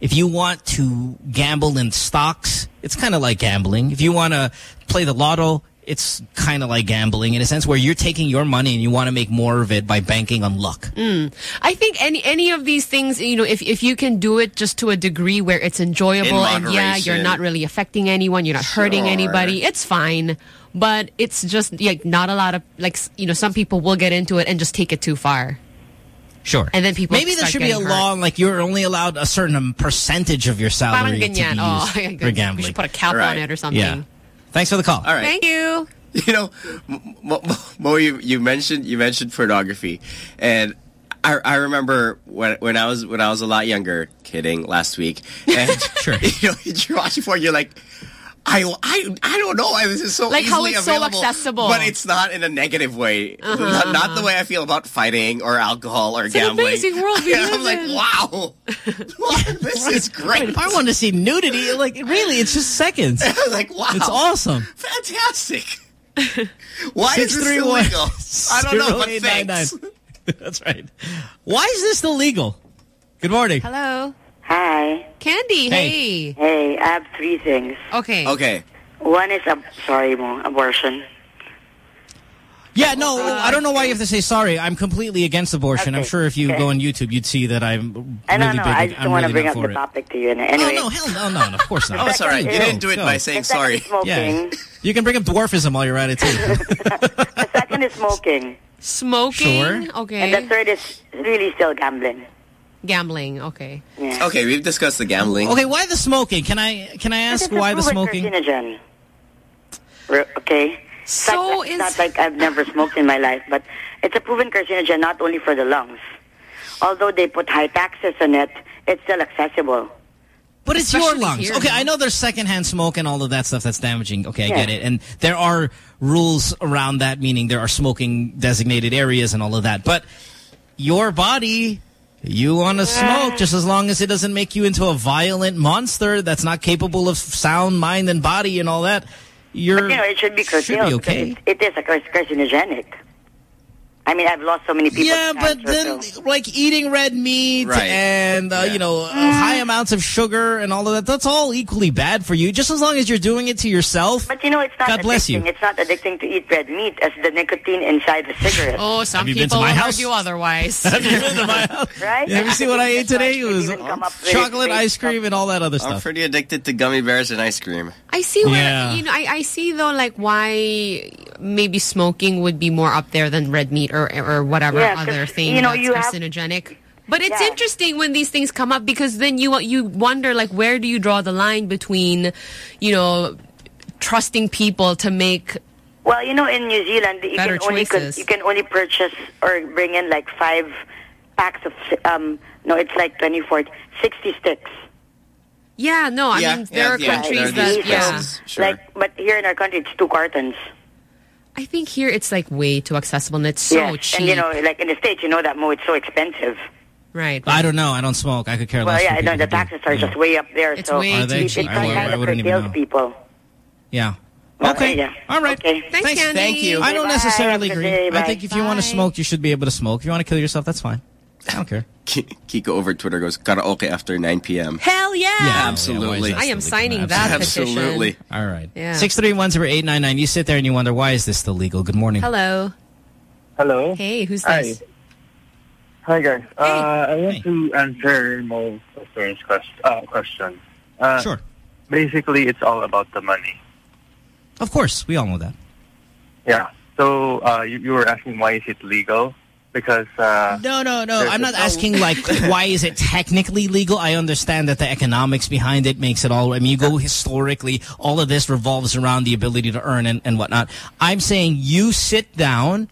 If you want to gamble in stocks, it's kind of like gambling. If you want to play the lotto, it's kind of like gambling in a sense where you're taking your money and you want to make more of it by banking on luck. Mm. I think any any of these things, you know, if if you can do it just to a degree where it's enjoyable and yeah, you're not really affecting anyone, you're not hurting anybody, it's fine. But it's just like not a lot of like you know, some people will get into it and just take it too far. Sure. And then people Maybe there should be a getting hurt. law like you're only allowed a certain um, percentage of your Parang salary to be [laughs] used Oh, for we should put a cap Right. on it or something. Yeah. Thanks for the call. All right. Thank you. [laughs] You know, Mo, Mo- Mo, you, you mentioned you mentioned pornography, and I, I remember when when I was when I was a lot younger, kidding, last week, and [laughs] Sure. [laughs] you know, you're watching porn, you're like. I, I, I don't know why this is so Like how easily it's so available, accessible. but it's not in a negative way. Uh-huh, not, not the way I feel about fighting or alcohol or gambling. It's an gambling. amazing world we [laughs] live I'm like, in. wow, [laughs] this is great. If I want to see nudity, like really, it's just seconds. [laughs] like, wow, It's awesome. fantastic. Why is this 631 illegal? I don't know, but 0899. thanks. That's right. Why is this illegal? Good morning. Hello. Hi. Candy, Hey. hey. Hey, I have three things. Okay. Okay. One is, ab- sorry mo, abortion. Yeah, no, oh, I don't know why you have to say sorry. I'm completely against abortion. I'm sure if you okay. go on YouTube, you'd see that I'm really I don't know. big. I just I'm don't want to bring up the it. topic to you. Anyway. Oh, no, hell no, no, no, of course not. Oh, [laughs] it's all right. You Go, didn't do it go. by saying sorry. smoking. Yeah. You can bring up dwarfism while you're at it, too. [laughs] [laughs] the second is smoking. Smoking. Sure. And the third is really still gambling. Gambling. Okay. Okay, we've discussed the gambling. Okay, why the smoking? Can I can I ask why the smoking? carcinogen. Okay. So it's not like I've never smoked in my life, but it's a proven carcinogen not only for the lungs. Although they put high taxes on it, it's still accessible. But it's your lungs. here, okay, no? I know there's secondhand smoke and all of that stuff that's damaging. Okay, I get it. And there are rules around that, meaning there are smoking designated areas and all of that. But your body, you want to smoke just as long as it doesn't make you into a violent monster that's not capable of sound mind and body and all that. You're But, you know, it should be should curtailed. be okay. It, it is a car- carcinogenic. I mean, I've lost so many people. Yeah, to but then so- like eating red meat Right. and uh, you know uh, high amounts of sugar and all of that. That's all equally bad for you. Just as long as you're doing it to yourself. But you know, it's not God bless addicting. you. It's not addicting to eat red meat as the nicotine inside the cigarette. Oh, some people. [laughs] Have you been to my [laughs] house? argue otherwise. right? Yeah, have you seen what I ate today? It was come chocolate ice cream and all that other stuff. I'm pretty addicted to gummy bears and ice cream. I see where Yeah. you know. I, I see though, like why maybe smoking would be more up there than red meat or or whatever Yeah, 'cause, other thing you know, that's you have- carcinogenic. But it's Yeah. interesting when these things come up because then you you wonder like where do you draw the line between, you know, trusting people to make Well, you know, in New Zealand, you can only you can only purchase or bring in like five packs of um. No, it's like 24, 60 sticks. yeah no I Yeah, mean yeah, there are yeah, countries there are these that yeah Sure. Like, but here in our country, it's two cartons. I think here it's like way too accessible and it's so Yes, cheap and you know, like in the states, you know that mo, it's so expensive. right I don't know. I don't smoke. I could care Well, less. yeah, for I know the who do. taxes are Yeah. just way up there. It's so way Are they? it, it I kind wou- I of wouldn't even know. people. Yeah. Well, Okay. yeah. All right. Okay. Thanks, Candy. Thank you. I don't Bye. necessarily Have agree. good day. I think if you want to smoke, you should be able to smoke. If you want to kill yourself, that's fine. I don't care. [laughs] Kiko over Twitter goes karaoke after 9 p.m. hell yeah, Absolutely. I am signing that Absolutely. petition All right. Yeah. Six three one zero eight nine nine. You sit there and you wonder why is this still legal? Good morning. hello Hello. hey who's Hi. this Hi, guys. Uh, I want to answer Mo's first quest- uh, question. Uh, Sure. Basically, it's all about the money. Of course, we all know that. Yeah. So uh, you, you were asking why is it legal? Because uh, No, no, no. I'm not no- asking like [laughs] why is it technically legal. I understand that the economics behind it makes it all. I mean, you go historically, all of this revolves around the ability to earn and, and whatnot. I'm saying you sit down.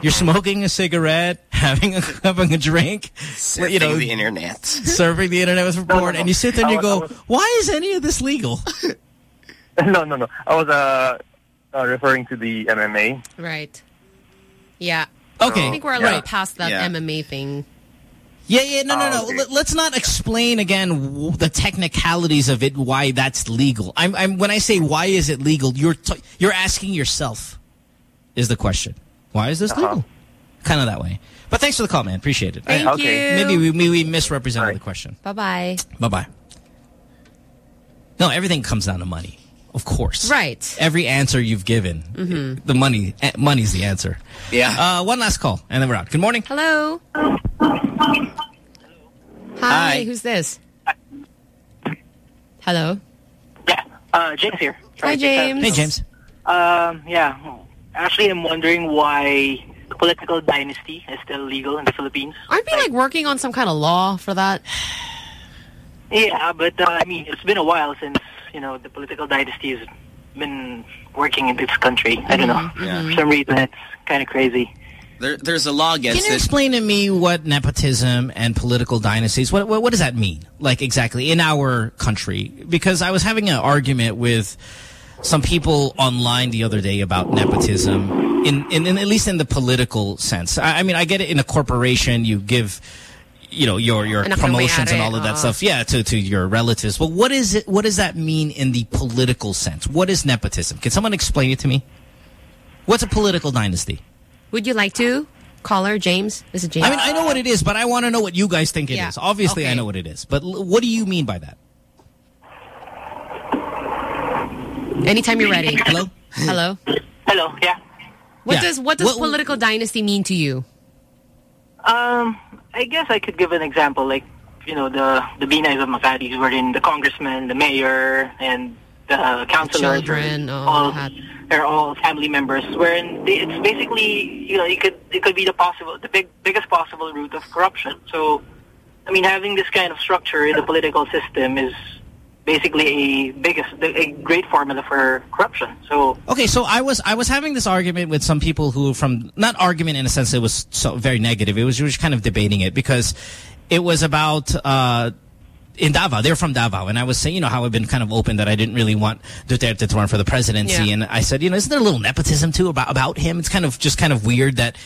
You're smoking a cigarette, [laughs] having a having a drink, Surfing you know, the internet. surfing the internet with porn, no. and you sit there and you was- go, was- "Why is any of this legal?" [laughs] no, no, no. I was uh, uh, referring to the MMA. right yeah Okay, I think we're a Yeah. little past that Yeah. MMA thing Yeah, yeah, no, no, Oh, no. okay. Let- Let's not explain again the technicalities of it, why that's legal. I'm, I'm when I say why is it legal, you're t you're asking yourself, is the question. Why is this Uh-huh. legal? Kind of that way. But thanks for the call, man. Appreciate it. Thank Okay. you Maybe we, maybe we misrepresented the question. bye bye Bye bye. No, everything comes down to money, of course. right Every answer you've given, Mm-hmm. the money, eh, money's the answer. Yeah. Uh, one last call, and then we're out. Good morning. hello hi, Hi. who's this hello Yeah, uh, James here. hi James Hey, James. Um, yeah, actually, I'm wondering why the political dynasty is still legal in the Philippines. aren't we like working on some kind of law for that Yeah, but uh, I mean, it's been a while since you know the political dynasty has been working in this country. I don't know. Mm-hmm. Yeah. For some reason, it's kind of crazy. There, there's a law against Can against you it. explain to me what nepotism and political dynasties, what, what, what does that mean? Like exactly in our country? Because I was having an argument with some people online the other day about nepotism in, in, in at least in the political sense. I, I mean, I get it in a corporation, you give, you know, your, your Anak promotions and all of that oo. stuff. Yeah, to, to your relatives. But what is it, what does that mean in the political sense? What is nepotism? Can someone explain it to me? What's a political dynasty? would you like to caller James is it James I mean, I know what it is, but I want to know what you guys think it is. Yeah. Obviously, I know what it is. But l- what do you mean by that? anytime you're ready Hello? hello Hello. Yeah. what Yeah. does what does What- political dynasty mean to you Um, I guess I could give an example, like you know the the Binays of Makati, wherein the congressman, the mayor, and the councilors, children, are oh, all that. they're all family members. Wherein they, it's basically you know it could it could be the possible the big biggest possible route of corruption. So I mean, having this kind of structure in the political system is basically a biggest, a great formula for corruption. So Okay, so I was I was having this argument with some people who from not argument in a sense it was so very negative. It was just kind of debating it because it was about uh, in Davao. They're from Davao, and I was saying you know how I've been kind of open that I didn't really want Duterte to run for the presidency, Yeah. and I said you know isn't there a little nepotism too about about him? It's kind of just kind of weird that.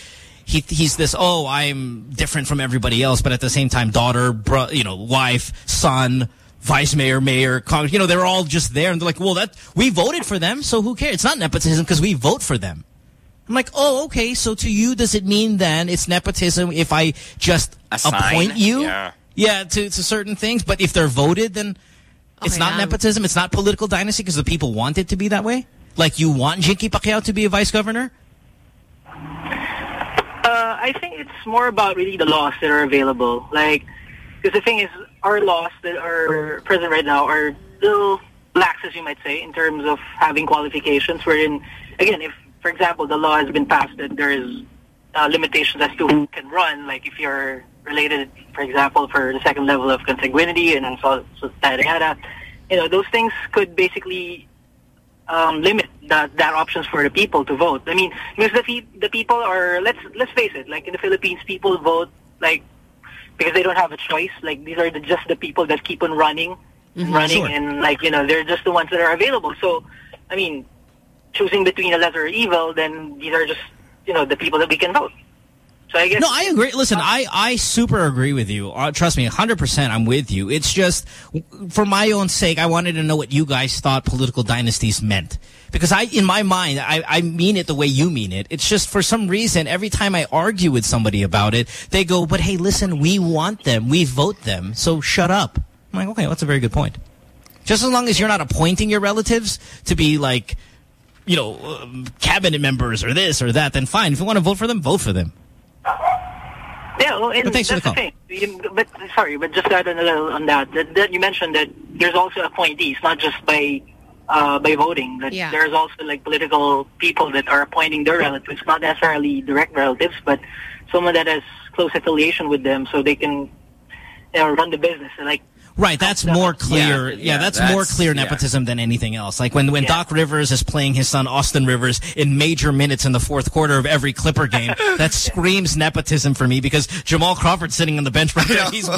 He, he's this, oh, I'm different from everybody else, but at the same time, daughter, bro, you know, wife, son, vice mayor, mayor, Congress, you know, they're all just there. And they're like, well, that we voted for them, so who cares? It's not nepotism because we vote for them. I'm like, oh, okay. So to you, does it mean then it's nepotism if I just Assign? appoint you? Yeah. Yeah, to, to certain things. But if they're voted, then it's not yeah. nepotism. It's not political dynasty because the people want it to be that way. Like you want Jinky Pacquiao to be a vice governor? Uh, I think it's more about really the laws that are available. Like, because the thing is, our laws that are present right now are still lax, as you might say, in terms of having qualifications. Wherein, again, if, for example, the law has been passed that there is uh, limitations as to who can run, like if you're related, for example, for the second level of consanguinity and so, so you know, those things could basically um, limit that that options for the people to vote. I mean, because the the people are let's let's face it, like in the Philippines, people vote like because they don't have a choice. Like these are the, just the people that keep on running, and Mhm. running, Sure. and like you know they're just the ones that are available. So, I mean, choosing between a lesser evil, then these are just you know the people that we can vote. So I guess No, I agree. Listen, I, I super agree with you. Uh, trust me, 100% I'm with you. It's just, for my own sake, I wanted to know what you guys thought political dynasties meant. Because I, in my mind, I, I mean it the way you mean it. It's just for some reason, every time I argue with somebody about it, they go, but hey, listen, we want them. We vote them. So shut up. I'm like, okay, that's a very good point. Just as long as you're not appointing your relatives to be like, you know, um, cabinet members or this or that, then fine. If you want to vote for them, vote for them. Yeah, well, and But thanks for that's the the thing. You- But sorry, but just to add a little on that, that, that you mentioned that there's also appointees, not just by uh, by voting. That Yeah. there's also like political people that are appointing their relatives, not necessarily direct relatives, but someone that has close affiliation with them, so they can you know, run the business. And, like Right, that's more clear. Yeah, yeah, that's, that's- more clear yeah. nepotism than anything else. Like when when Doc Rivers is playing his son Austin Rivers in major minutes in the fourth quarter of every Clipper game, [laughs] that screams nepotism for me because Jamal Crawford's sitting on the bench right now. He's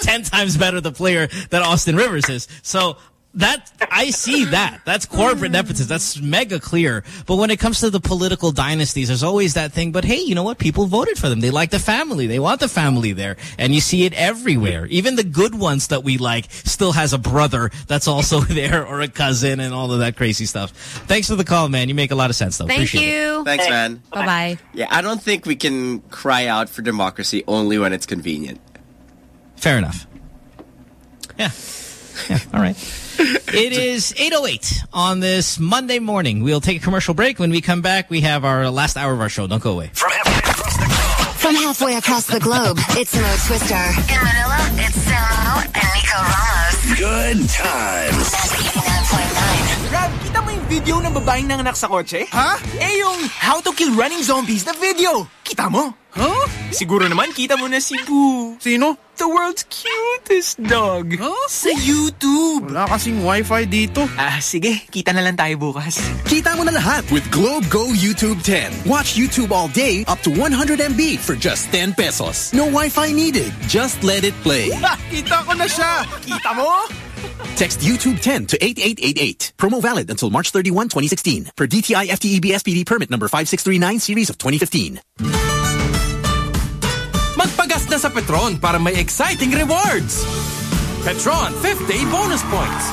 ten times better the player that Austin Rivers is. So that I see that. That's corporate hmm. nepotism. That's mega clear. But when it comes to the political dynasties, there's always that thing. But hey, you know what? People voted for them. They like the family. They want the family there. And you see it everywhere. Even the good ones that we like still has a brother that's also [laughs] there or a cousin and all of that crazy stuff. Thanks for the call, man. You make a lot of sense though. Thank Appreciate it. you. Thanks, man. Bye-bye. Yeah, I don't think we can cry out for democracy only when it's convenient. Fair enough. Yeah. Yeah. All right. It is 8.08 on this Monday morning. We'll take a commercial break. When we come back, we have our last hour of our show. Don't go away. From halfway across the globe, it's Mo Twister. In Manila, it's Samo and Nico Ramos. Good times. Rob, kita mo yung video ng babaeng nanganak sa kotse? Ha? Eh yung How to Kill Running Zombies na video. Kita mo? Huh? Siguro naman kita mo na si Boo. Sino? The world's cutest dog. Huh? Sa YouTube. Wala kasing wifi dito. Ah, sige. Kita na lang tayo bukas. Kita mo na lahat with Globe Go YouTube 10. Watch YouTube all day up to 100 MB for just 10 pesos. No Wi-Fi needed. Just let it play. Ha! [laughs] Kita ko na siya. Kita mo? Text YouTube 10 to 8888. Promo valid until March 31, 2016. Per DTI FTEB SPD permit number 5639 series of 2015. Magpagas na sa Petron para may exciting rewards! Petron 5th Day Bonus Points.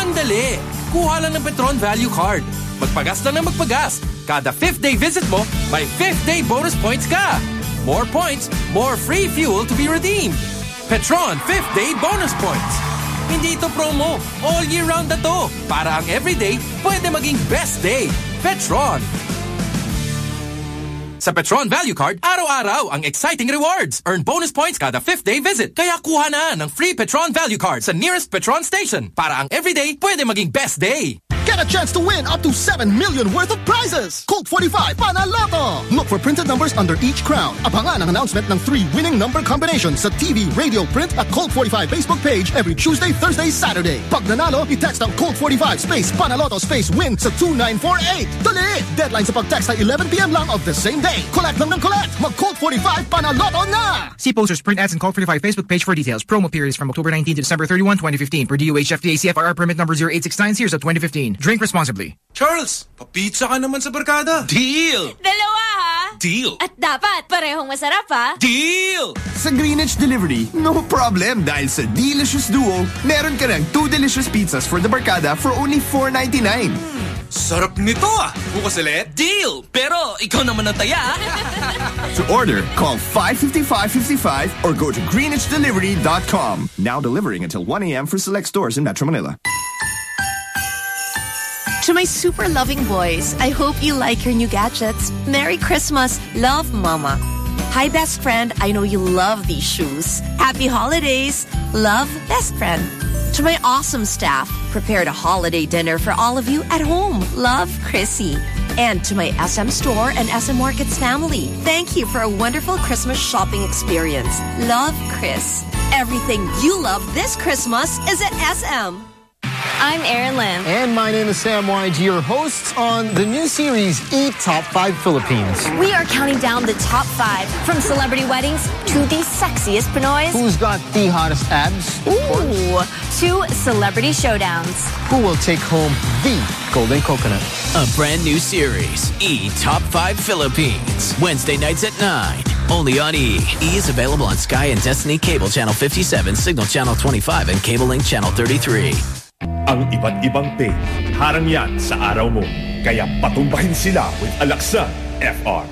Ang dali! Kuha lang ng Petron Value Card. Magpagas lang ng magpagas. Kada 5th day visit mo, may 5th day bonus points ka. More points, more free fuel to be redeemed. Petron 5th Day Bonus Points. Hindi ito promo. All year round na to. Para ang everyday, pwede maging best day. Petron. Sa Petron Value Card, araw-araw ang exciting rewards. Earn bonus points kada 5th day visit. Kaya kuha na ng free Petron Value Card sa nearest Petron station para ang everyday pwede maging best day. Get a chance to win up to 7 million worth of prizes. Colt 45 Panaloto. Look for printed numbers under each crown. Abangan ang announcement ng three winning number combinations sa TV, radio, print at Colt 45 Facebook page every Tuesday, Thursday, Saturday. Pag nanalo, i-text ang Colt 45 space Panaloto space win sa 2948. Dali! Deadline sa pag-text ay 11pm lang of the same day. Collect lang ng collect. Mag Colt 45 Panaloto na! See posters, print ads, and Colt 45 Facebook page for details. Promo periods from October 19 to December 31, 2015. Per DOH CFRR permit number 0869 series of 2015. Drink responsibly. Charles, papizza ka naman sa barkada. Deal! Dalawa ha? Deal! At dapat parehong masarap ha? Deal! Sa Greenwich Delivery, no problem dahil sa Delicious Duo, meron ka ng two delicious pizzas for the barkada for only $4.99. Sarap nito ah! Bukas ulit? Deal! Pero ikaw naman ang taya. [laughs] To order, call 555-55 or go to greenwichdelivery.com. Now delivering until 1 a.m. for select stores in Metro Manila. To my super loving boys, I hope you like your new gadgets. Merry Christmas. Love, Mama. Hi, best friend. I know you love these shoes. Happy holidays. Love, best friend. To my awesome staff, prepared a holiday dinner for all of you at home. Love, Chrissy. And to my SM Store and SM Markets family, thank you for a wonderful Christmas shopping experience. Love, Chris. Everything you love this Christmas is at SM. I'm Erin Lim. And my name is Sam YG, your hosts on the new series E Top 5 Philippines. We are counting down the top five from celebrity weddings to the sexiest Pinoys. Who's got the hottest abs? Ooh, to celebrity showdowns. Who will take home the golden coconut? A brand new series, E Top 5 Philippines. Wednesday nights at 9. Only on E. E is available on Sky and Destiny Cable Channel 57, Signal Channel 25, and Cable Link Channel 33. Ang iba't ibang pain, harang yan sa araw mo. Kaya patumbahin sila with Alaksan FR.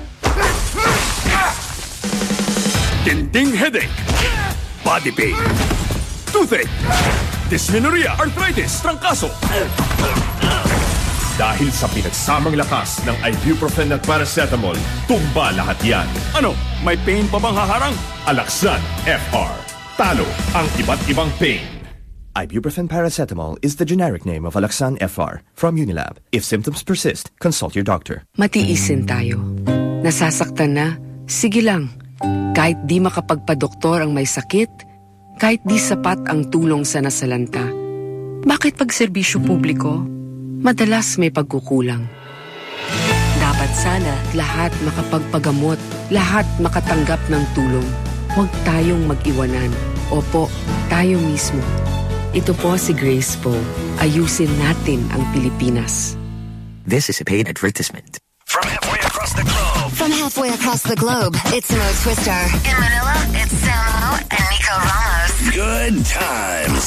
Dinding headache, body pain, toothache, dysmenorrhea, arthritis, trangkaso. Dahil sa pinagsamang lakas ng ibuprofen at paracetamol, tumba lahat yan. Ano, may pain pa bang haharang? Alaksan FR. Talo ang iba't ibang pain. Ibuprofen paracetamol is the generic name of Alaxan FR from Unilab. If symptoms persist, consult your doctor. Matiisin tayo. Nasasaktan na, sige lang. Kahit di makapagpadoktor ang may sakit, kahit di sapat ang tulong sa nasalanta. Bakit pag serbisyo publiko, madalas may pagkukulang? Dapat sana lahat makapagpagamot, lahat makatanggap ng tulong. Huwag tayong mag-iwanan. Opo, tayo mismo. Ito po si Grace Poe. Ayusin natin ang Pilipinas. This is a paid advertisement. From halfway across the globe. From halfway across the globe, it's Mo Twister. In Manila, it's Samo and Nico Ramos. Good times.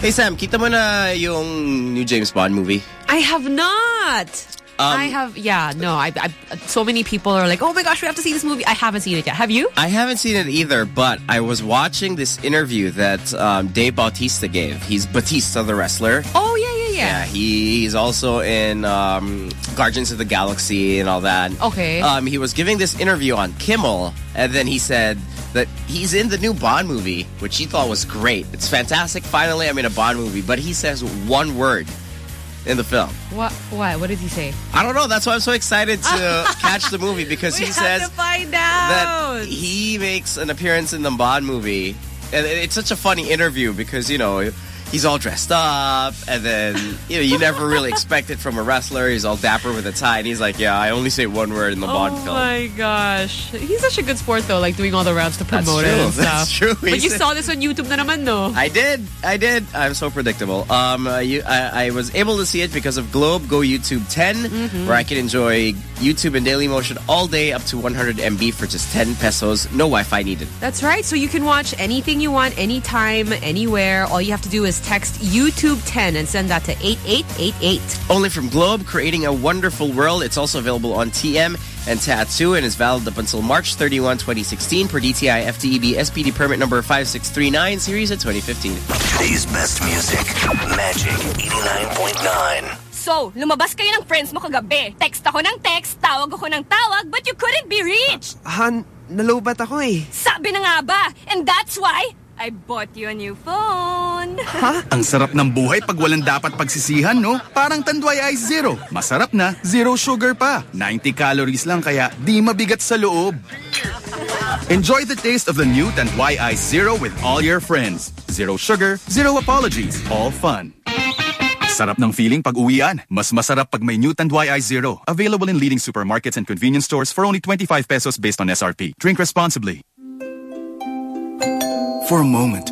Hey Sam, kita mo na yung new James Bond movie? I have not. Um, I have, yeah, no. I, I, so many people are like, oh my gosh, we have to see this movie. I haven't seen it yet. Have you? I haven't seen it either, but I was watching this interview that um, Dave Bautista gave. He's Batista, the wrestler. Oh, yeah, yeah, yeah. Yeah, he, he's also in um, Guardians of the Galaxy and all that. Okay. Um, he was giving this interview on Kimmel, and then he said that he's in the new Bond movie, which he thought was great. It's fantastic. Finally, I'm in a Bond movie, but he says one word in the film. What? What? What did he say? I don't know. That's why I'm so excited to [laughs] catch the movie because he says to find out. that he makes an appearance in the Bond movie. And it's such a funny interview because, you know, he's all dressed up and then, you know, you never really expect it from a wrestler. He's all dapper with a tie and he's like, yeah, I only say one word in the Bond film." oh my gosh. He's such a good sport though, like doing all the rounds to promote it and [laughs] stuff. That's true. But you He's- saw this on YouTube na naman, no? I did. I did. I'm so predictable. Um, uh, you, I, I was able to see it because of Globe Go YouTube 10, Mhm. where I can enjoy YouTube and Daily Motion all day up to 100 MB for just 10 pesos. No Wi-Fi needed. That's right. So you can watch anything you want, anytime, anywhere. All you have to do is text YouTube 10 and send that to 8888. Only from Globe, creating a wonderful world. It's also available on TM and Tattoo and is valid up until March 31, 2016 per DTI FTEB SPD permit number 5639 series of 2015. Today's best music, Magic 89.9. So, lumabas kayo ng friends mo kagabi. Text ako ng text, tawag ako ng tawag, but you couldn't be reached. Han, nalobat ako eh. Sabi na nga ba? And that's why I bought you a new phone. Ha? Ang sarap ng buhay pag walang dapat pagsisihan, no? Parang Tanduay Ice Zero. Masarap na, zero sugar pa. 90 calories lang kaya di mabigat sa loob. Enjoy the taste of the new Tanduay Ice Zero with all your friends. Zero sugar, zero apologies, all fun. Sarap ng feeling pag uwian. Mas masarap pag may new Tanduay Ice Zero. Available in leading supermarkets and convenience stores for only 25 pesos based on SRP. Drink responsibly. For a moment,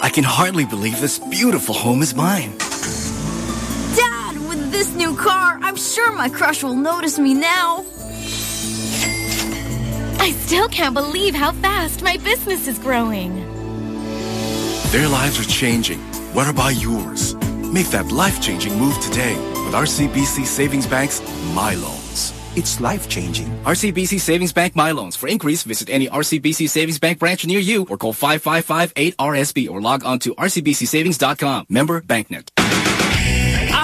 I can hardly believe this beautiful home is mine. Dad, with this new car, I'm sure my crush will notice me now. I still can't believe how fast my business is growing. Their lives are changing. What about yours? Make that life-changing move today with RCBC Savings Bank's My Loans. It's life-changing. RCBC Savings Bank My Loans. For inquiries, visit any RCBC Savings Bank branch near you or call 555-8RSB or log on to rcbcsavings.com. Member BancNet.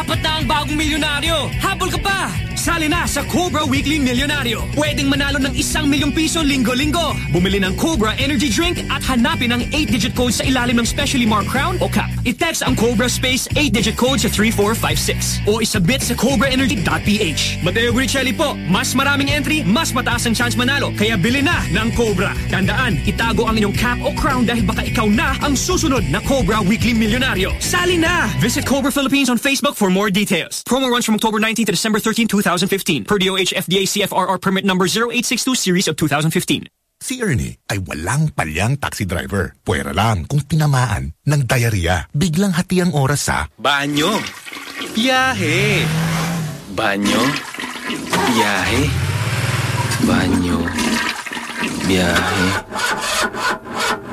Apat na ang bagong milyonaryo. Habol ka pa! Sali na sa Cobra Weekly Milyonaryo. Pwedeng manalo ng isang milyong piso linggo-linggo. Bumili ng Cobra Energy Drink at hanapin ang 8-digit code sa ilalim ng specially marked crown o cap. I-text ang Cobra Space 8-digit code sa 3456 o isubmit sa cobraenergy.ph. Mateo Guricelli po, mas maraming entry, mas mataas ang chance manalo. Kaya bili na ng Cobra. Tandaan, itago ang inyong cap o crown dahil baka ikaw na ang susunod na Cobra Weekly Milyonaryo. Sali na! Visit Cobra Philippines on Facebook for more details. Promo runs from October 19 to December 13, 2015 per DOH FDA CFRR permit number 0862 series of 2015. Si Ernie ay walang palyang taxi driver. Pwera lang kung tinamaan ng diarrhea. Biglang hati ang oras sa Banyo. Biyahe. Banyo. Biyahe. Banyo. Biyahe.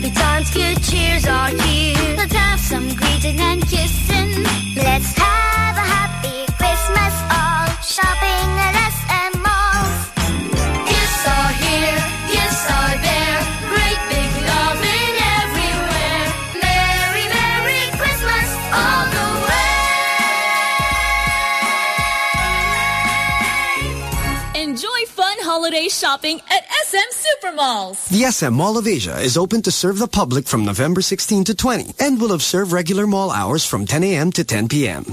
Happy times, good cheers are here. Let's have some greeting and kissing. Let's have holiday shopping at SM Supermalls. The SM Mall of Asia is open to serve the public from November 16 to 20 and will observe regular mall hours from 10 a.m. to 10 p.m.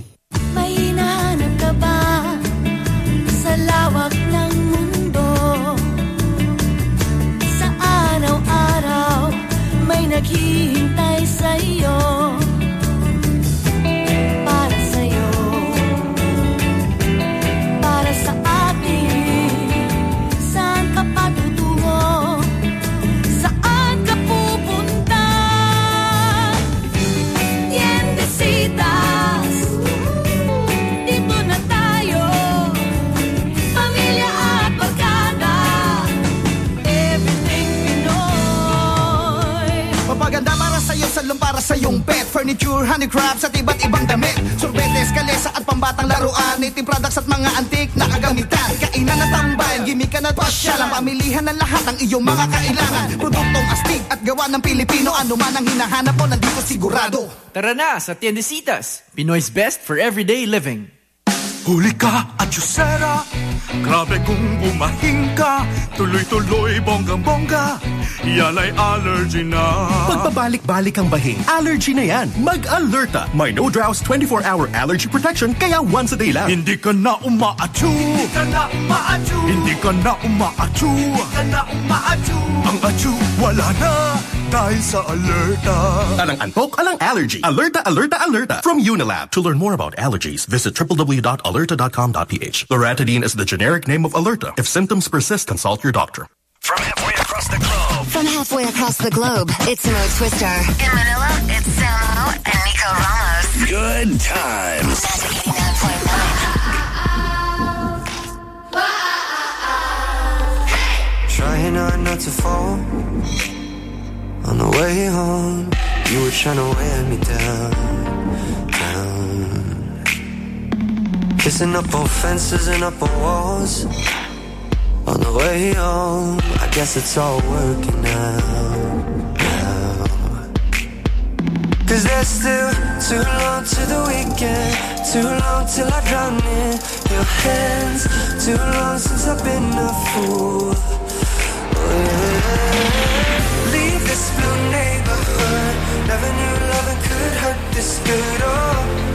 sa iyong pet. Furniture, handicrafts at iba't ibang damit. Sorbetes, kalesa at pambatang laruan. Native products at mga antik na kagamitan. Kainan at tambayan, gimmick ka na pasyal. Ang pamilihan ng lahat ng iyong mga kailangan. Produktong astig at gawa ng Pilipino. Ano man ang hinahanap mo, nandito sigurado. Tara na sa Tiendesitas, Pinoy's best for everyday living. Huli ka at Yusera Grabe kung bumahing ka Tuloy-tuloy bonggang-bongga Yan ay allergy na Pagbabalik-balik ang bahing, allergy na yan. Mag-alerta. May no drows 24-hour allergy protection kaya once a day lang. Hindi ka na umaatsu Hindi ka na umaatsu Hindi ka na umaatsu Hindi ka na umaatsu Ang atsu wala na dahil sa alerta Alang antok, alang allergy. Alerta, alerta, alerta. From Unilab. To learn more about allergies, visit www.alerta.com.ph. Loratadine is the generic name of Alerta. If symptoms persist, consult your doctor. From halfway across the globe. From halfway across the globe, it's Mo Twister. In Manila, it's Samo and Nico Ramos. Good times Trying hard not to fall. On the way home, you were trying to wear me down, down. Kissing up on fences and up on walls. On the way home, I guess it's all working out. now. Cause there's still too long to the weekend. Too long till I drown in your hands. Too long since I've been a fool. Oh, yeah. Leave this blue neighborhood. Never knew loving could hurt this good. Oh,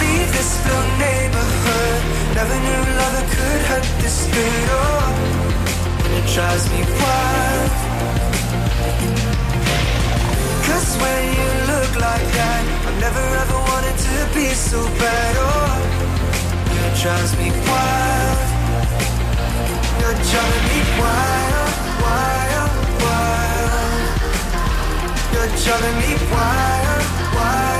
Leave this blue neighborhood, never knew love could hurt this good. Oh, it drives me wild. Cause when you look like that, I've never ever wanted to be so bad. Oh, it drives me wild. You're driving me wild, wild, wild. You're driving me wild, wild.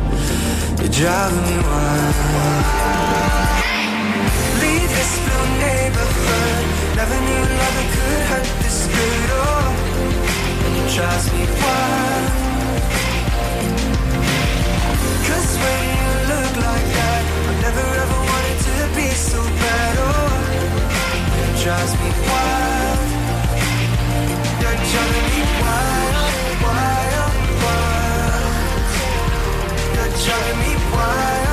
You're driving me wild. Leave this blue neighborhood. Never knew love could hurt this good. Oh, and drives me wild. Cause when you look like that, I never ever wanted to be so bad. Oh, it drives me wild. You're driving me wild, Driving me wild,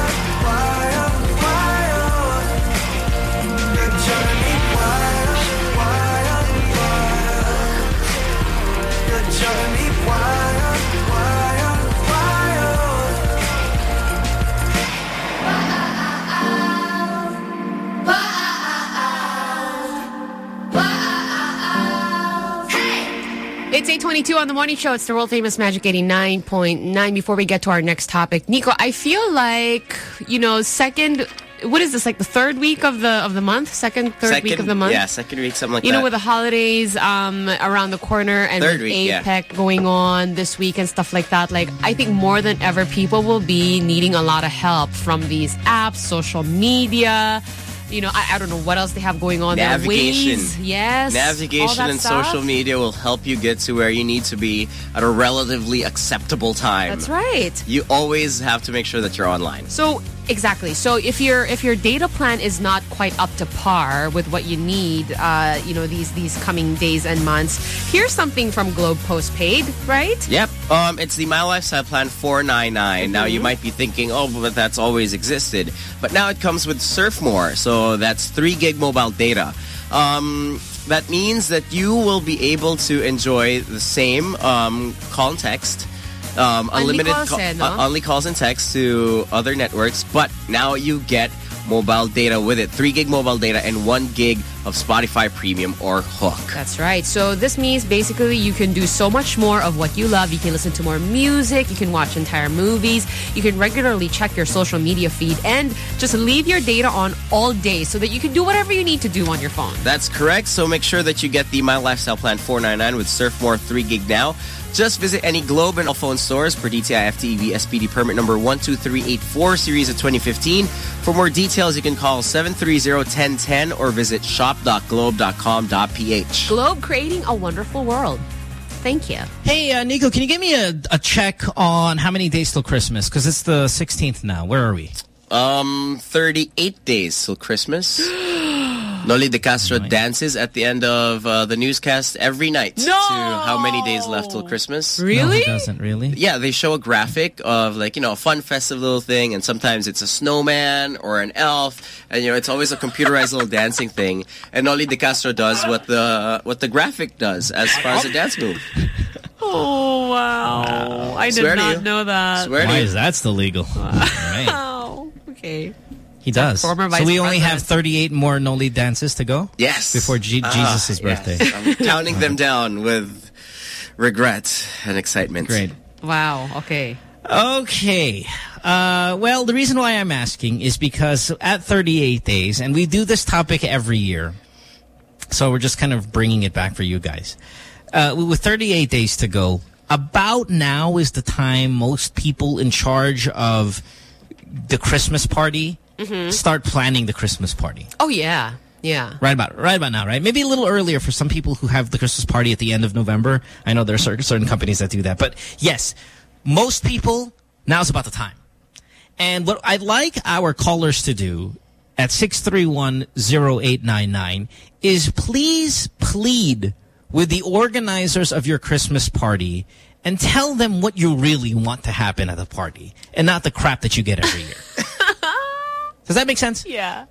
It's 822 on the morning show. It's the world famous Magic 89.9. Before we get to our next topic, Nico, I feel like, you know, second, what is this, like the third week of the of the month? Second, third second, week of the month? Yeah, second week, something like that. you that. know, with the holidays um, around the corner and Third week, yeah. Going on this week and stuff like that, like I think more than ever, people will be needing a lot of help from these apps, social media. You know, I, I don't know what else they have going on there. Navigation. Waze, yes. Navigation and stuff. social media will help you get to where you need to be at a relatively acceptable time. That's right. You always have to make sure that you're online. So exactly. So if your if your data plan is not quite up to par with what you need, uh, you know these these coming days and months, here's something from Globe Postpaid, right? Yep. Um, it's the My Lifestyle Plan 499. Now, Mm-hmm. you might be thinking, oh, but that's always existed. But now it comes with Surf More. So that's 3 gig mobile data. Um, that means that you will be able to enjoy the same um, call Um, Only unlimited calls, ca- eh, no? uh, only calls and texts to other networks, but now you get mobile data with it. 3 gig mobile data and 1 gig of Spotify Premium or HOOQ. That's right. So this means basically you can do so much more of what you love. You can listen to more music. You can watch entire movies. You can regularly check your social media feed and just leave your data on all day so that you can do whatever you need to do on your phone. That's correct. So make sure that you get the My Lifestyle Plan 499 with Surf More 3 gig now. Just visit any Globe and phone stores for DTI FTEB SPD permit number 12384 series of 2015. For more details, you can call 730-1010 or visit shop.globe.com.ph. Globe creating a wonderful world. Thank you. Hey, uh, Nico, can you give me a, a check on how many days till Christmas? Because it's the 16th now. Where are we? Um, 38 days till Christmas. [gasps] Noli De Castro dances at the end of uh, the newscast every night No! to how many days left till Christmas. Really? No, he doesn't really. Yeah, they show a graphic of like, you know, a fun festive little thing and sometimes it's a snowman or an elf and you know, it's always a computerized little dancing thing. And Noli De Castro does what the what the graphic does as far as the dance move. [laughs] Oh, wow. I did Swear to not you. know that. Swear to Why you. is that still legal? Right. Wow. [laughs] Okay. He does. Former So vice we only have 38 more Noli dances to go? Yes. Before G Ah, Jesus' yes. birthday. I'm [laughs] counting them down with regret and excitement. Great. Wow. Okay. Okay. Uh, well, the reason why I'm asking is because at 38 days, and we do this topic every year, so we're just kind of bringing it back for you guys. Uh, with 38 days to go, about now is the time most people in charge of the Christmas party Mhm. start planning the Christmas party. Oh, yeah. Yeah. Right about right about now, right? Maybe a little earlier for some people who have the Christmas party at the end of November. I know there are certain, certain companies that do that. But yes, most people, now's about the time. And what I'd like our callers to do at 631-0899 is please plead with the organizers of your Christmas party and tell them what you really want to happen at the party and not the crap that you get every year. [laughs] Does that make sense? Yeah.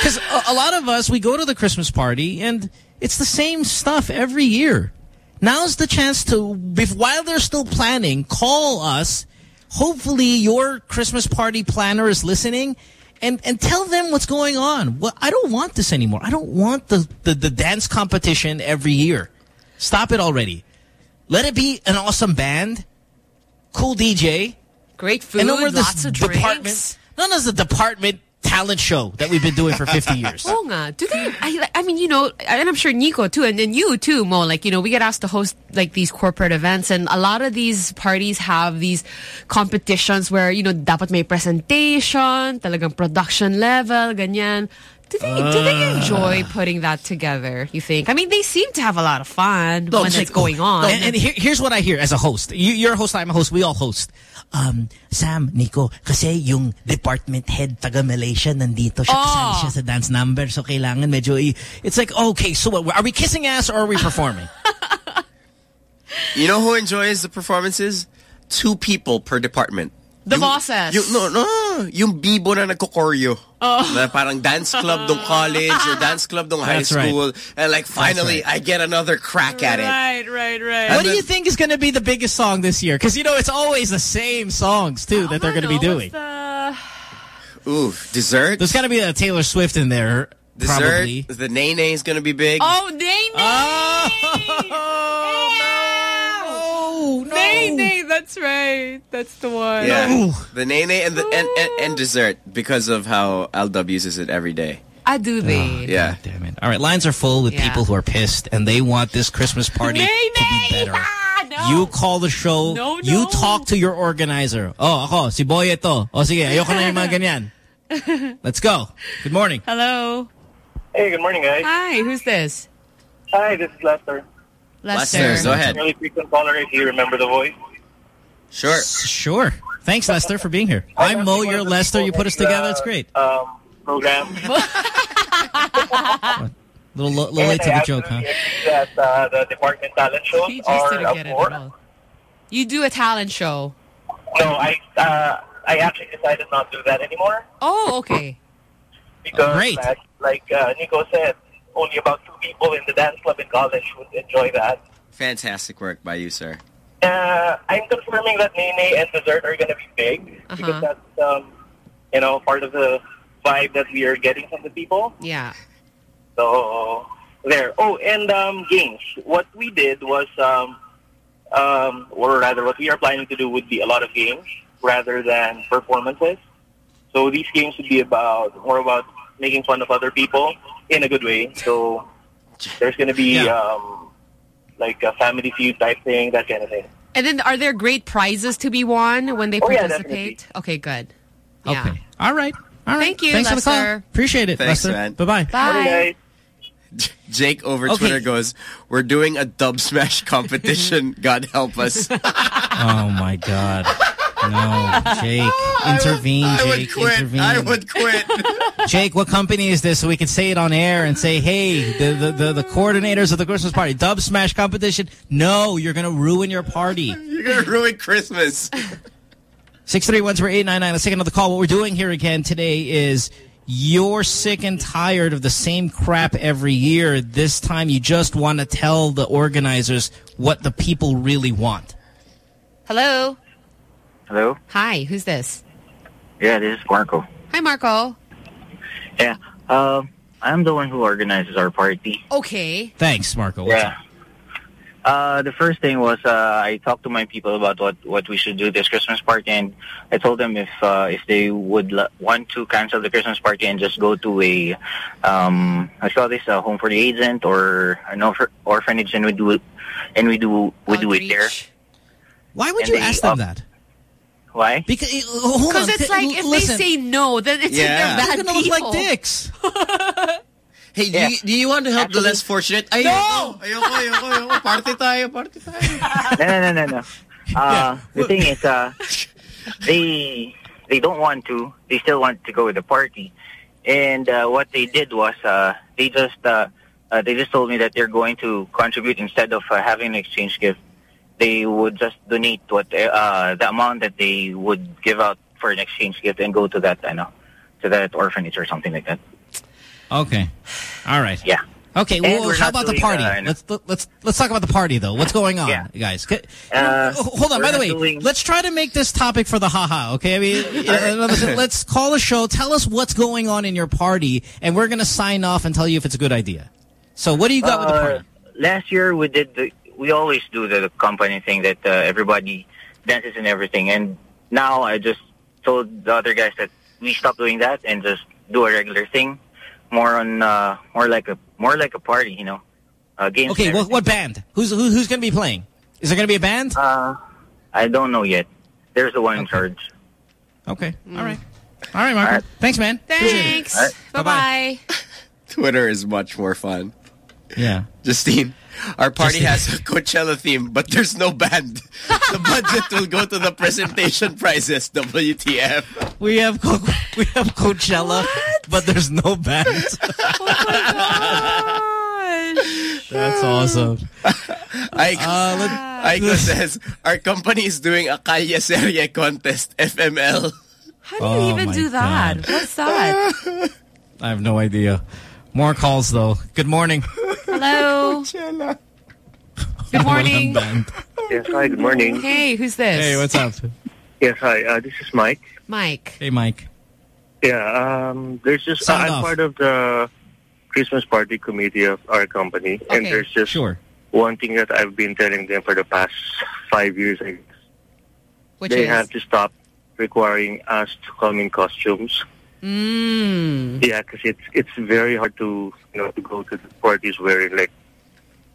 Because a, a lot of us, we go to the Christmas party and it's the same stuff every year. Now's the chance to, if, while they're still planning, call us. Hopefully your Christmas party planner is listening and, and tell them what's going on. Well, I don't want this anymore. I don't want the, the, the dance competition every year. Stop it already. Let it be an awesome band, cool DJ. Great food, and no more this lots of drinks. None of the department talent show that we've been doing for 50 [laughs] years. Nga. Do they, I, I mean, you know, and I'm sure Nico too, and then you too, Mo, like, you know, we get asked to host like these corporate events and a lot of these parties have these competitions where, you know, dapat may presentation, talagang production level, ganyan. Do they, do they Ah. enjoy putting that together, you think? I mean, they seem to have a lot of fun No, when it's like, going on. And, and here, here's what I hear as a host. You, you're a host, I'm a host. We all host. Um, Sam, Nico, kasi yung department head taga Malaysia nandito siya, Oh. kasali siya sa dance number. So kailangan medyo, i- it's like, okay, so what, are we kissing ass or are we performing? [laughs] You know who enjoys the performances? Two people per department. The Yung- bosses. Yung, no, no. Yung bibo na nagko-choreo. Oh. Na parang dance club dong college or dance club dong high That's right. school. And like finally, I get another crack at it. Right, right, right. what do you think is going to be the biggest song this year? Because, you know, it's always the same songs, too, that they're going to be doing. Ooh, dessert. There's got to be a Taylor Swift in there, Dessert. probably. The Nae Nae is going to be big. Oh, Nae Nae! Oh, no. Nae Nae, that's right. That's the one. Yeah. The Nae Nae and the and, and, and dessert because of how LW uses it every day. I do oh, they. Yeah. Damn it. All right, lines are full with Yeah. people who are pissed and they want this Christmas [laughs] party to be better. You call the show. No, You talk to your organizer. Oh, ako, si Boy ito. O sige, ayoko na yung mga [laughs] ganyan. Let's go. Good morning. Hello. Hey, good morning, guys. Hi, who's this? Hi, this is Lester. Lester. go ahead. Really frequent caller if you remember the voice. Sure. Sure. Thanks, Lester, for being here. I'm Mo, you're Lester. You put us together. It's great. Um, program. [laughs] Little, lo- little late to the joke, huh? that uh, the department talent shows He just are didn't get it for. at all. You do a talent show. No, I uh, I actually decided not to do that anymore Oh, okay. because, Great. like, like uh, Nico said, only about two people in the dance club in college would enjoy that. Fantastic work by you, sir. Uh, I'm confirming that Nae Nae and dessert are going to be big Uh-huh. because that's um, you know part of the vibe that we are getting from the people. Yeah. So there. Oh, and um, games. What we did was, um, um, or rather, what we are planning to do would be a lot of games rather than performances. So these games would be about more about making fun of other people in a good way. So there's going to be Yeah. um, like a family feud type thing, that kind of thing. And then are there great prizes to be won when they Oh, yeah, participate? okay, good. Yeah. Okay. All right. All right. Thank you, Thanks for the call. Appreciate it, Thanks, Lester. man. Bye-bye. Bye. [laughs] Jake over Okay. Twitter goes, "We're doing a dub smash competition. [laughs] God help us." [laughs] Oh, my God. No, Jake. [laughs] Intervene, I would Jake. quit. Intervene. I would quit. [laughs] Jake, what company is this so we can say it on air and say, hey, the, the, the, the coordinators of the Christmas party, dub smash competition? No, you're going to ruin your party. [laughs] You're gonna ruin Christmas. 631-0899. Let's take another call. What we're doing here again today is you're sick and tired of the same crap every year. This time you just want to tell the organizers what the people really want. Hello. Hello? Hi, who's this? Yeah, this is Marco. Hi, Marco. Yeah, um, I'm the one who organizes our party. Okay. Thanks, Marco. What's yeah. Uh, the first thing was uh, I talked to my people about what, what we should do this Christmas party, and I told them if uh, if they would l- want to cancel the Christmas party and just go to a um, I saw this a home for the agent or an orph- orphanage, and we do it and we do we do it there. Why would And you they ask them up- that? Why? Because hold Because on. it's like if listen. they say no, then it's Yeah. like they're They're bad gonna look people. like dicks. [laughs] Hey, do, you, do you want to help the less fortunate? Ayoko, No! ayoko, ayoko, ayoko. Party tayo, party tayo. [laughs] no, no, no, no, no. [laughs] Uh, the thing is, uh, they they don't want to. They still want to go with the party, and uh, what they did was uh, they just uh, uh, they just told me that they're going to contribute instead of uh, having an exchange gift. They would just donate what uh, the amount that they would give out for an exchange gift and go to that, I know, to that orphanage or something like that. Okay. All right. Yeah. Okay. And Well, how about the party? uh, let's let's let's talk about the party though. What's going on, Yeah. guys? Uh, hold on. By the way, doing- let's try to make this topic for the haha. Okay. I mean, [laughs] uh, let's call a show. Tell us what's going on in your party, and we're gonna sign off and tell you if it's a good idea. So, what do you got with the Uh, party? Last year we did the we always do the, the company thing that uh, everybody dances and everything, and now I just told the other guys that we stop doing that and just do a regular thing, more on uh, more like a more like a party, you know, uh, games. Okay. and What what band? Who's who, who's gonna be playing? Is there gonna be a band? Uh, I don't know yet. There's the one in charge. Okay. All right. All right, Marco. Thanks, man. Thanks. All right. Bye-bye. [laughs] Twitter is much more fun. Yeah. Justine, our party has a Coachella theme, but there's no band. [laughs] the budget will go to the presentation prizes, WTF. We have Co we have Coachella, but there's no band. [laughs] That's awesome. Aiko, Uh, Aiko says, our company is doing a Kalyeserye contest, FML. How do you Oh even do that? What's that? [laughs] I have no idea. More calls though. Good morning. Hello. [laughs] Good morning. Band. Yes, hi, good morning. Hey, who's this? Hey, what's up? Yes, hi, uh, this is Mike. Mike. Hey, Mike. Yeah, um, there's just, Sound I'm part of the Christmas party committee of our company, and there's just Sure. one thing that I've been telling them for the past five years. I guess. Which they is? have to stop requiring us to come in costumes. Mm. Yeah, because it's it's very hard to you know to go to the parties wearing like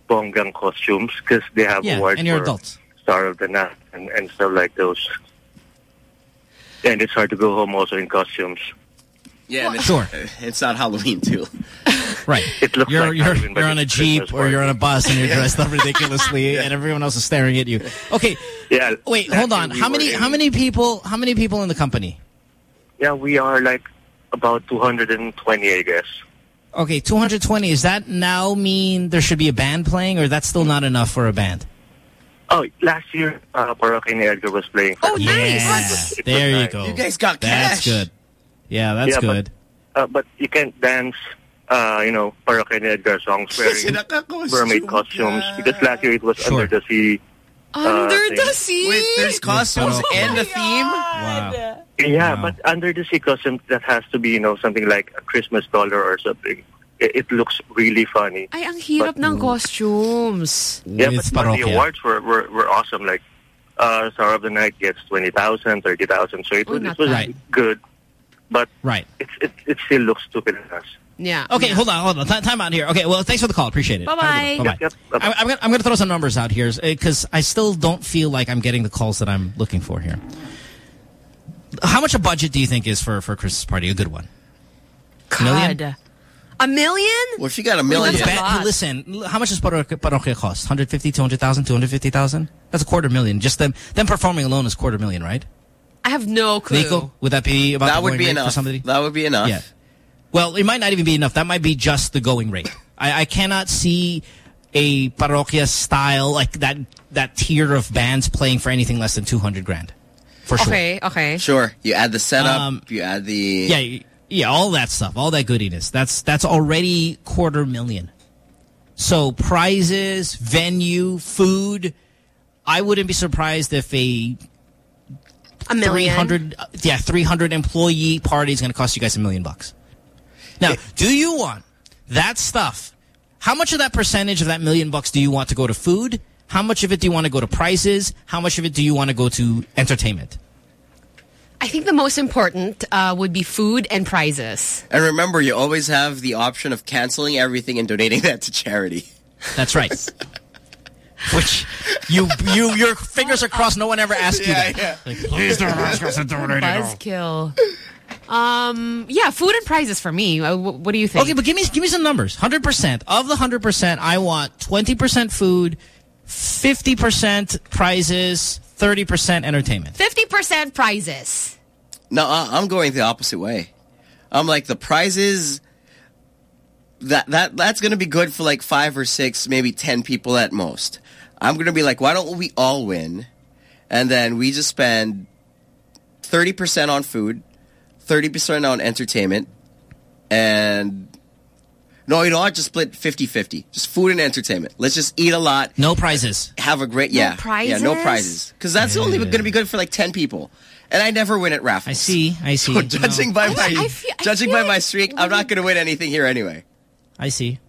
bonggang costumes because they have Yeah, awards and you're for adults. Star of the Night and, and stuff like those. And it's hard to go home also in costumes. Yeah, and it's, Sure. it's not Halloween, too. [laughs] Right. It looks you're like you're Halloween, you're on a jeep Christmas or you're on a bus and you're [laughs] dressed up ridiculously, [laughs] and everyone else is staring at you. Okay. Yeah. Wait, hold on. How many in- how many people how many people in the company? Yeah, we are like about 220, I guess. Okay, 220. Does that now mean there should be a band playing, or that's still not enough for a band? Oh, last year, uh, Parokya ni Edgar was playing. For Oh, us. nice. It was There you nice. go. You guys got cash. That's good. Yeah, that's Yeah, but- good. Uh, but you can't dance, uh, you know, Parokya ni Edgar songs [laughs] wearing mermaid costumes because last year it was Sure. under the sea. Under thing. the sea. Wait, there's costumes Oh and a theme? Wow. Yeah, Wow. but under the sea costume that has to be, you know, something like a Christmas dollar or something. It, it looks really funny. Ay, ang hirap ng costumes. Yeah, With but, but the awards were, were, were awesome. Like, uh, Star of the Night gets 20,000, 30,000. So it Oh, was, it was bad. good, but Right. it's, it, it still looks stupid to us. Yeah. Okay, hold on, hold on. Time, time out here. Okay, well, thanks for the call. Appreciate it. Bye-bye. Bye bye. I'm, I'm, gonna, I'm gonna throw some numbers out here because I still don't feel like I'm getting the calls that I'm looking for here. How much a budget do you think is for for a Christmas party? A good one. A million? God. A million? Well, if you got a million. Let's bet- hey, listen, how much does parokya, parokya cost? 150, 200,000, 250,000? That's a quarter million. Just them them performing alone is quarter million, right? I have no clue. Nico, would that be about That the would be enough. for somebody? That would be enough. Yeah. Well, it might not even be enough. That might be just the going rate. I, I cannot see a parokya style like that that tier of bands playing for anything less than 200 grand. For sure. Okay, okay. Sure. You add the setup. Um, you add the. Yeah, yeah, all that stuff, all that goodiness. That's that's already quarter million. So prizes, venue, food. I wouldn't be surprised if a A million. 300 uh, yeah 300 employee party is going to cost you guys a million bucks now do you want that stuff how much of that percentage of that million bucks do you want to go to food how much of it do you want to go to prices how much of it do you want to go to entertainment I think the most important uh, would be food and prizes. And remember, you always have the option of canceling everything and donating [laughs] that to charity. that's right [laughs] which you you your fingers are crossed no one ever asked you Yeah, that yeah. Like, please don't ask us to donate it all." Buzzkill. Um, yeah, food and prizes for me. Uh, what do you think? Okay, but give me give me some numbers. Hundred percent of the hundred percent, I want twenty percent food, fifty percent prizes, thirty percent entertainment. 50% prizes. No, I'm going the opposite way. I'm like the prizes. That that that's gonna be good for like five or six, maybe ten people at most. I'm gonna be like, why don't we all win, and then we just spend thirty percent on food, thirty percent on entertainment, and no, you know what? Just split 50-50. Just food and entertainment. Let's just eat a lot. No prizes. Have a great yeah. No yeah, yeah, no prizes? prizes because that's only going to be good for like ten people. And I never win at raffles. I see, I see. [laughs] So judging by I- my I feel- judging feel by my streak, I'm not going to win anything here anyway. I see.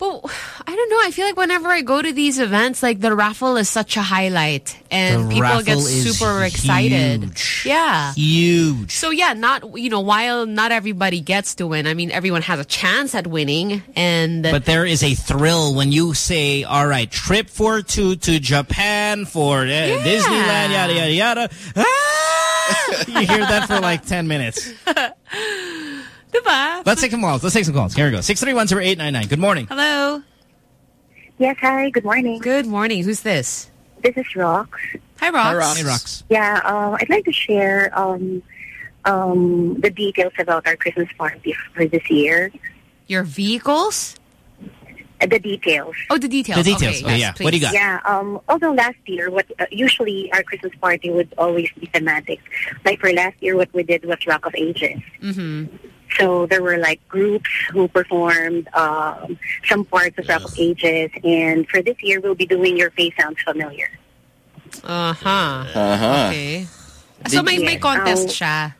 But I don't know. I feel like whenever I go to these events, like the raffle is such a highlight, and The people get super excited. huge. Yeah. Huge. So yeah, not you know, while not everybody gets to win, I mean, everyone has a chance at winning, and But there is a thrill when you say, all right, trip for two to Japan for uh, Disneyland, yada, yada, yada. Ah! [laughs] [laughs] you hear that for like 10 minutes. [laughs] Diba? Let's take some calls. Let's take some calls. Here we go. 6310899. Good morning. Hello. Yes, hi, good morning. Good morning. Who's this? This is Rox. Hi, Rox. Hey, Rox. Yeah, um, I'd like to share um, um, the details about our Christmas party for this year. Your vehicles? Uh, the details. Oh, the details. The details. Okay, Okay, yes, yeah. What do you got? Yeah, um, although last year, what uh, usually our Christmas party would always be thematic. Like for last year, what we did was Rock of Ages. Mm-hmm. So there were like groups who performed um, some parts of Rock of Ages, and for this year, we'll be doing Your Face Sounds Familiar. Uh-huh. Uh-huh. Okay. So may, may contest Oh. siya.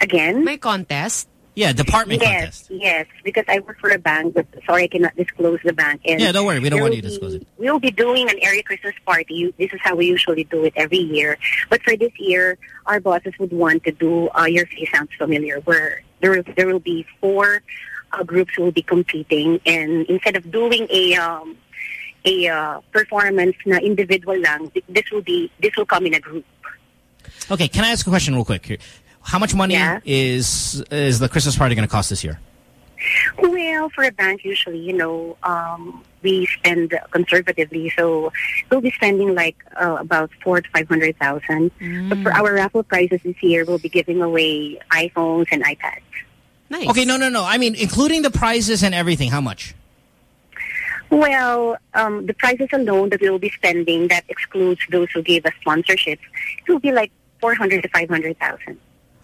Again? May contest? Yeah, department yes, contest. yes, because I work for a bank, but sorry, I cannot disclose the bank. And Yeah, don't worry. We don't want you to disclose it. We'll be doing an area Christmas party. This is how we usually do it every year. But for this year, our bosses would want to do uh, Your Face Sounds Familiar, where there will, there will be four uh, groups who will be competing. And instead of doing a um, a uh, performance na individual lang, this will be this will come in a group. Okay, can I ask a question real quick here? How much money Yeah. is is the Christmas party going to cost this year? Well, for a bank, usually, you know, um, we spend conservatively, so we'll be spending like uh, about four to five hundred thousand. But for our raffle prizes this year, we'll be giving away iPhones and iPads. Nice. Okay, no, no, no. I mean, including the prizes and everything, how much? Well, um, the prizes alone that we'll be spending that excludes those who gave us sponsorships. It will be like four hundred to five hundred thousand.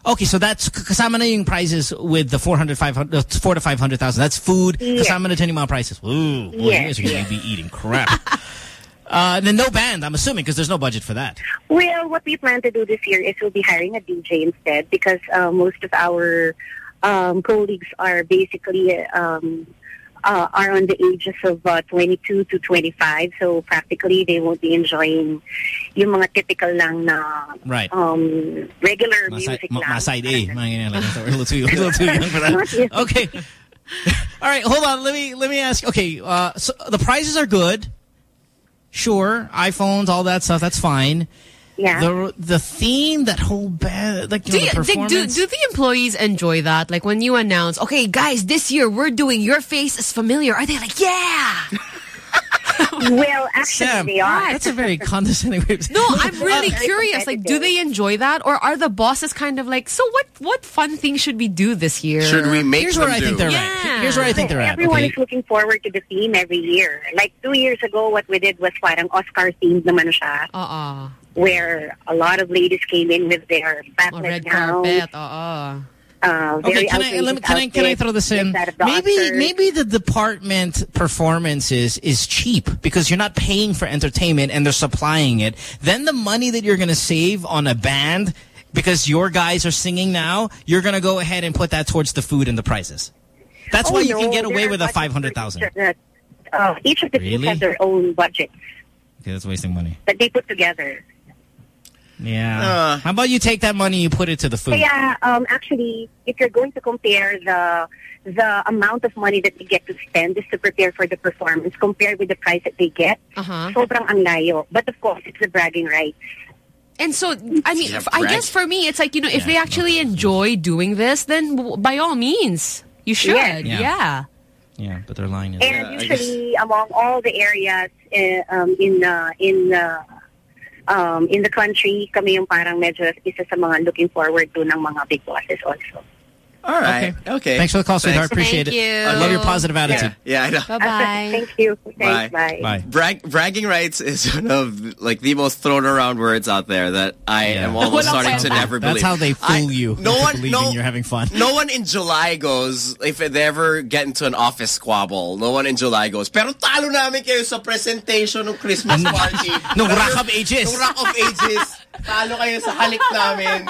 Okay, so that's kasama na yung prizes with the 400, 500, uh, 4 to 500,000. That's food. Yes. Kasama na yung mga prices. Ooh, boy, Yes, you guys are going to yes. be eating crap. [laughs] uh, then no band, I'm assuming, because there's no budget for that. Well, what we plan to do this year is we'll be hiring a DJ instead because uh, most of our um, colleagues are basically um, uh, are on the ages of uh, 22 to 25. So practically they won't be enjoying yung mga typical lang na Right. um, regular Maside, music ma, lang. maside A. Mga ganyan, like, we're a little too, a little too young for that. [laughs] Okay. All right, hold on. Let me let me ask. Okay, uh, so the prices are good. Sure, iPhones, all that stuff. That's fine. Yeah. The the theme, that whole band, like you Do, know, you, the do, do, do the employees enjoy that? Like when you announce, okay, guys, this year we're doing Your Face is Familiar. Are they like, yeah? [laughs] well, actually, Sam, they are. that's a very condescending way. of- [laughs] No, I'm really Uh, curious. Like, do they enjoy that, or are the bosses kind of like, so what? What fun thing should we do this year? Should we make Here's them where I think they're Yeah. at. Here's where I think they're at. Everyone Okay. is looking forward to the theme every year. Like two years ago, what we did was parang Oscar themed naman siya. Uh-uh. Where a lot of ladies came in with their Oh, backlit red gowns. carpet. Uh-uh. Uh, Okay, can I, let me, can I can I throw this in? like that of the Maybe maybe the department performances is cheap because you're not paying for entertainment and they're supplying it. Then the money that you're going to save on a band because your guys are singing now, you're going to go ahead and put that towards the food and the prices. That's Oh, why you no, can get away with a budgets for 500,000. each of the- Uh, each of the Really? have their own budget Okay, that's wasting money. that they put together. Yeah. Uh. How about you take that money and you put it to the food? Yeah, um, actually, if you're going to compare the the amount of money that they get to spend just to prepare for the performance compared with the price that they get, Uh-huh. sobrang ang layo. But of course, it's the bragging rights. And so, I mean, Yeah, I guess for me, it's like, you know, if Yeah, they actually enjoy doing this, then w- by all means, you should. Yes. Yeah. yeah. Yeah, but they're lying. And Yeah, I usually, among all the areas uh, um, in uh, in uh, um, in the country, kami yung parang medyo isa sa mga looking forward to ng mga big bosses also. All right. Okay. Thanks for the call, sweetheart. Appreciate Thank it. you. I love your positive attitude. Yeah, I know. Bye-bye. Thank you. Thanks. Bye. Bye. Bye. Brag, bragging rights is one of like the most thrown around words out there that I Yeah. am almost starting to kwenta. never believe. That's how they fool I- you. [laughs] No one, believing no, you're having fun. no one in July goes if they ever get into an office squabble. No one in July goes. Pero talo namin kayo sa presentation ng Christmas party. [laughs] No, Rock of Ages. Nung Rock of Ages. [laughs] Talo kayo sa halik namin.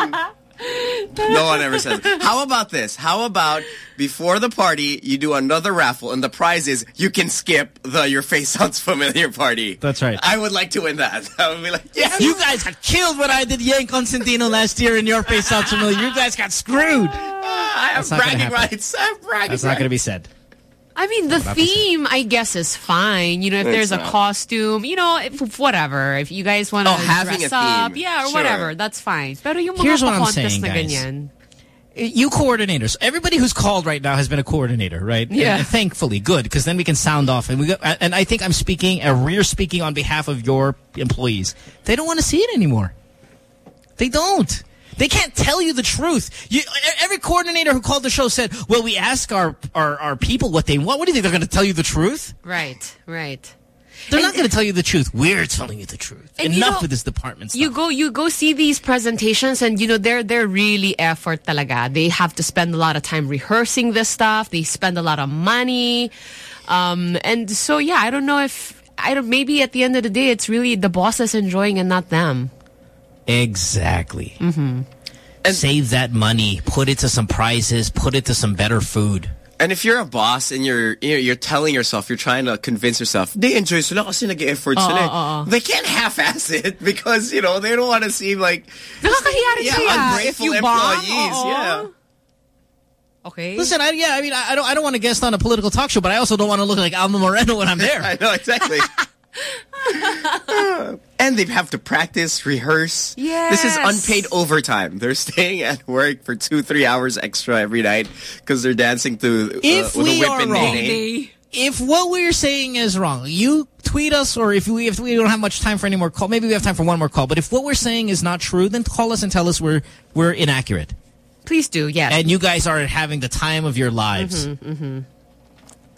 No one ever says. How about this? How about before the party, you do another raffle, and the prize is you can skip the Your Face Sounds Familiar party. That's right. I would like to win that. [laughs] I would be like, yes. You guys got killed when I did Yeng Constantino last year in your face sounds familiar. You guys got screwed. Ah, I have That's bragging happen. rights. I have bragging That's not going to be said. I mean, the theme, I guess, is fine. You know, if It's there's a costume, you know, if, whatever. If you guys want to Oh, dress a up, yeah, or Sure. whatever, that's fine. Pero yung mga Here's what I'm saying, guys. ganyan. You coordinators, everybody who's called right now has been a coordinator, right? Yeah. And thankfully, good, because then we can sound off. And we go, and I think I'm speaking, and we're speaking on behalf of your employees. They don't want to see it anymore. They don't. They can't tell you the truth. You, every coordinator who called the show said, well, we ask our, our, our people what they want. What do you think? They're going to tell you the truth? Right, right. They're not going to tell you the truth. We're telling you the truth. And you Enough know, with this department stuff. You go, you go see these presentations, and you know they're they're really effort talaga. They have to spend a lot of time rehearsing this stuff. They spend a lot of money, um, and so yeah, I don't know if I don't. Maybe at the end of the day, it's really the bosses enjoying and not them. Exactly. Mm-hmm. Save that money. Put it to some prizes. Put it to some better food. And if you're a boss and you're you're, you're telling yourself, you're trying to convince yourself, they enjoy sila kasi nag-effort Oo, sila. eh." oo. They can't half-ass it [laughs] because, you know, they don't want to seem like yeah, ungrateful if you bomb, employees. oo. Yeah. Okay. Listen, I, yeah, I mean, I, I don't, I don't want to guest on a political talk show, but I also don't want to look like Alma Moreno when I'm [laughs] there. I know, exactly. [laughs] and they have to practice, rehearse. This is unpaid overtime. They're staying at work for two, three hours extra every night because they're dancing to uh, If with a we whip are and wrong, nay-nay. if what we're saying is wrong, you tweet us, or if we if we don't have much time for any more call, maybe we have time for one more call. But if what we're saying is not true, then call us and tell us we're we're inaccurate. Please do, yes. And you guys are having the time of your lives. Mm-hmm.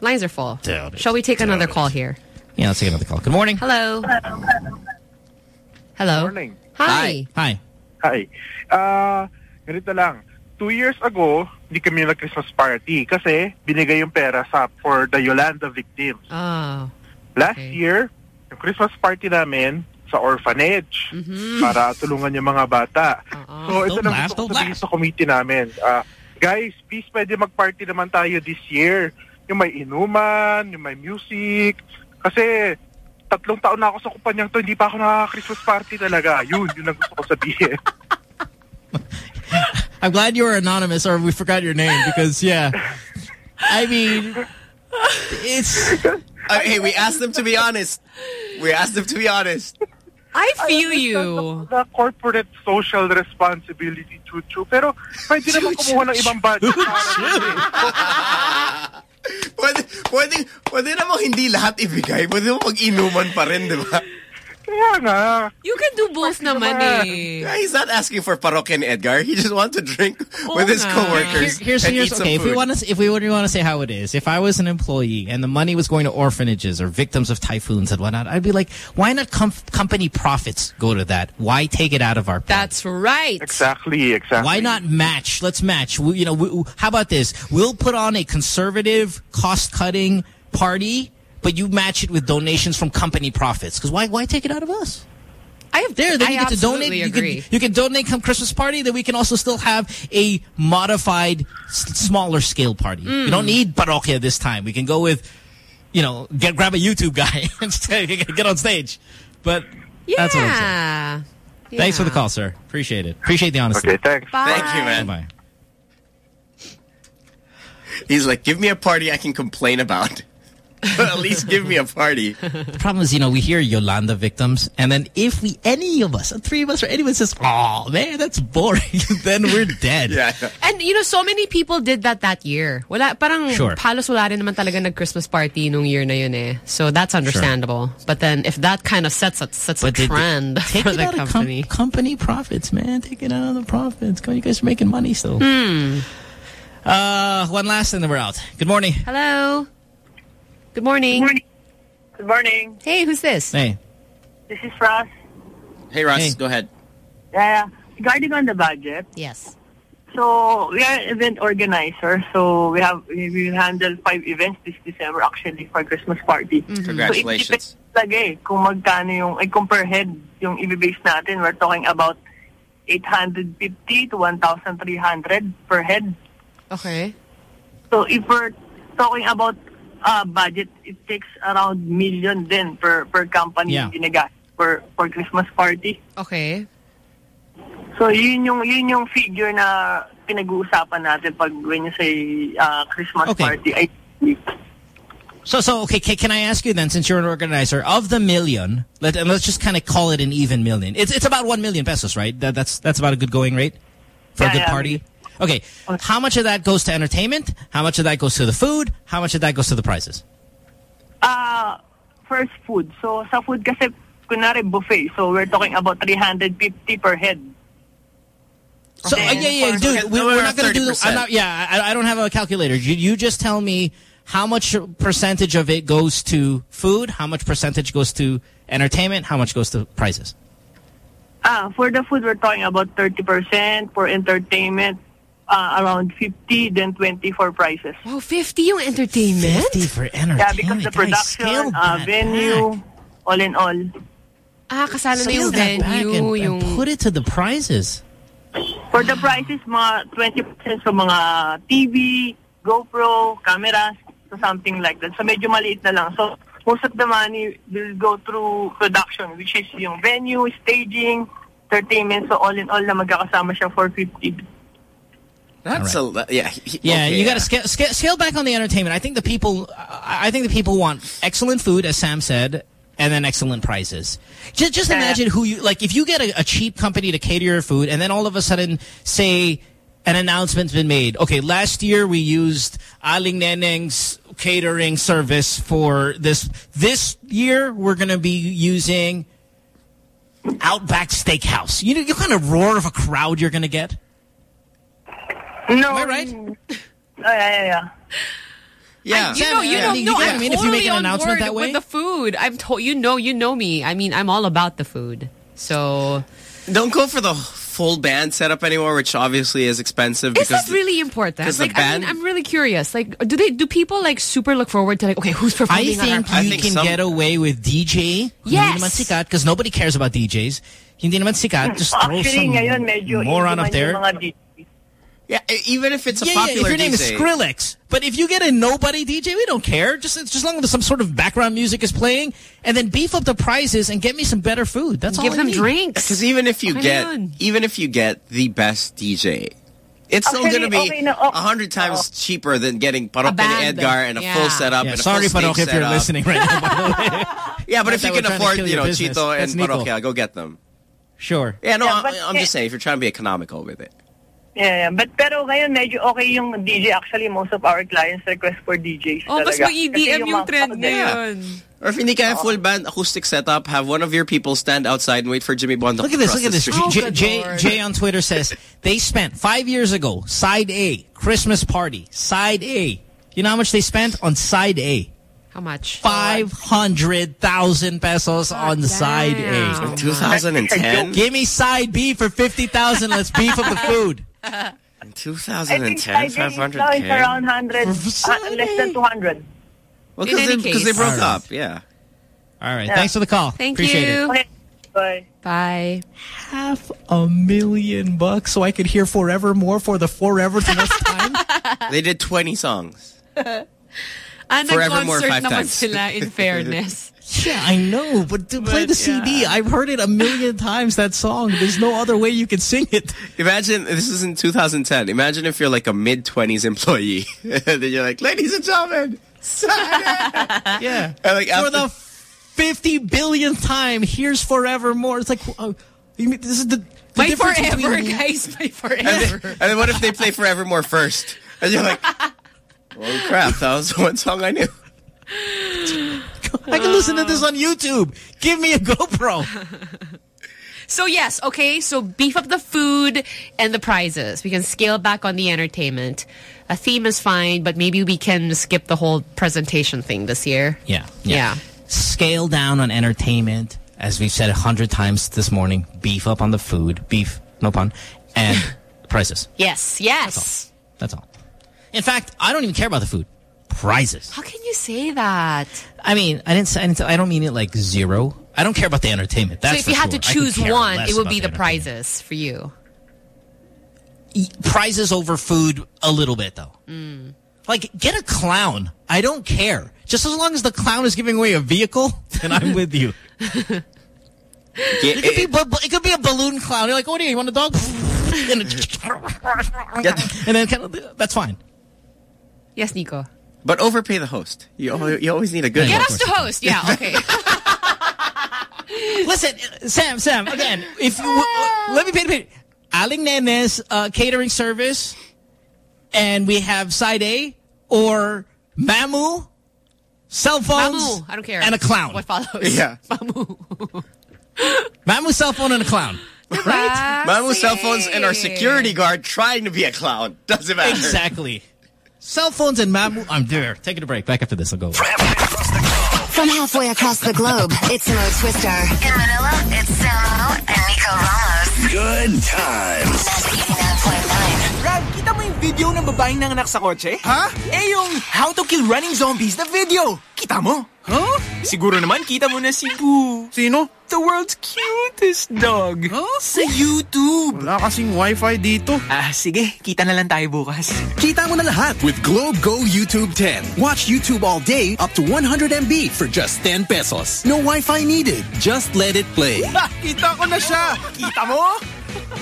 Lines are full. Doubt it. Shall we take another call here? Yeah, let's take another call. Good morning. Hello. Hello. Morning. Hi. Hi. Hi. Ah, ganito lang. Two years ago, hindi kami nag-Christmas party kasi binigay yung pera sa for the Yolanda victims. Oh. Last year, yung Christmas party namin sa orphanage para tulungan yung mga bata. So ito Don't lang laugh, gusto ko don't sabihin sa committee namin. Ah, guys, please pwede mag-party naman tayo this year. Yung may inuman, yung may music. Kasi tatlong taon na ako sa kumpanyang to, hindi pa ako nakaka-Christmas party talaga. Yun, yun ang gusto ko sabihin. [laughs] I'm glad you were anonymous, or we forgot your name because yeah. I mean, it's. Uh, hey, we asked them to be honest. We asked them to be honest. I feel understand you. The, the corporate social responsibility, chuchu. Pero pwede naman kumuha ng ibang budget. [laughs] Pwede, pwede, pwede namang hindi lahat ibigay. Pwede mo mag-inuman pa rin, di ba? Kaya nga. You can do both naman eh. Yeah, he's not asking for parokya ni Edgar. He just wants to drink with his nga. coworkers Here- here's and here's eat some okay. If we food. want to if we want to say how it is, if I was an employee and the money was going to orphanages or victims of typhoons and whatnot, I'd be like, why not com company profits go to that? Why take it out of our? That's right. Exactly, exactly. Why not match? Let's match. We, you know, we, how about this? We'll put on a conservative, cost-cutting party, but you match it with donations from company profits. Because why? Why take it out of us? I have There, then I you get to donate. absolutely You can, you can donate come Christmas party. Then we can also still have a modified, s- smaller scale party. Mm. You don't need parokya this time. We can go with, you know, get grab a YouTube guy [laughs] and get on stage. But that's what I'm saying. Yeah. Thanks for the call, sir. Appreciate it. Appreciate the honesty. Okay, thanks. Bye. Thank you, man. Bye. He's like, give me a party I can complain about. [laughs] At least give me a party. The [laughs] problem is, you know, we hear Yolanda victims, and then if we, any of us, three of us, or anyone says, "Oh man, that's boring," [laughs] then we're dead. Yeah. And you know, so many people did that that year. Wala, parang Sure. halos wala rin naman talaga nag-Christmas party nung year na yun eh. So that's understandable. Sure. But then if that kind of sets a, sets a But did- trend Take for it the out of com- company. company profits, man. Take it out of the profits. Come on, you guys are making money still. Hmm. Uh, one last and then we're out. Good morning. Hello. Good morning. Good morning. Hey, who's this? Hey. This is Ross. Hey, Ross, go ahead. Yeah, regarding on the budget. Yes. So we are event organizer. So we have we will handle five events this December actually for Christmas party. Congratulations. So it depends talaga eh kung magkano yung ay kung per head yung i-base natin. We're talking about 850 to 1,300 per head. Okay. So if we're talking about uh, budget, it takes around million then per per company Yeah. ginagastos for for Christmas party. Okay. So yun yung yun yung figure na pinag-uusapan natin pag when you say uh, Christmas Okay. party. I, So, so okay. Can, can I ask you then, since you're an organizer, of the million, let and let's just kind of call it an even million. It's it's about one million pesos, right? That, that's that's about a good going rate for a good yeah. party. Okay. How much of that goes to entertainment? How much of that goes to the food? How much of that goes to the prizes? uh, first food. So sa food kasi kunwari buffet. So we're talking about 350 per head. So uh, yeah, yeah, dude, we, we're not going to do. the- I'm not. Yeah, I, I don't have a calculator. You, you just tell me how much percentage of it goes to food, how much percentage goes to entertainment, how much goes to prizes. Ah, for the food we're talking about 30%. For entertainment, uh, around 50, then 20 for prices. Wow, 50 yung entertainment? 50 for entertainment. Yeah, because the production, uh, venue, back. all in all. Ah, kasama na yung venue. And, yung... And put it to the prices. For the prices, mga 20% sa mga TV, GoPro, cameras, so something like that. So medyo maliit na lang. So most of the money will go through production, which is yung venue, staging, entertainment. So all in all na magkakasama siya 450. That's right. a lot. yeah he, yeah. Okay, you got to scale, scale, scale back on the entertainment. I think the people I think the people want excellent food, as Sam said, and then excellent prices. Just just yeah. imagine who you like. If you get a, a cheap company to cater your food, and then all of a sudden say an announcement's been made. Okay, last year we used Aling Neneng's catering service for this. This year we're going to be using Outback Steakhouse. You know, you kind of roar of a crowd you're going to get. No. Am I right? Mm. [laughs] Oh, yeah, yeah, yeah. Yeah. You know, you Yeah. know, You no, get what I I'm mean? If you make an announcement that way? with the food. I'm told you know, you know me. I mean, I'm all about the food. So Don't go for the full band setup anymore, which obviously is expensive. is because that really important? because the Like, I mean, I'm really curious. Like, do they do people like super look forward to like, okay, who's I performing on our think party? you can get away with DJ. Yes. Hindi naman sikat because nobody cares about DJs. Hindi naman sikat. Just [laughs] throw Actually, some ngayon medyo moron in up there. Mga DJ. Yeah, even if it's a yeah, yeah, if popular your name is DJ. Skrillex. But if you get a nobody DJ, we don't care. Just just as long as some sort of background music is playing, and then beef up the prizes and get me some better food. That's all. Give them need. drinks. Because even if you Come get on. even if you get the best DJ, It's still going to be okay na- oh. a oh, hundred times oh. cheaper than getting Parokya band. ni Edgar and a Yeah. full setup Yeah, and a sorry, full Parok, if you're listening right now, by the way. [laughs] Yeah, but Not if you can afford, you know, business. Chito That's and Nico. Parokya, go get them. Sure. Yeah, no, Yeah, I'm, I'm just saying, if you're trying to be economical with it. Yeah, yeah. But pero ngayon medyo okay yung DJ. Actually, most of our clients request for DJs Oh, mas talaga. mag-EDM Kasi yung trend kapag- ngayon. Or if hindi kaya full band acoustic setup, have one of your people stand outside and wait for Jimmy Bond to Look at this, look at this. street. J- oh, Jay, Jay on Twitter says, they spent five years ago, side A, Christmas party, side A. You know how much they spent on side A? How much? 500,000 pesos on the side A. 2010? [laughs] Give me side B for 50,000. Let's beef up the food. In I 2010, Friday is now is 500k? around 100, uh, less than 200. Well, In because any they, 'cause they broke Alright. up, yeah. All right. Yeah. Thanks for the call. Thank Appreciate you. it. Okay, bye. Bye. Half a million bucks so I could hear Forever More for the forever time. [laughs] They did 20 songs. [laughs] Ah, Forevermore nag-concert five naman times. sila, in [laughs] fairness. Yeah, I know, but to play the CD, I've heard it a million times, that song. There's no other way you can sing it. Imagine, this is in 2010. Imagine if you're like a mid-20s employee. and [laughs] then you're like, ladies and gentlemen, [laughs] Yeah. And like For after- the 50 billionth time, here's Forevermore. It's like, uh, you mean, this is the, the By difference forever, between- guys. By and, forever. then, and then what if they play Forevermore first? And you're like, [laughs] oh crap, that was the one song I knew. I can listen to this on YouTube. Give me a GoPro. [laughs] So yes, okay, so beef up the food and the prizes. We can scale back on the entertainment. A theme is fine, but maybe we can skip the whole presentation thing this year. Yeah. Yeah. Scale down on entertainment. As we've said a hundred times this morning, beef up on the food. Beef, no pun. And [laughs] prices. Yes, yes. That's all. That's all. In fact, I don't even care about the food. Prizes. How can you say that? I mean, I didn't say, I, didn't say- I don't mean it like zero. I don't care about the entertainment. That's so if for you had sure. to choose one, it would be the entertainment. prizes for you. prizes over food a little bit though. Mm. Like get a clown. I don't care. Just as long as the clown is giving away a vehicle, [laughs] then I'm with you. Yeah, It could be bu- bu- it could be a balloon clown. You're like, what do you, you want a dog? [laughs] and, [laughs] and then kind of that's fine. Yes, Nico. But overpay the host. You, you always need a good Get host. us to host. Yeah, okay. [laughs] Listen, Sam, Sam, again, if you, let me paint a picture. Aling Neneng's uh, catering service, and we have side A, or Mamu, cell phones, Mamu, I don't care. and a clown. What follows? Yeah. [laughs] Mamu. Mamu, cell phone, and a clown. Right? Mamu cell phones and our security guard trying to be a clown. Doesn't matter. Exactly. Cell phones and Mamu. I'm there. Taking a break. Back after this. I'll go. From halfway across the globe, it's Mo Twister. In Manila, it's Samo and Nico Ramos. Good times. Brad, kita mo yung video ng babaeng nanganak sa kotse? Ha? Eh yung How to Kill Running Zombies na video. Kita mo? Huh? Siguro naman kita mo na si Boo. Sino? The world's cutest dog. Huh? Sa YouTube. Wala kasing wifi dito. Ah, sige. Kita na lang tayo bukas. Kita mo na lahat with Globe Go YouTube 10. Watch YouTube all day up to 100 MB for just 10 pesos. No Wi-Fi needed. Just let it play. Ha! Kita ko na siya. Kita mo?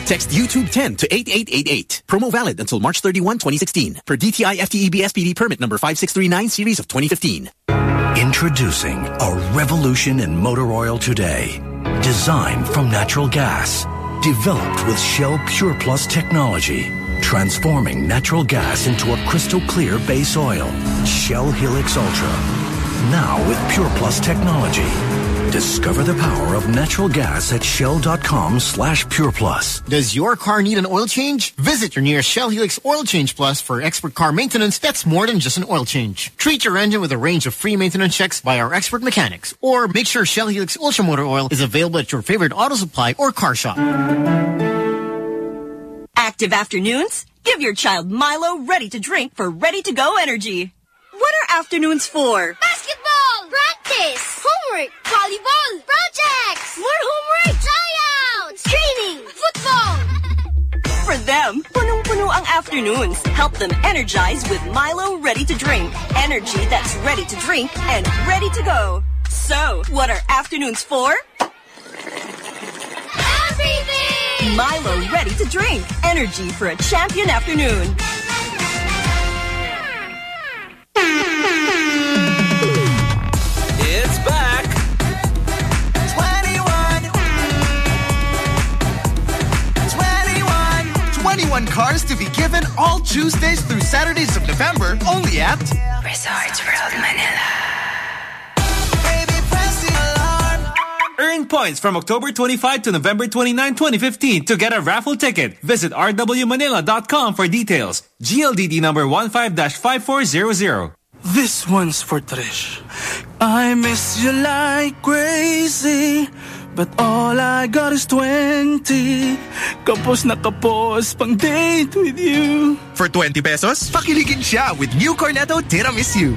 Text YouTube 10 to 8888. Promo valid until March 31, 2016. Per DTI FTEB SPD permit number 5639 series of 2015. Introducing a revolution in motor oil today. Designed from natural gas. Developed with Shell Pure Plus technology. Transforming natural gas into a crystal clear base oil. Shell Helix Ultra. Now with Pure Plus technology. Discover the power of natural gas at shell.com slash pureplus. Does your car need an oil change? Visit your nearest Shell Helix Oil Change Plus for expert car maintenance that's more than just an oil change. Treat your engine with a range of free maintenance checks by our expert mechanics. Or make sure Shell Helix Ultra Motor Oil is available at your favorite auto supply or car shop. Active afternoons? Give your child Milo ready to drink for ready to go energy. What are afternoons for? Basketball! Practice! Homework! Volleyball! Projects! More homework! Tryouts! Training! Football! [laughs] For them, punong-puno ang afternoons. Help them energize with Milo ready to drink. Energy that's ready to drink and ready to go. So, what are afternoons for? Everything! Milo ready to drink. Energy for a champion afternoon. [laughs] It's back. 21. 21. 21 cars to be given all Tuesdays through Saturdays of November only at Resorts World Manila. Earn points from October 25 to November 29, 2015 to get a raffle ticket. Visit rwmanila.com for details. GLDD number 15-5400. This one's for Trish. I miss you like crazy. But all I got is 20. Kapos na kapos pang date with you. For 20 pesos, pakiligin siya with new Cornetto Tiramisu.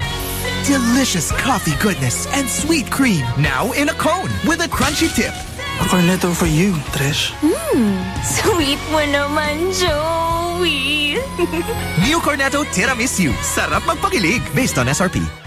Delicious coffee goodness and sweet cream. Now in a cone with a crunchy tip. A cornetto for you, Trish. Mmm, sweet mo naman, Joey. New Cornetto Tiramisu. Sarap magpakilig based on SRP.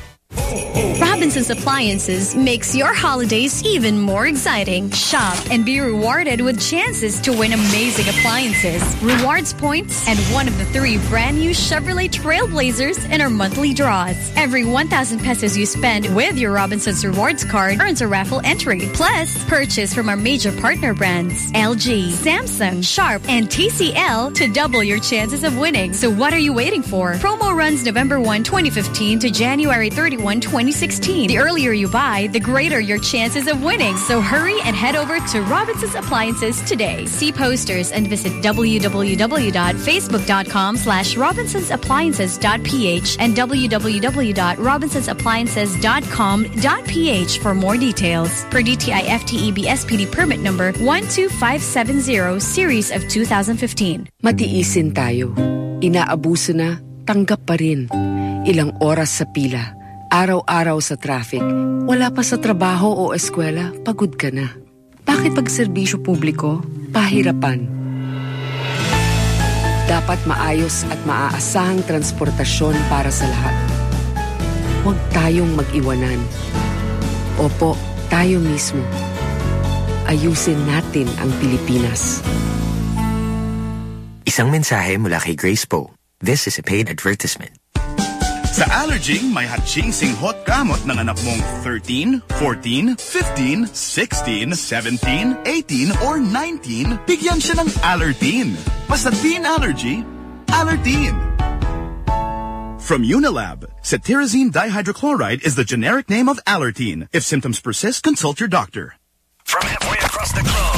Robinson's Appliances makes your holidays even more exciting. Shop and be rewarded with chances to win amazing appliances, rewards points, and one of the three brand new Chevrolet Trailblazers in our monthly draws. Every 1,000 pesos you spend with your Robinson's Rewards card earns a raffle entry. Plus, purchase from our major partner brands, LG, Samsung, Sharp, and TCL to double your chances of winning. So what are you waiting for? Promo runs November 1, 2015 to January 31, 2016. The earlier you buy, the greater your chances of winning. So hurry and head over to Robinson's Appliances today. See posters and visit www.facebook.com slash robinsonsappliances.ph and www.robinsonsappliances.com.ph for more details. Per DTI FTEB permit number 12570 series of 2015. Matiisin tayo. Inaabuso na, tanggap pa rin. Ilang oras sa pila, araw-araw sa traffic, wala pa sa trabaho o eskwela, pagod ka na. Bakit pag serbisyo publiko, pahirapan? Dapat maayos at maaasahang transportasyon para sa lahat. Huwag tayong mag-iwanan. Opo, tayo mismo. Ayusin natin ang Pilipinas. Isang mensahe mula kay Grace Poe. This is a paid advertisement. Sa Allerging, may hatsing hot gamot ng anak mong 13, 14, 15, 16, 17, 18, or 19, bigyan siya ng Allerteen. Basta teen allergy, Allerteen. From Unilab, cetirizine dihydrochloride is the generic name of Allerteen. If symptoms persist, consult your doctor. From halfway across the globe.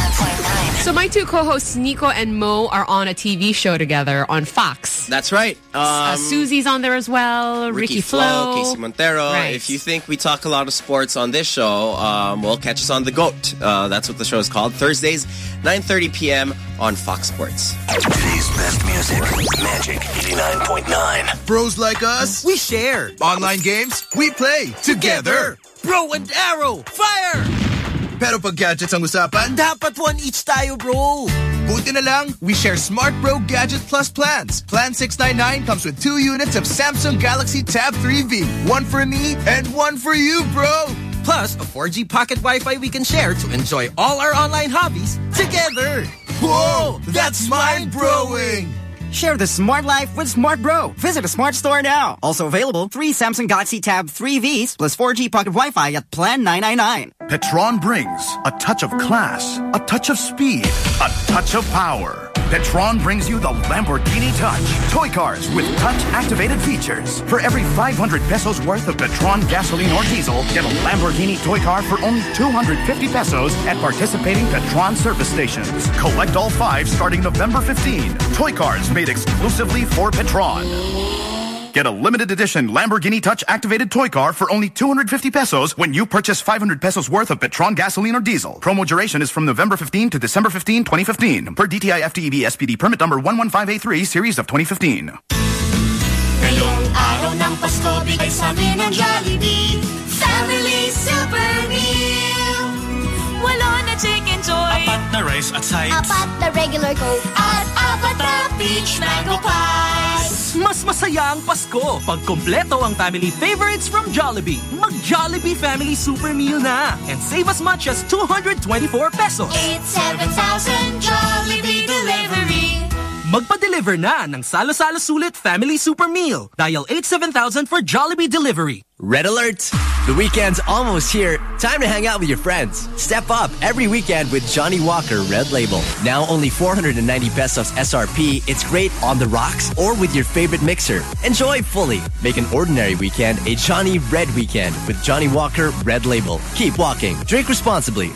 So my two co-hosts, Nico and Mo, are on a TV show together on Fox. That's right. Um, uh, Susie's on there as well. Ricky, Ricky Flo. Casey Montero. Right. If you think we talk a lot of sports on this show, um, well, catch us on The GOAT. Uh, that's what the show is called. Thursdays, 9.30 p.m. on Fox Sports. Today's best music. Magic 89.9. Bros like us, we share. Online games, we play together. Bro and arrow, fire! Pero pag gadgets ang usapan, Dapat one each tayo, bro. buti na lang, we share Smart Bro Gadget Plus plans. Plan 699 comes with two units of Samsung Galaxy Tab 3V. One for me and one for you, bro. Plus, a 4G pocket Wi-Fi we can share to enjoy all our online hobbies together. Whoa, that's mind broing. Share the smart life with Smart Bro. Visit a smart store now. Also available, three Samsung Galaxy Tab 3Vs plus 4G pocket Wi-Fi at Plan 999. Petron brings a touch of class, a touch of speed, a touch of power. Petron brings you the Lamborghini Touch. Toy cars with touch-activated features. For every 500 pesos worth of Petron gasoline or diesel, get a Lamborghini toy car for only 250 pesos at participating Petron service stations. Collect all five starting November 15. Toy cars made exclusively for Petron. Get a limited edition Lamborghini Touch activated toy car for only 250 pesos when you purchase 500 pesos worth of Petron gasoline or diesel. Promo duration is from November 15 to December 15, 2015. Per DTI FTEB SPD permit number 115A3 series of 2015. Ngayong araw ng Pasko, bigay sa amin ng Jollibee Family Super Meal Walo na Chickenjoy Apat na rice at sides. Apat na regular Coke At apat na peach mango pies Mas mas masaya ang Pasko pag kompleto ang family favorites from Jollibee. Mag Jollibee Family Super Meal na and save as much as 224 pesos. 87000 Jollibee Delivery. Magpa-deliver na ng Salo-Salo Sulit Family Super Meal. Dial 87000 for Jollibee Delivery. Red alert! The weekend's almost here. Time to hang out with your friends. Step up every weekend with Johnnie Walker Red Label. Now only 490 pesos SRP. It's great on the rocks or with your favorite mixer. Enjoy fully. Make an ordinary weekend a Johnnie Red weekend with Johnnie Walker Red Label. Keep walking. Drink responsibly.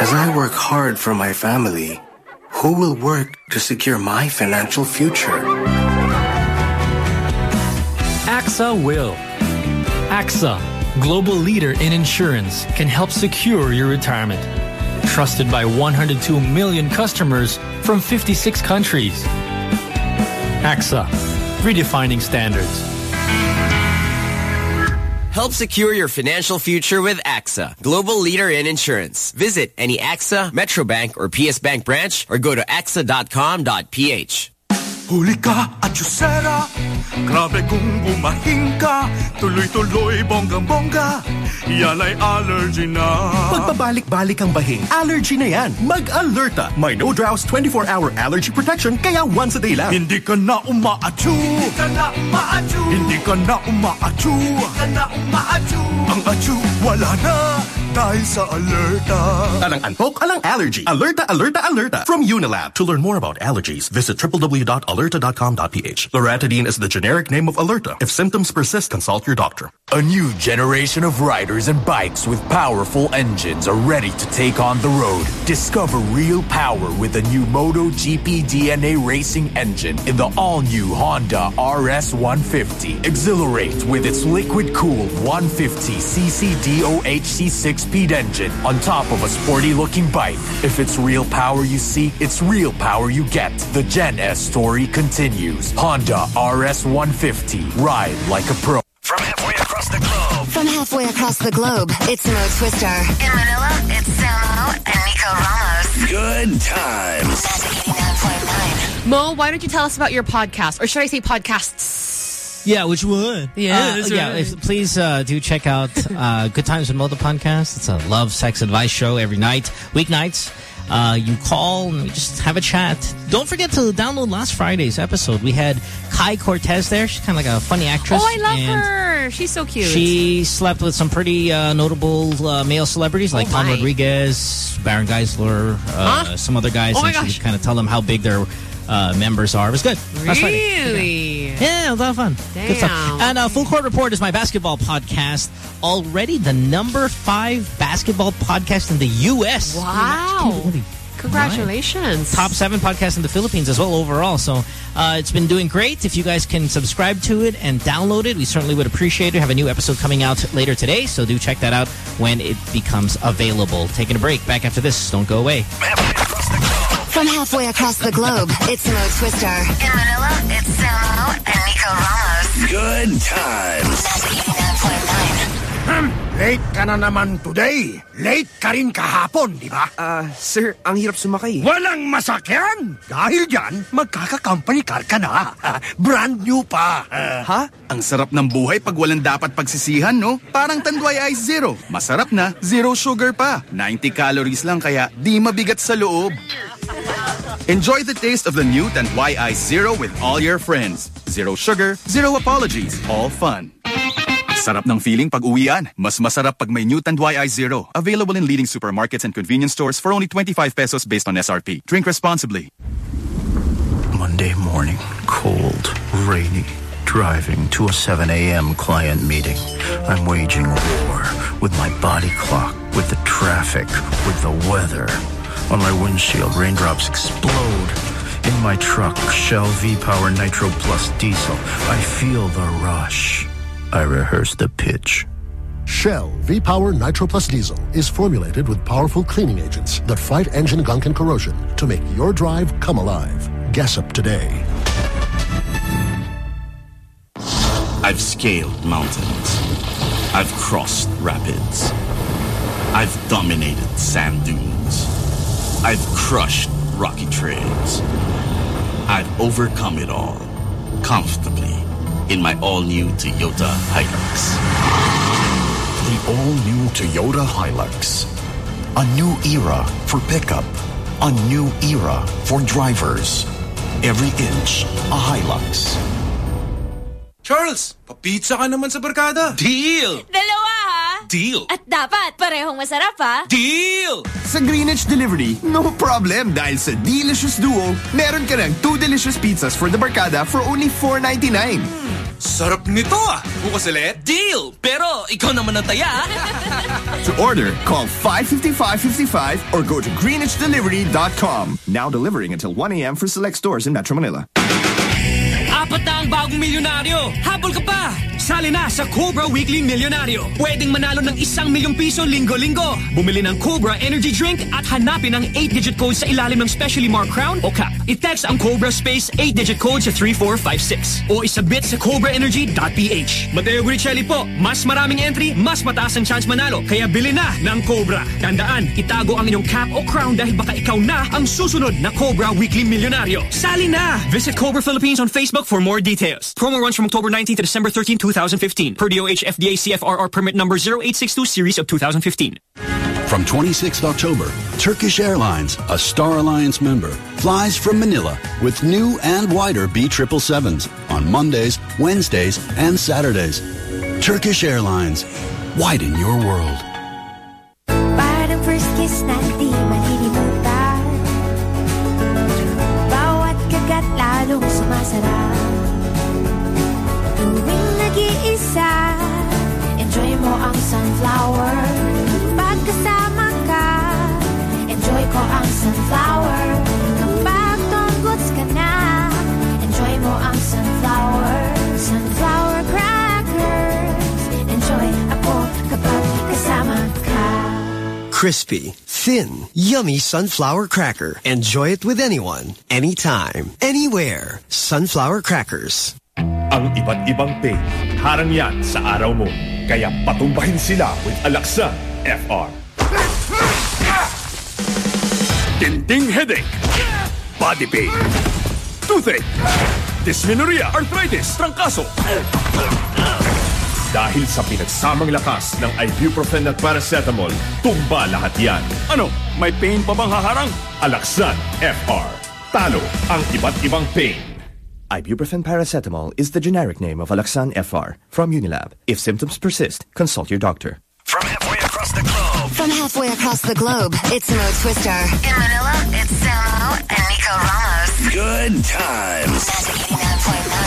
As I work hard for my family, who will work to secure my financial future? AXA will. AXA, global leader in insurance, can help secure your retirement. Trusted by 102 million customers from 56 countries. AXA, redefining standards. Help secure your financial future with AXA, global leader in insurance. Visit any AXA, Metrobank, or PS Bank branch or go to axa.com.ph. Huli ka at Yusera Grabe kung bumahing ka Tuloy-tuloy bonggang-bongga Yan ay allergy na Pagpabalik-balik ang bahing, allergy na yan. Mag-alerta. May no drowse 24-hour allergy protection kaya once a day lang. Hindi ka na umaatsu Hindi ka na umaatsu Hindi ka na umaatsu Hindi ka na umaatsu Ang atsu wala na tayo sa alerta. Alang antok, alang allergy. Alerta, alerta, Allerta. From Unilab. To learn more about allergies, visit www.alerta.com.ph. Loratadine is the generic name of alerta. If symptoms persist, consult your doctor. A new generation of riders and bikes with powerful engines are ready to take on the road. Discover real power with the new Moto GP DNA racing engine in the all-new Honda RS150. Exhilarate with its liquid-cooled 150cc DOHC6 six-speed engine on top of a sporty-looking bike. If it's real power you seek, it's real power you get. The Gen S story continues. Honda RS150. Ride like a pro. From halfway across the globe. From halfway across the globe, it's Mo Twister. In Manila, it's Samo and Nico Ramos. Good times. Mo, why don't you tell us about your podcast? Or should I say podcasts? Yeah, which one? Yeah, Uh, yeah. right. If, please uh, do check out uh, [laughs] Good Times with the podcast. It's a love, sex, advice show every night, weeknights. Uh, you call and we just have a chat. Don't forget to download last Friday's episode. We had Kai Cortez there. She's kind of like a funny actress. Oh, I love her. She's so cute. She slept with some pretty uh, notable uh, male celebrities like Oh, Tom my. Rodriguez, Baron Geisler, uh, Huh? some other guys. Oh, and she kind of tell them how big their uh, members are. It was good. Really? Yeah, it was a lot of fun. Good stuff. Damn. And uh, Full Court Report is my basketball podcast. Already the number five basketball podcast in the U.S. Wow. Congratulations. Top seven podcast in the Philippines as well overall. So uh, it's been doing great. If you guys can subscribe to it and download it, we certainly would appreciate it. We have a new episode coming out later today, so do check that out when it becomes available. Taking a break. Back after this. Don't go away. From halfway across the globe, it's Mo Twister. In Manila, it's Samo and Nico Ramos. Good times. Hmm, late ka na naman today. Late ka rin kahapon, di ba? Ah, sir, ang hirap sumakay. Walang masakyan! Dahil dyan, magkaka-company car ka na. [laughs] Brand new pa. Ah, Ha? Ang sarap ng buhay pag walang dapat pagsisihan, no? Parang Tanduay Ice Zero. Masarap na, zero sugar pa. 90 calories lang kaya di mabigat sa loob. Enjoy the taste of the new Tanduay Ice Zero with all your friends. Zero sugar, zero apologies, all fun. Sarap ng feeling pag uwian. Mas masarap pag may new Tanduay Zero. Available in leading supermarkets and convenience stores for only 25 pesos based on SRP. Drink responsibly. Monday morning, cold, rainy, driving to a 7 a.m. client meeting. I'm waging war with my body clock, with the traffic, with the weather. On my windshield, raindrops explode. In my truck, Shell V-Power Nitro Plus Diesel, I feel the rush. I rehearse the pitch. Shell V-Power Nitro Plus Diesel is formulated with powerful cleaning agents that fight engine gunk and corrosion to make your drive come alive. Gas up today. I've scaled mountains. I've crossed rapids. I've dominated sand dunes. I've crushed rocky trails. I've overcome it all comfortably in my all-new Toyota Hilux. The all-new Toyota Hilux. A new era for pickup. A new era for drivers. Every inch a Hilux. Charles, papizza ka naman sa barkada. Deal! Dalawa ha? Deal! At dapat parehong masarap ha? Deal! Sa Greenwich Delivery, no problem dahil sa Delicious Duo, meron ka ng two delicious pizzas for the barkada for only $4.99. Sarap nito ah! Bukas ulit? Deal! Pero ikaw naman ang taya. [laughs] To order, call 555-55 or go to greenwichdelivery.com. Now delivering until 1 a.m. for select stores in Metro Manila. Apat na ang bagong milyonaryo. Habol ka pa! Sali na sa Cobra Weekly Milyonaryo. Pwedeng manalo ng isang milyong piso linggo-linggo. Bumili ng Cobra Energy Drink at hanapin ang 8-digit code sa ilalim ng specially marked crown o cap. I-text ang Cobra Space 8-digit code sa 3456 o isabit sa cobraenergy.ph. Mateo Guricelli po, mas maraming entry, mas mataas ang chance manalo. Kaya bili na ng Cobra. Tandaan, itago ang inyong cap o crown dahil baka ikaw na ang susunod na Cobra Weekly Milyonaryo. Sali na! Visit Cobra Philippines on Facebook for more details. Promo runs from October 19 to December 13, 2015. Per DOH FDA CFRR permit number 0862 series of 2015. From 26th October, Turkish Airlines, a Star Alliance member, flies from Manila with new and wider B777s on Mondays, Wednesdays, and Saturdays. Turkish Airlines, widen your world. Parang first kiss na di malilimutan Bawat kagat lalong sumasarap Enjoy mo ang sunflower Pagkasama ka Enjoy ko ang sunflower Kapag tunggots ka na Enjoy mo ang sunflower Sunflower crackers Enjoy ako kapag kasama ka Crispy, thin, yummy sunflower cracker. Enjoy it with anyone, anytime, anywhere. Sunflower crackers. Ang iba't ibang pain, harang yan sa araw mo. Kaya patumbahin sila with Alaksan FR. Tinting headache, body pain, toothache, dysmenorrhea, arthritis, trangkaso. Dahil sa pinagsamang lakas ng ibuprofen at paracetamol, tumba lahat yan. Ano, may pain pa bang haharang? Alaksan FR. Talo ang iba't ibang pain. Ibuprofen paracetamol is the generic name of Alaxan FR from Unilab. If symptoms persist, consult your doctor. From halfway across the globe. From halfway across the globe, it's Mo Twister. In Manila, it's Samo and Nico Ramos. Good times.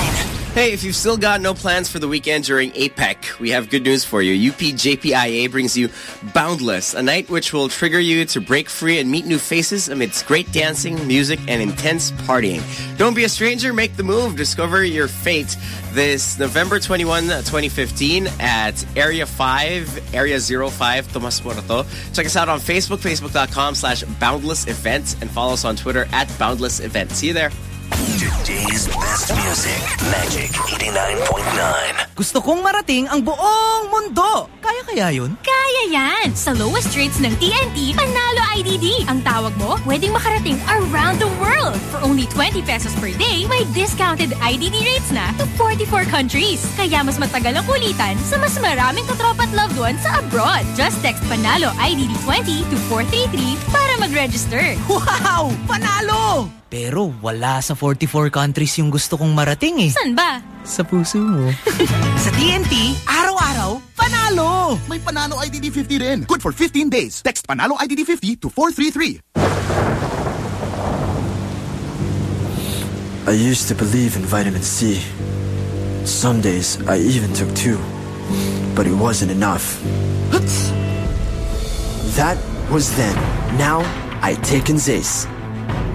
Hey, if you've still got no plans for the weekend during APEC, we have good news for you. UPJPIA brings you Boundless, a night which will trigger you to break free and meet new faces amidst great dancing, music, and intense partying. Don't be a stranger, make the move. Discover your fate this November 21, uh, 2015 at Area 5, Area 05, Tomas Morato. Check us out on Facebook, facebook.com slash boundless events, and follow us on Twitter at boundless event. See you there. Today's best music. Magic 89.9. Gusto kong marating ang buong mundo. Kaya kaya yun? Kaya yan! Sa lowest rates ng TNT, Panalo IDD. Ang tawag mo, pwedeng makarating around the world. For only 20 pesos per day, may discounted IDD rates na to 44 countries. Kaya mas matagal ang kulitan sa mas maraming katropa at loved ones sa abroad. Just text Panalo IDD 20 to 433 para mag-register. Wow! Panalo! Pero wala sa 44 countries yung gusto kong marating eh. San ba? Sa puso mo. [laughs] sa TNT, araw-araw, panalo! May Panalo IDD 50 rin. Good for 15 days. Text Panalo IDD 50 to 433. I used to believe in vitamin C. Some days I even took two. But it wasn't enough. That was then. Now I take Zace.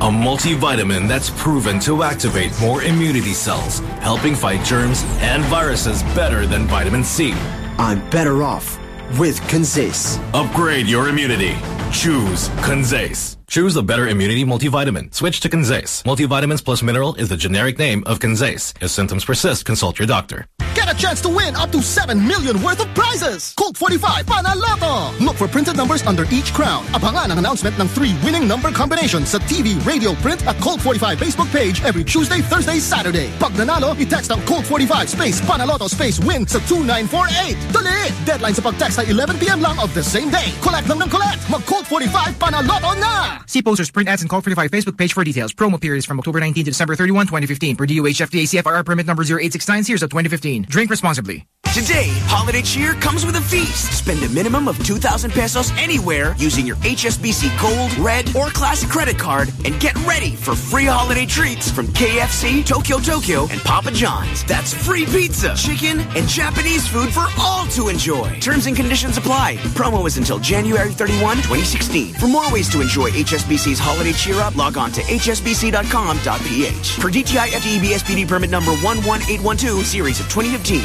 A multivitamin that's proven to activate more immunity cells, helping fight germs and viruses better than vitamin C. I'm better off with Conzace. Upgrade your immunity. Choose Conzace. Choose the better immunity multivitamin. Switch to Conzace. Multivitamins plus mineral is the generic name of Conzace. If symptoms persist, consult your doctor. Get a chance to win up to 7 million worth of prizes. Colt 45 Panaloto. Look for printed numbers under each crown. Abangan ang announcement ng three winning number combinations sa TV, radio, print at Colt 45 Facebook page every Tuesday, Thursday, Saturday. Pag nanalo, i-text ang Colt 45 space Panaloto space win sa 2948. Dali! Deadline sa pag-text ay 11pm lang of the same day. Collect lang ng collect. Mag Colt 45 Panaloto na! See posters, print ads, and Colt 45 Facebook page for details. Promo period is from October 19 to December 31, 2015. Per DOH FDA CFR permit number 0869 series of 2015. Drink responsibly. Today, holiday cheer comes with a feast. Spend a minimum of 2,000 pesos anywhere using your HSBC Gold, Red, or Classic credit card and get ready for free holiday treats from KFC, Tokyo Tokyo, and Papa John's. That's free pizza, chicken, and Japanese food for all to enjoy. Terms and conditions apply. Promo is until January 31, 2016. For more ways to enjoy HSBC's holiday cheer up, log on to hsbc.com.ph. For DTI FTEB SPD permit number 11812, series of 2015.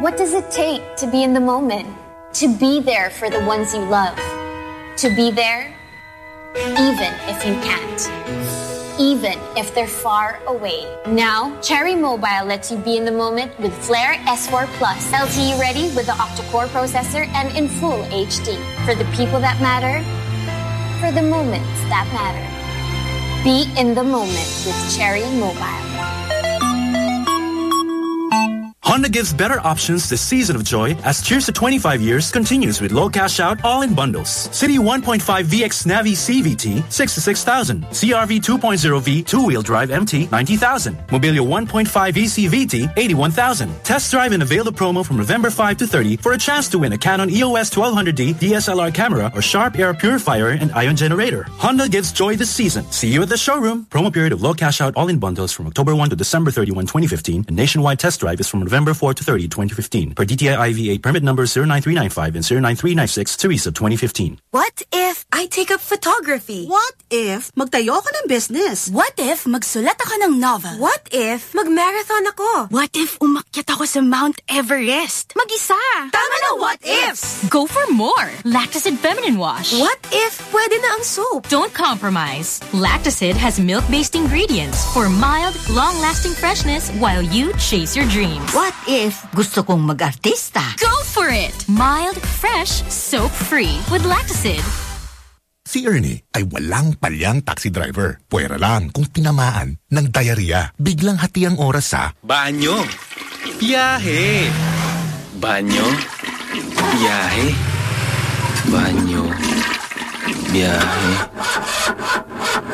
What does it take to be in the moment? To be there for the ones you love. To be there even if you can't. Even if they're far away. Now, Cherry Mobile lets you be in the moment with Flare S4 Plus. LTE ready with the octa-core processor and in full HD. For the people that matter, for the moments that matter. Be in the moment with Cherry Mobile. Honda gives better options this season of joy as Cheers to 25 years continues with low cash out all in bundles. City 1.5 VX Navi CVT 66,000. CRV 2.0V two-wheel drive MT 90,000. Mobilio 1.5 ECVT 81,000. Test drive and avail the promo from November 5 to 30 for a chance to win a Canon EOS 1200D DSLR camera or Sharp Air purifier and ion generator. Honda gives joy this season. See you at the showroom. Promo period of low cash out all in bundles from October 1 to December 31, 2015 and nationwide test drive is from November 4 to 30, 2015. Per DTI IVA permit number 09395 and 09396 Teresa 2015. What if I take up photography? What if magtayo ako ng business? What if magsulat ako ng novel? What if magmarathon ako? What if umakyat ako sa Mount Everest? Mag-isa! Tama na what ifs! Go for more. Lactacid Feminine Wash. What if pwede na ang soap? Don't compromise. Lactacid has milk-based ingredients for mild, long-lasting freshness while you chase your dreams. What if gusto kong mag-artista? Go for it! Mild, fresh, soap-free with Lactacid. Si Ernie ay walang palyang taxi driver. Pwera lang kung tinamaan ng diarrhea. Biglang hati ang oras sa Banyo. Biyahe. Banyo. Biyahe. Banyo. Biyahe.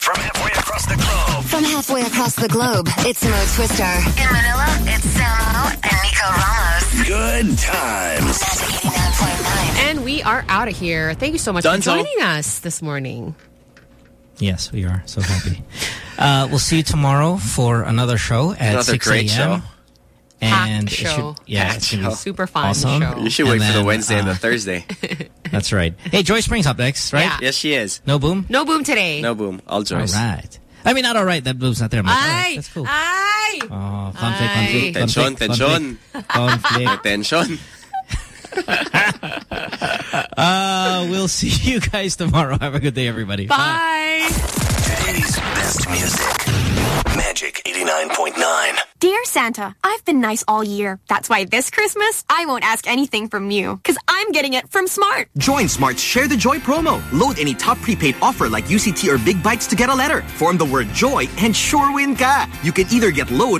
From halfway across the globe. From halfway across the globe, it's Mo Twister. In Manila, it's Samo and Nico Ramos. Good times. And we are out of here. Thank you so much Done for so. joining us this morning. Yes, we are so happy. [laughs] uh, we'll see you tomorrow for another show at Another 6 a.m. show. And Packed it should- show. yeah, Packed it's show. Super fun awesome. show. You should And wait for the then, Wednesday and uh, the Thursday. [laughs] That's right. Hey, Joyce Pring up next, right? Yeah. Yes, she is. No boom? No boom today. No boom. All All Joyce. right. I mean, not all right. That boom's not there. I'm like, all right, Ay! that's cool. Ay! Oh, conflict, Ay. conflict, Tension, conflict, tension. conflict. Tension. Uh, we'll see you guys tomorrow. [laughs] Have a good day, everybody. Bye. Today's best music. Magic 89.9. Dear Santa, I've been nice all year. That's why this Christmas, I won't ask anything from you. Because I'm getting it from Smart. Join Smart's Share the Joy promo. Load any top prepaid offer like UCT or Big Bytes to get a letter. Form the word joy and sure win ka. You can either get load